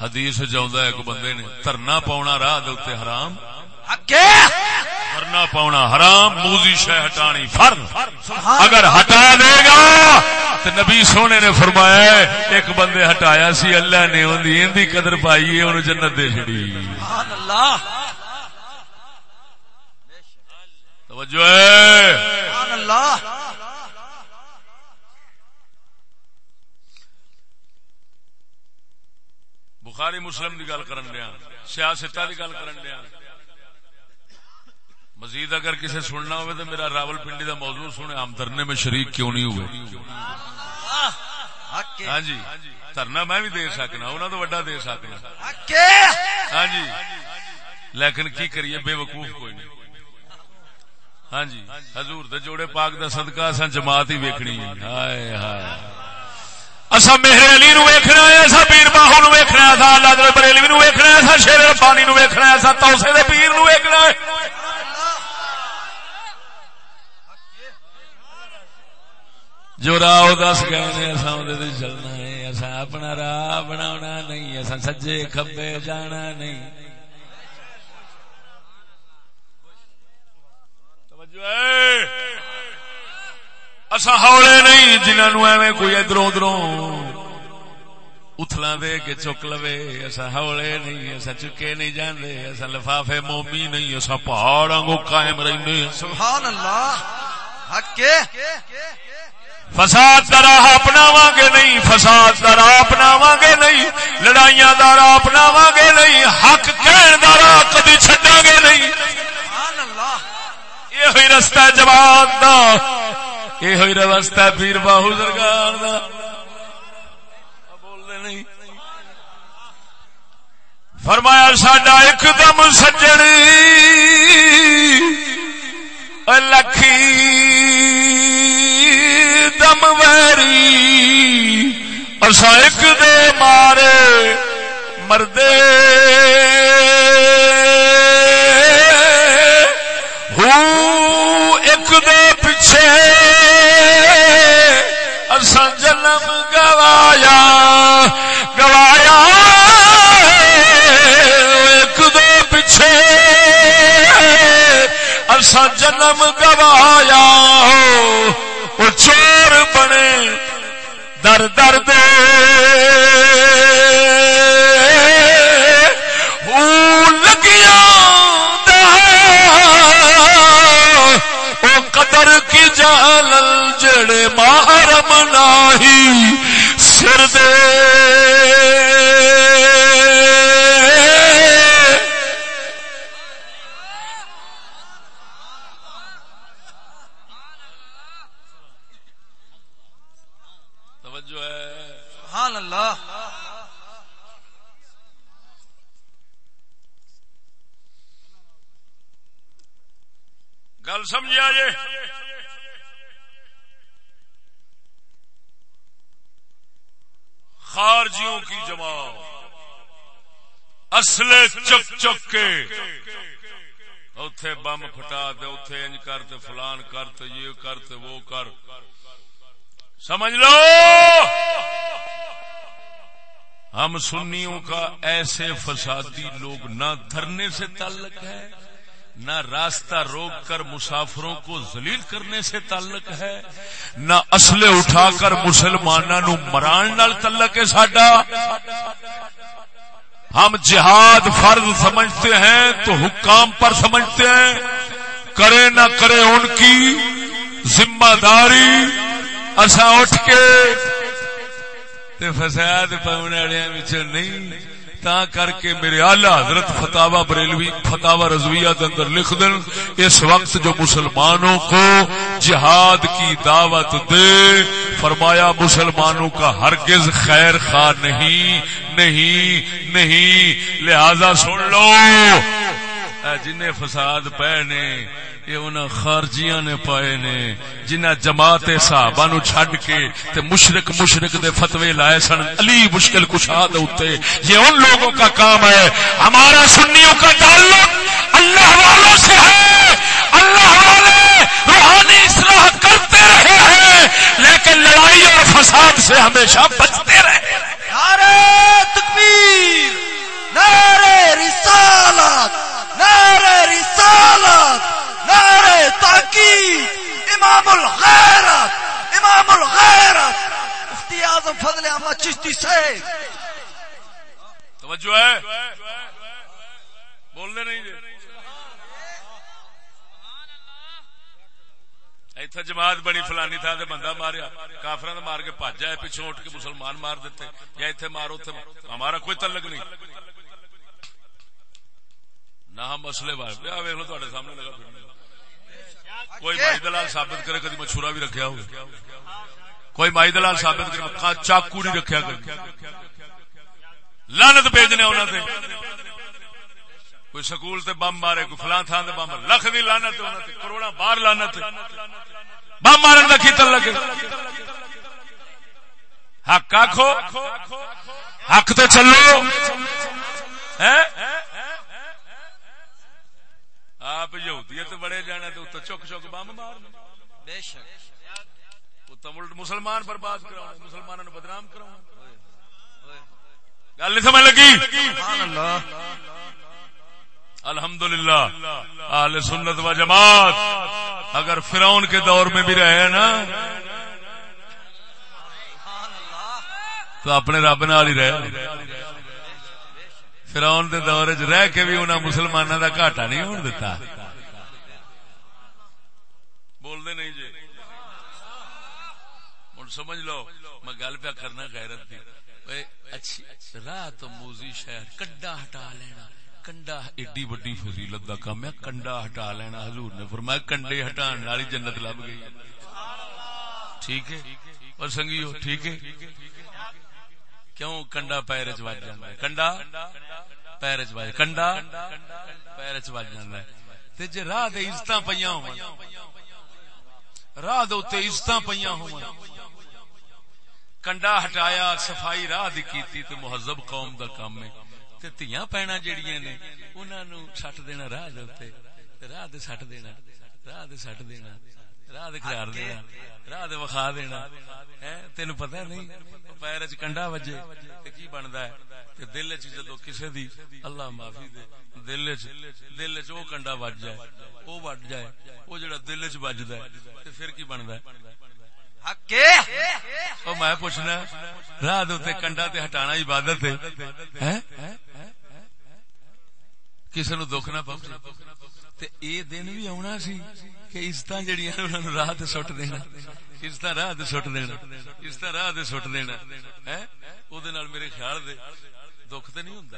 حدیث جاؤں ایک بندے نے ترنا پاؤنا راہ دے حرام۔ سننا پاؤنا حرام موزی شہ ہٹانی سبحان اگر ہٹا دے گا تو نبی سونے نے فرمایا ایک بندے ہٹایا سی اللہ نے اندی اندی قدر پائی ہے انہوں جنت دے چھڑی۔ سبحان اللہ۔ توجہ ہے۔ سبحان اللہ۔ بخاری مسلم دی گل کرن دیا سیاستہ دی گل کرن دیا مزید اگر کسی سننا ہوئے تو میرا راول پنڈی دا موضوع سنے ہم دھرنے میں شریک کیوں نہیں ہوئے؟ ہاں جی دھرنا میں بھی دے سکنا انہوں تو وڈا دے سکنا۔ ہاں جی لیکن کی کریے بے وقوف کوئی نہیں۔ ہاں جی حضور دے جوڑے پاک دا صدقہ اساں جماعت ہی ویکھنی ہے۔ ہائے ہائے۔ اسا مہر علی نو ویکھنا ہے اسا پیر باہو نو ویکھنا ہے اسا اللہ دے بریلوی نو ویکھنا ہے اسا شیر ربانی نو ویکھنا ہے اسا توسے دے پیر نو ویکھنا ہے۔ جو راہ دس گئے نے اسا اودے تے چلنا ہے اسا اپنا راہ بناونا نہیں اسا سجے کھبے جانا نہیں۔ توجہ ہے؟ اسا ہولے نہیں، جنہاں نو ایویں کوئی ادھروں ادھروں اتلا دے کے چک لوے۔ ایسا ہولے نہیں ایسا چکے نہیں جاندے ایسا لفافے مومی نہیں ایسا پہاڑاں کو قائم رہنے سبحان اللہ، حق کے فساد درا اپناواں گے نہیں فساد درا اپناواں گے نہیں لڑائیاں درا اپناواں گے نہیں حق کہن درا کدی چھڈاں گے نہیں۔ سبحان اللہ یہ ہوئی رستہ جواب دا یہ ہوئی رستہ پیر باہو سرکار دا۔ نہیں۔ فرمایا ساڈا ایک دم سجن لکھی دم ویری۔ اسا ایک دے مارے مردے۔ ہوں ایک دے پیچھے اسا جنم گوایا۔ گوایا ایک دے پیچھے اسا جنم گوایا۔ وہ چور در در دے لگیا او قدر کی جال جڑے محرم نہیں سر دے توجہ ہے سبحان اللہ گل سمجھا جے خارجیوں کی جماعت۔ اصل چک چک کے۔ اتے بم پھٹا دے اتے انج کرتے فلان کرتے یہ کرتے وہ کر۔ سمجھ لو؟ ہم سنیوں کا ایسے فسادی لوگ نہ دھرنے سے تعلق ہے۔ نہ راستہ روک کر مسافروں کو ذلیل کرنے سے تعلق ہے، نہ اسلحے اٹھا کر مسلمانوں نو مران نال تعلق ہے ساڈا۔ ہم جہاد فرض سمجھتے ہیں تو حکام پر سمجھتے ہیں۔ کرے نہ کرے ان کی ذمہ داری۔ اسا اٹھ کے تے فساد پاؤنے والے نہیں۔ تا کر کے میرے آلہ حضرت فتح بریلوی فتح رضویہ کے اندر لکھ دیں اس وقت جو مسلمانوں کو جہاد کی دعوت دے، فرمایا مسلمانوں کا ہرگز خیر خواہ نہیں نہیں نہیں، لہذا سن لو۔ اے جنہیں فساد پے نے، یہ انہاں خارجیاں نے پائے نے جنہ جماعت صحابہ نو چھڈ کے تے مشرک مشرک دے فتوی لائے سن، علی مشکل کشا دے اوتے۔ یہ ان لوگوں کا کام ہے، ہمارا سنیوں کا تعلق اللہ والوں سے ہے۔ اللہ والے روحانی اصلاح کرتے رہے ہیں، لیکن لڑائی اور فساد سے ہمیشہ بچتے رہے نعرہ تکبیر، نعرہ رسالت نعرہ رسالت الدین امام الغیرت امام الغیرت، مفتی اعظم فضل احمد چشتی سے توجہ ہے؟ بولنے نہیں جی اتنا جماعت بنی فلانی تھا بندہ ماریا۔ کافر مار کے پاج جائے پیچھوں اٹھ کے مسلمان مار دیتے۔ یا اتنے مارو ہمارا کوئی تعلق نہیں۔ نہ مسلے بار ویک لو تے سامنے لگا کوئی مائی دلال ثابت کرے کدی مچھورا بھی رکھا ہو کوئی مائی دلال ثابت کرے چاقو نہیں رکھا کر لانت بھیجنے انہوں نے کوئی سکول تے بم مارے، کوئی فلاں تھان تے بم لکھ دی لانت کروڑا بار لانت بم مارن کا کیتن لگے؟ حق آخو حق تے چلو۔ آپ یہودیت بڑے جانا تو چک چک بم مار بے شک۔ مسلمان برباد کرا مسلمانوں بدنام کرا گل نہیں سمجھ لگی؟ الحمد للہ سنت و جماعت اگر فرعون کے دور میں بھی رہے نا تو اپنے رب نال ہی رہے۔ فرعون دے دور چ رہ کے بھی انہوں مسلمانوں کا گھاٹا نہیں ہون دیتا بول دے نہیں جی۔ ہوں سمجھ لو، میں گل پیا کرنا غیرت دی۔ اچھی راہ تو موزی شہر کڈا ہٹا لینا۔ کنڈا، ایڈی وڈی فضیلت دا کام ہے، کنڈا ہٹا لینا۔ حضور نے فرمایا، کنڈے ہٹان والی جنت لب گئی۔ ٹھیک ہے؟ اور سنگیو، ٹھیک ہے؟ کیوں کنڈا پیر چ وج جانا ہے؟ کنڈا پیر چ وج کنڈا پیر چ وج جانا ہے۔ تے جے راہ دے عزت پیاں ہون راہ دے اوتے عزت پیاں ہون کنڈا ہٹایا، صفائی راہ دی کیتی تے مہذب قوم دا کام ہے۔ تیاں پینا جہیا نے انہوں سٹ دینا راہ راہ سٹ دینا، راہ سٹ دینا۔ راہ کلار دینا راہ وکھا دینا۔ تین پتا نہیں؟ پیر چنڈا وجے کی بنتا ہے؟ دل چ جدو کسی دی اللہ معافی دے، دل دل چ کنڈا وج جائے وہ وج جائے وہ جڑا دل چ وجد ہے پھر کی بنتا ہے؟ میں پوچھنا راہ کنڈا تے ہٹانا عبادت ہے؟ کسی نو دکھ نہ پہنچے۔ اے دن بھی آنا سی کہ عزت جہیا راہ سٹ دینا۔ عزت راہ سٹ دینا۔ عزت راہ سٹ دینا۔ ہے میرے خیال دے دکھ تو نہیں ہوں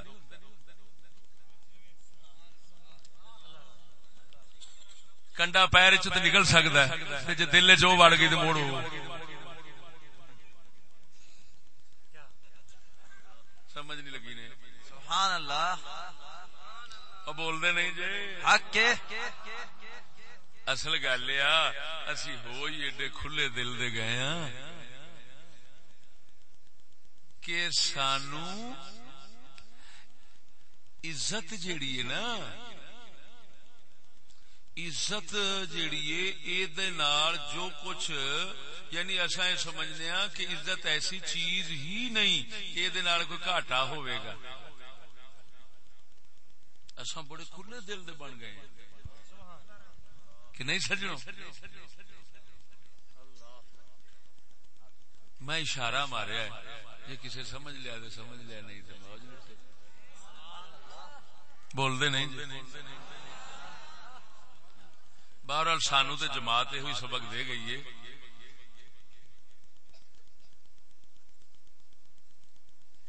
کنڈا پیر چ نکل سکتا ہے جی دل چ وڑ گئی تو موڑو سمجھ نہیں لگی نے۔ سبحان اللہ۔ بول دے نہیں جی۔ حق اصل گل اسی ہو ہی ایڈے کھلے دل دے گئے ہاں کہ سانو عزت جیڑی ہے نا عزت جیڑی ہے نال جو کچھ یعنی اصا یہ سمجھنے ہاں کہ عزت ایسی چیز ہی نہیں کہ یہ کوئی گھاٹا ہوئے گا۔ اصا بڑے کھلے دل دے بن گئے کہ نہیں سجنو؟ میں اشارہ ماریا یہ کسی سمجھ لیا تو سمجھ لیا نہیں تو بول دے نہیں جی۔ بہرحال سانو تو جماعت یہ سبق دے گئی ہے۔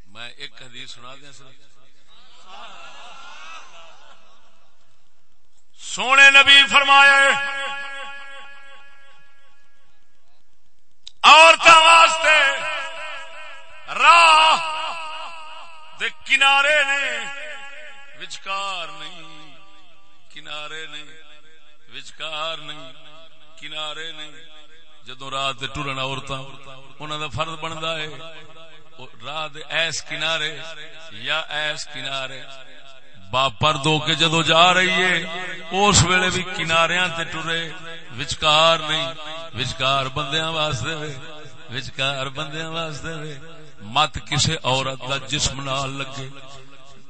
میں ایک حدیث سنا دیا سر۔ سونے نبی فرمائے عورتوں واسطے راہ دے کنارے نے وچکار نہیں، کنارے نے وچکار نہیں، کنارے نے۔ جدو رات ٹرن عورتوں انہوں دا فرد بنتا ہے رات ایس کنارے یا ایس کنارے۔ باپر دو کے جدو جا رہی ہے، اس ویلے بھی کنارے تے ٹرے، وچکار نہیں، وچکار بندیاں واسطے وے، وچکار بندیاں واسطے وے۔ مت کسے عورت دا جسم نال لگے۔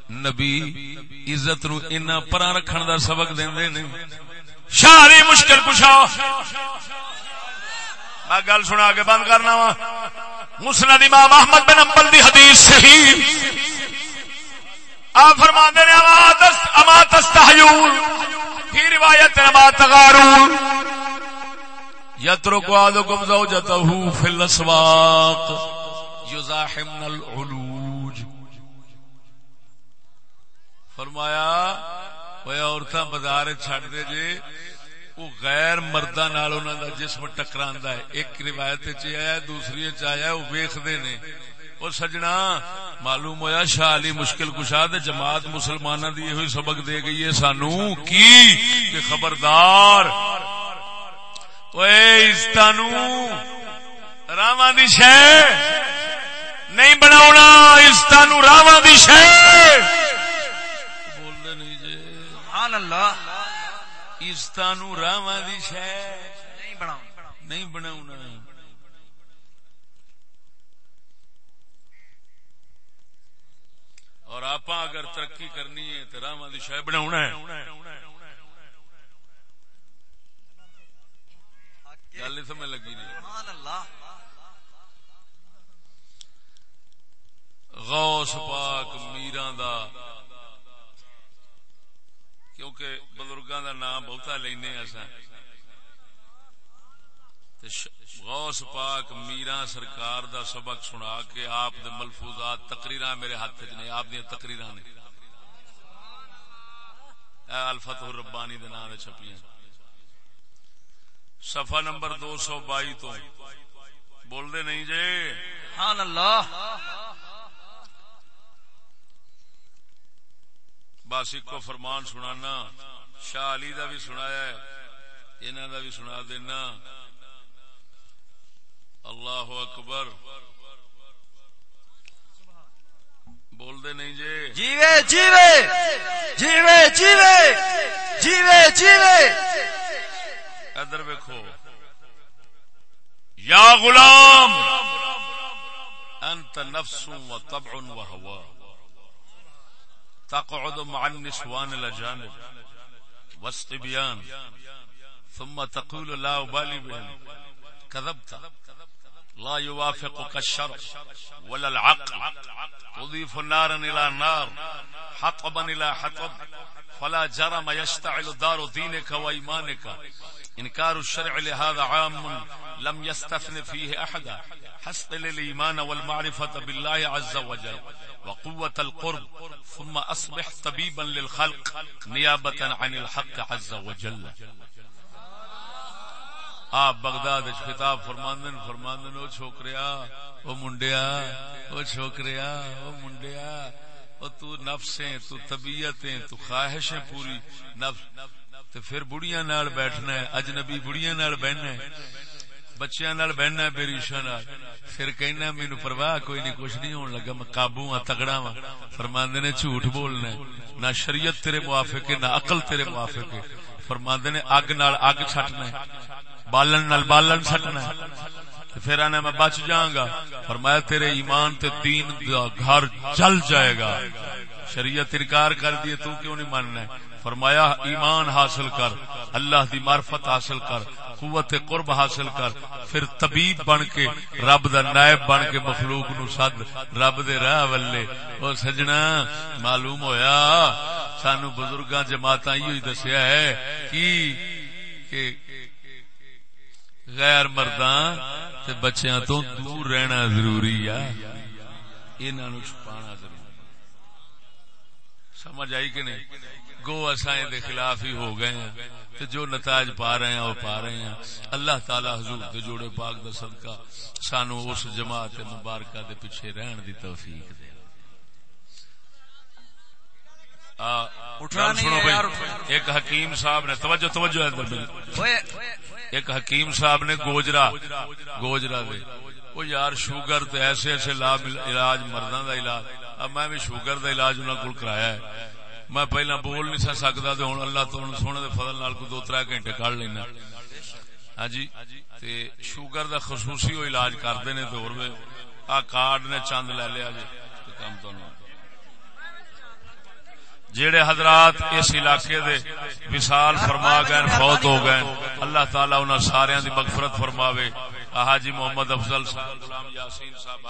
نبی عزت نو اتنا پرا رکھن دا سبق دیندے نہیں شاری مشکل کشا۔ میں گل سنا کے بند کرنا وا۔ مسند امام احمد بن امبل دی حدیث صحیح۔ آپ فرما دے اما تستحیون۔ فی روایت اما تغارون۔ یترک آدکم زوجتہو فی الاسواق۔ یزاحمن العلوج۔ فرمایا وہ عورتاں بازار چھڑ دے جی، جے وہ غیر مردہ نال انہاں دا جسم ٹکراندا ہے۔ ایک روایت وچ آیا دوسری وچ آیا وہ ویکھدے نے۔ اور سجنا، معلوم ہویا شاہ علی مشکل کشا دے جماعت مسلماناں دی ہوئی سبق دے گئی ہے، سانو کی؟ کہ خبردار۔ اوے استانو راواں دی شے؟ نہیں بناونا استانو راواں دی شے؟ بول دے نہیں جے۔ سبحان اللہ استانو راواں دی شے۔ نہیں بناؤ نہیں بناونا۔ اور آپ اگر ترقی کرنی ہے تو دی شے بناونا ہے۔ گل نہیں سمجھ لگی نہیں سبحان اللہ غوث پاک میران دا کیونکہ بزرگاں دا نام بہتا لینے اساں غوث پاک میران سرکار دا سبق سنا کے آپ دے ملفوظات تقریراں میرے ہاتھ وچ نے آپ دی تقریراں نے۔ اے الفتح الربانی دے نام دے چھپیاں صفحہ نمبر دو سو بائی تو۔ بول دے نہیں جے؟ سبحان اللہ۔ بس ایک فرمان سنانا شاہ علی دا بھی سنایا ہے انہوں دا بھی سنا دینا۔ اللہ اکبر۔ بول دے نہیں جے جیوے جیوے۔ جیوے جیوے۔ جیوے جیوے۔ ادھر ویکھو۔ یا غلام انت نفس و طبع و ہوا۔ تقعد مع النسوان الاجانب والصبيان ثم تقول لا أبالي بهم۔ كذبت لا يوافقك الشرع ولا العقل. تضيف نارا إلى نار حطبا إلى حطب. فلا جرم يشتعل دار دينك وإيمانك. إنكار الشرع لهذا عام لم يستثن فيه أحدا حسن الإيمان والمعرفة بالله عز وجل وقوة القرب، ثم أصبح طبيبا للخلق، نيابة عن الحق عز وجل. آپ بغداد خطاب فرماندن فرماندن، او چھوکریا، او منڈیا، او چھوکریا، او منڈیا، او تو نفسیں، تو طبیعتیں، تو خواہشیں پوری نفس تے پھر بڑیاں نال بیٹھنا ہے، اجنبی بڑیاں نال بہنا ہے، بچیاں نال بہنا ہے بریشاں نال۔ پھر کہنا مینو پرواہ کوئی نہیں، کچھ نہیں ہون لگا، میں قابو ہاں تگڑا ہاں فرماندے نے، جھوٹ بولنا ہے۔ نہ شریعت تیرے موافق ہے، نہ عقل تیرے موافق ہے۔ فرماندے نے، اگ نال اگ چھٹنا ہے۔ بالن نال بالن سٹنا ہے۔ پھر آنا میں بچ جاؤں گا فرمایا، تیرے ایمان تے دین دا گھر جل جائے گا۔ شریعت انکار کر دیے تو کیوں نہیں ماننا ہے؟ فرمایا، ایمان حاصل کر، اللہ دی معرفت حاصل کر، قوت قرب حاصل کر۔ پھر طبیب بن کے، رب دا نائب بن کے مخلوق نو سد، رب دے راہ ولے۔ او سجنا، معلوم ہویا۔ سانو بزرگاں جماعتاں ایو ہی دسیا ہے کی کہ غیر مرداں تے بچیاں تو دور رہنا ضروری ہے انہاں نو چھپانا ضروری۔ سمجھ آئی کہ نہیں؟ گو اسائیں دے خلاف ہی ہو گئے ہیں۔ تے جو نتائج پا رہے ہیں، وہ پا رہے ہیں۔ اللہ تعالی حضور دے جوڑے پاک دا صدقہ سانو اس جماعت مبارکہ دے پیچھے رہن دی توفیق دے آ، اٹھنا گل نہیں سنو بھائی۔ ایک حکیم صاحب نے توجہ توجہ ہے ایک حکیم صاحب نے گوجرا گوجرا دے۔ وہ یار شوگر تے ایسے ایسے علاج مردوں دا علاج۔ اب میں بھی شوگر دا علاج انہوں کو کرایا ہے۔ میں پہلا بول نہیں سا سکتا تے ہوں اللہ تو سونے دے فضل نال کو دو تر گھنٹے کڈ لینا۔ ہاں جی تے شوگر دا خصوصی وہ علاج کرتے نے تو اور آ کارڈ نے چند لے لیا جی تے کام تو جڑے حضرات اس علاقے دے وصال فرما گئے، فوت ہو گئے، اللہ تعالی انہاں سارے دی مغفرت فرماوے۔ حاجی محمد افضل صاحب، غلام یاسین صاحب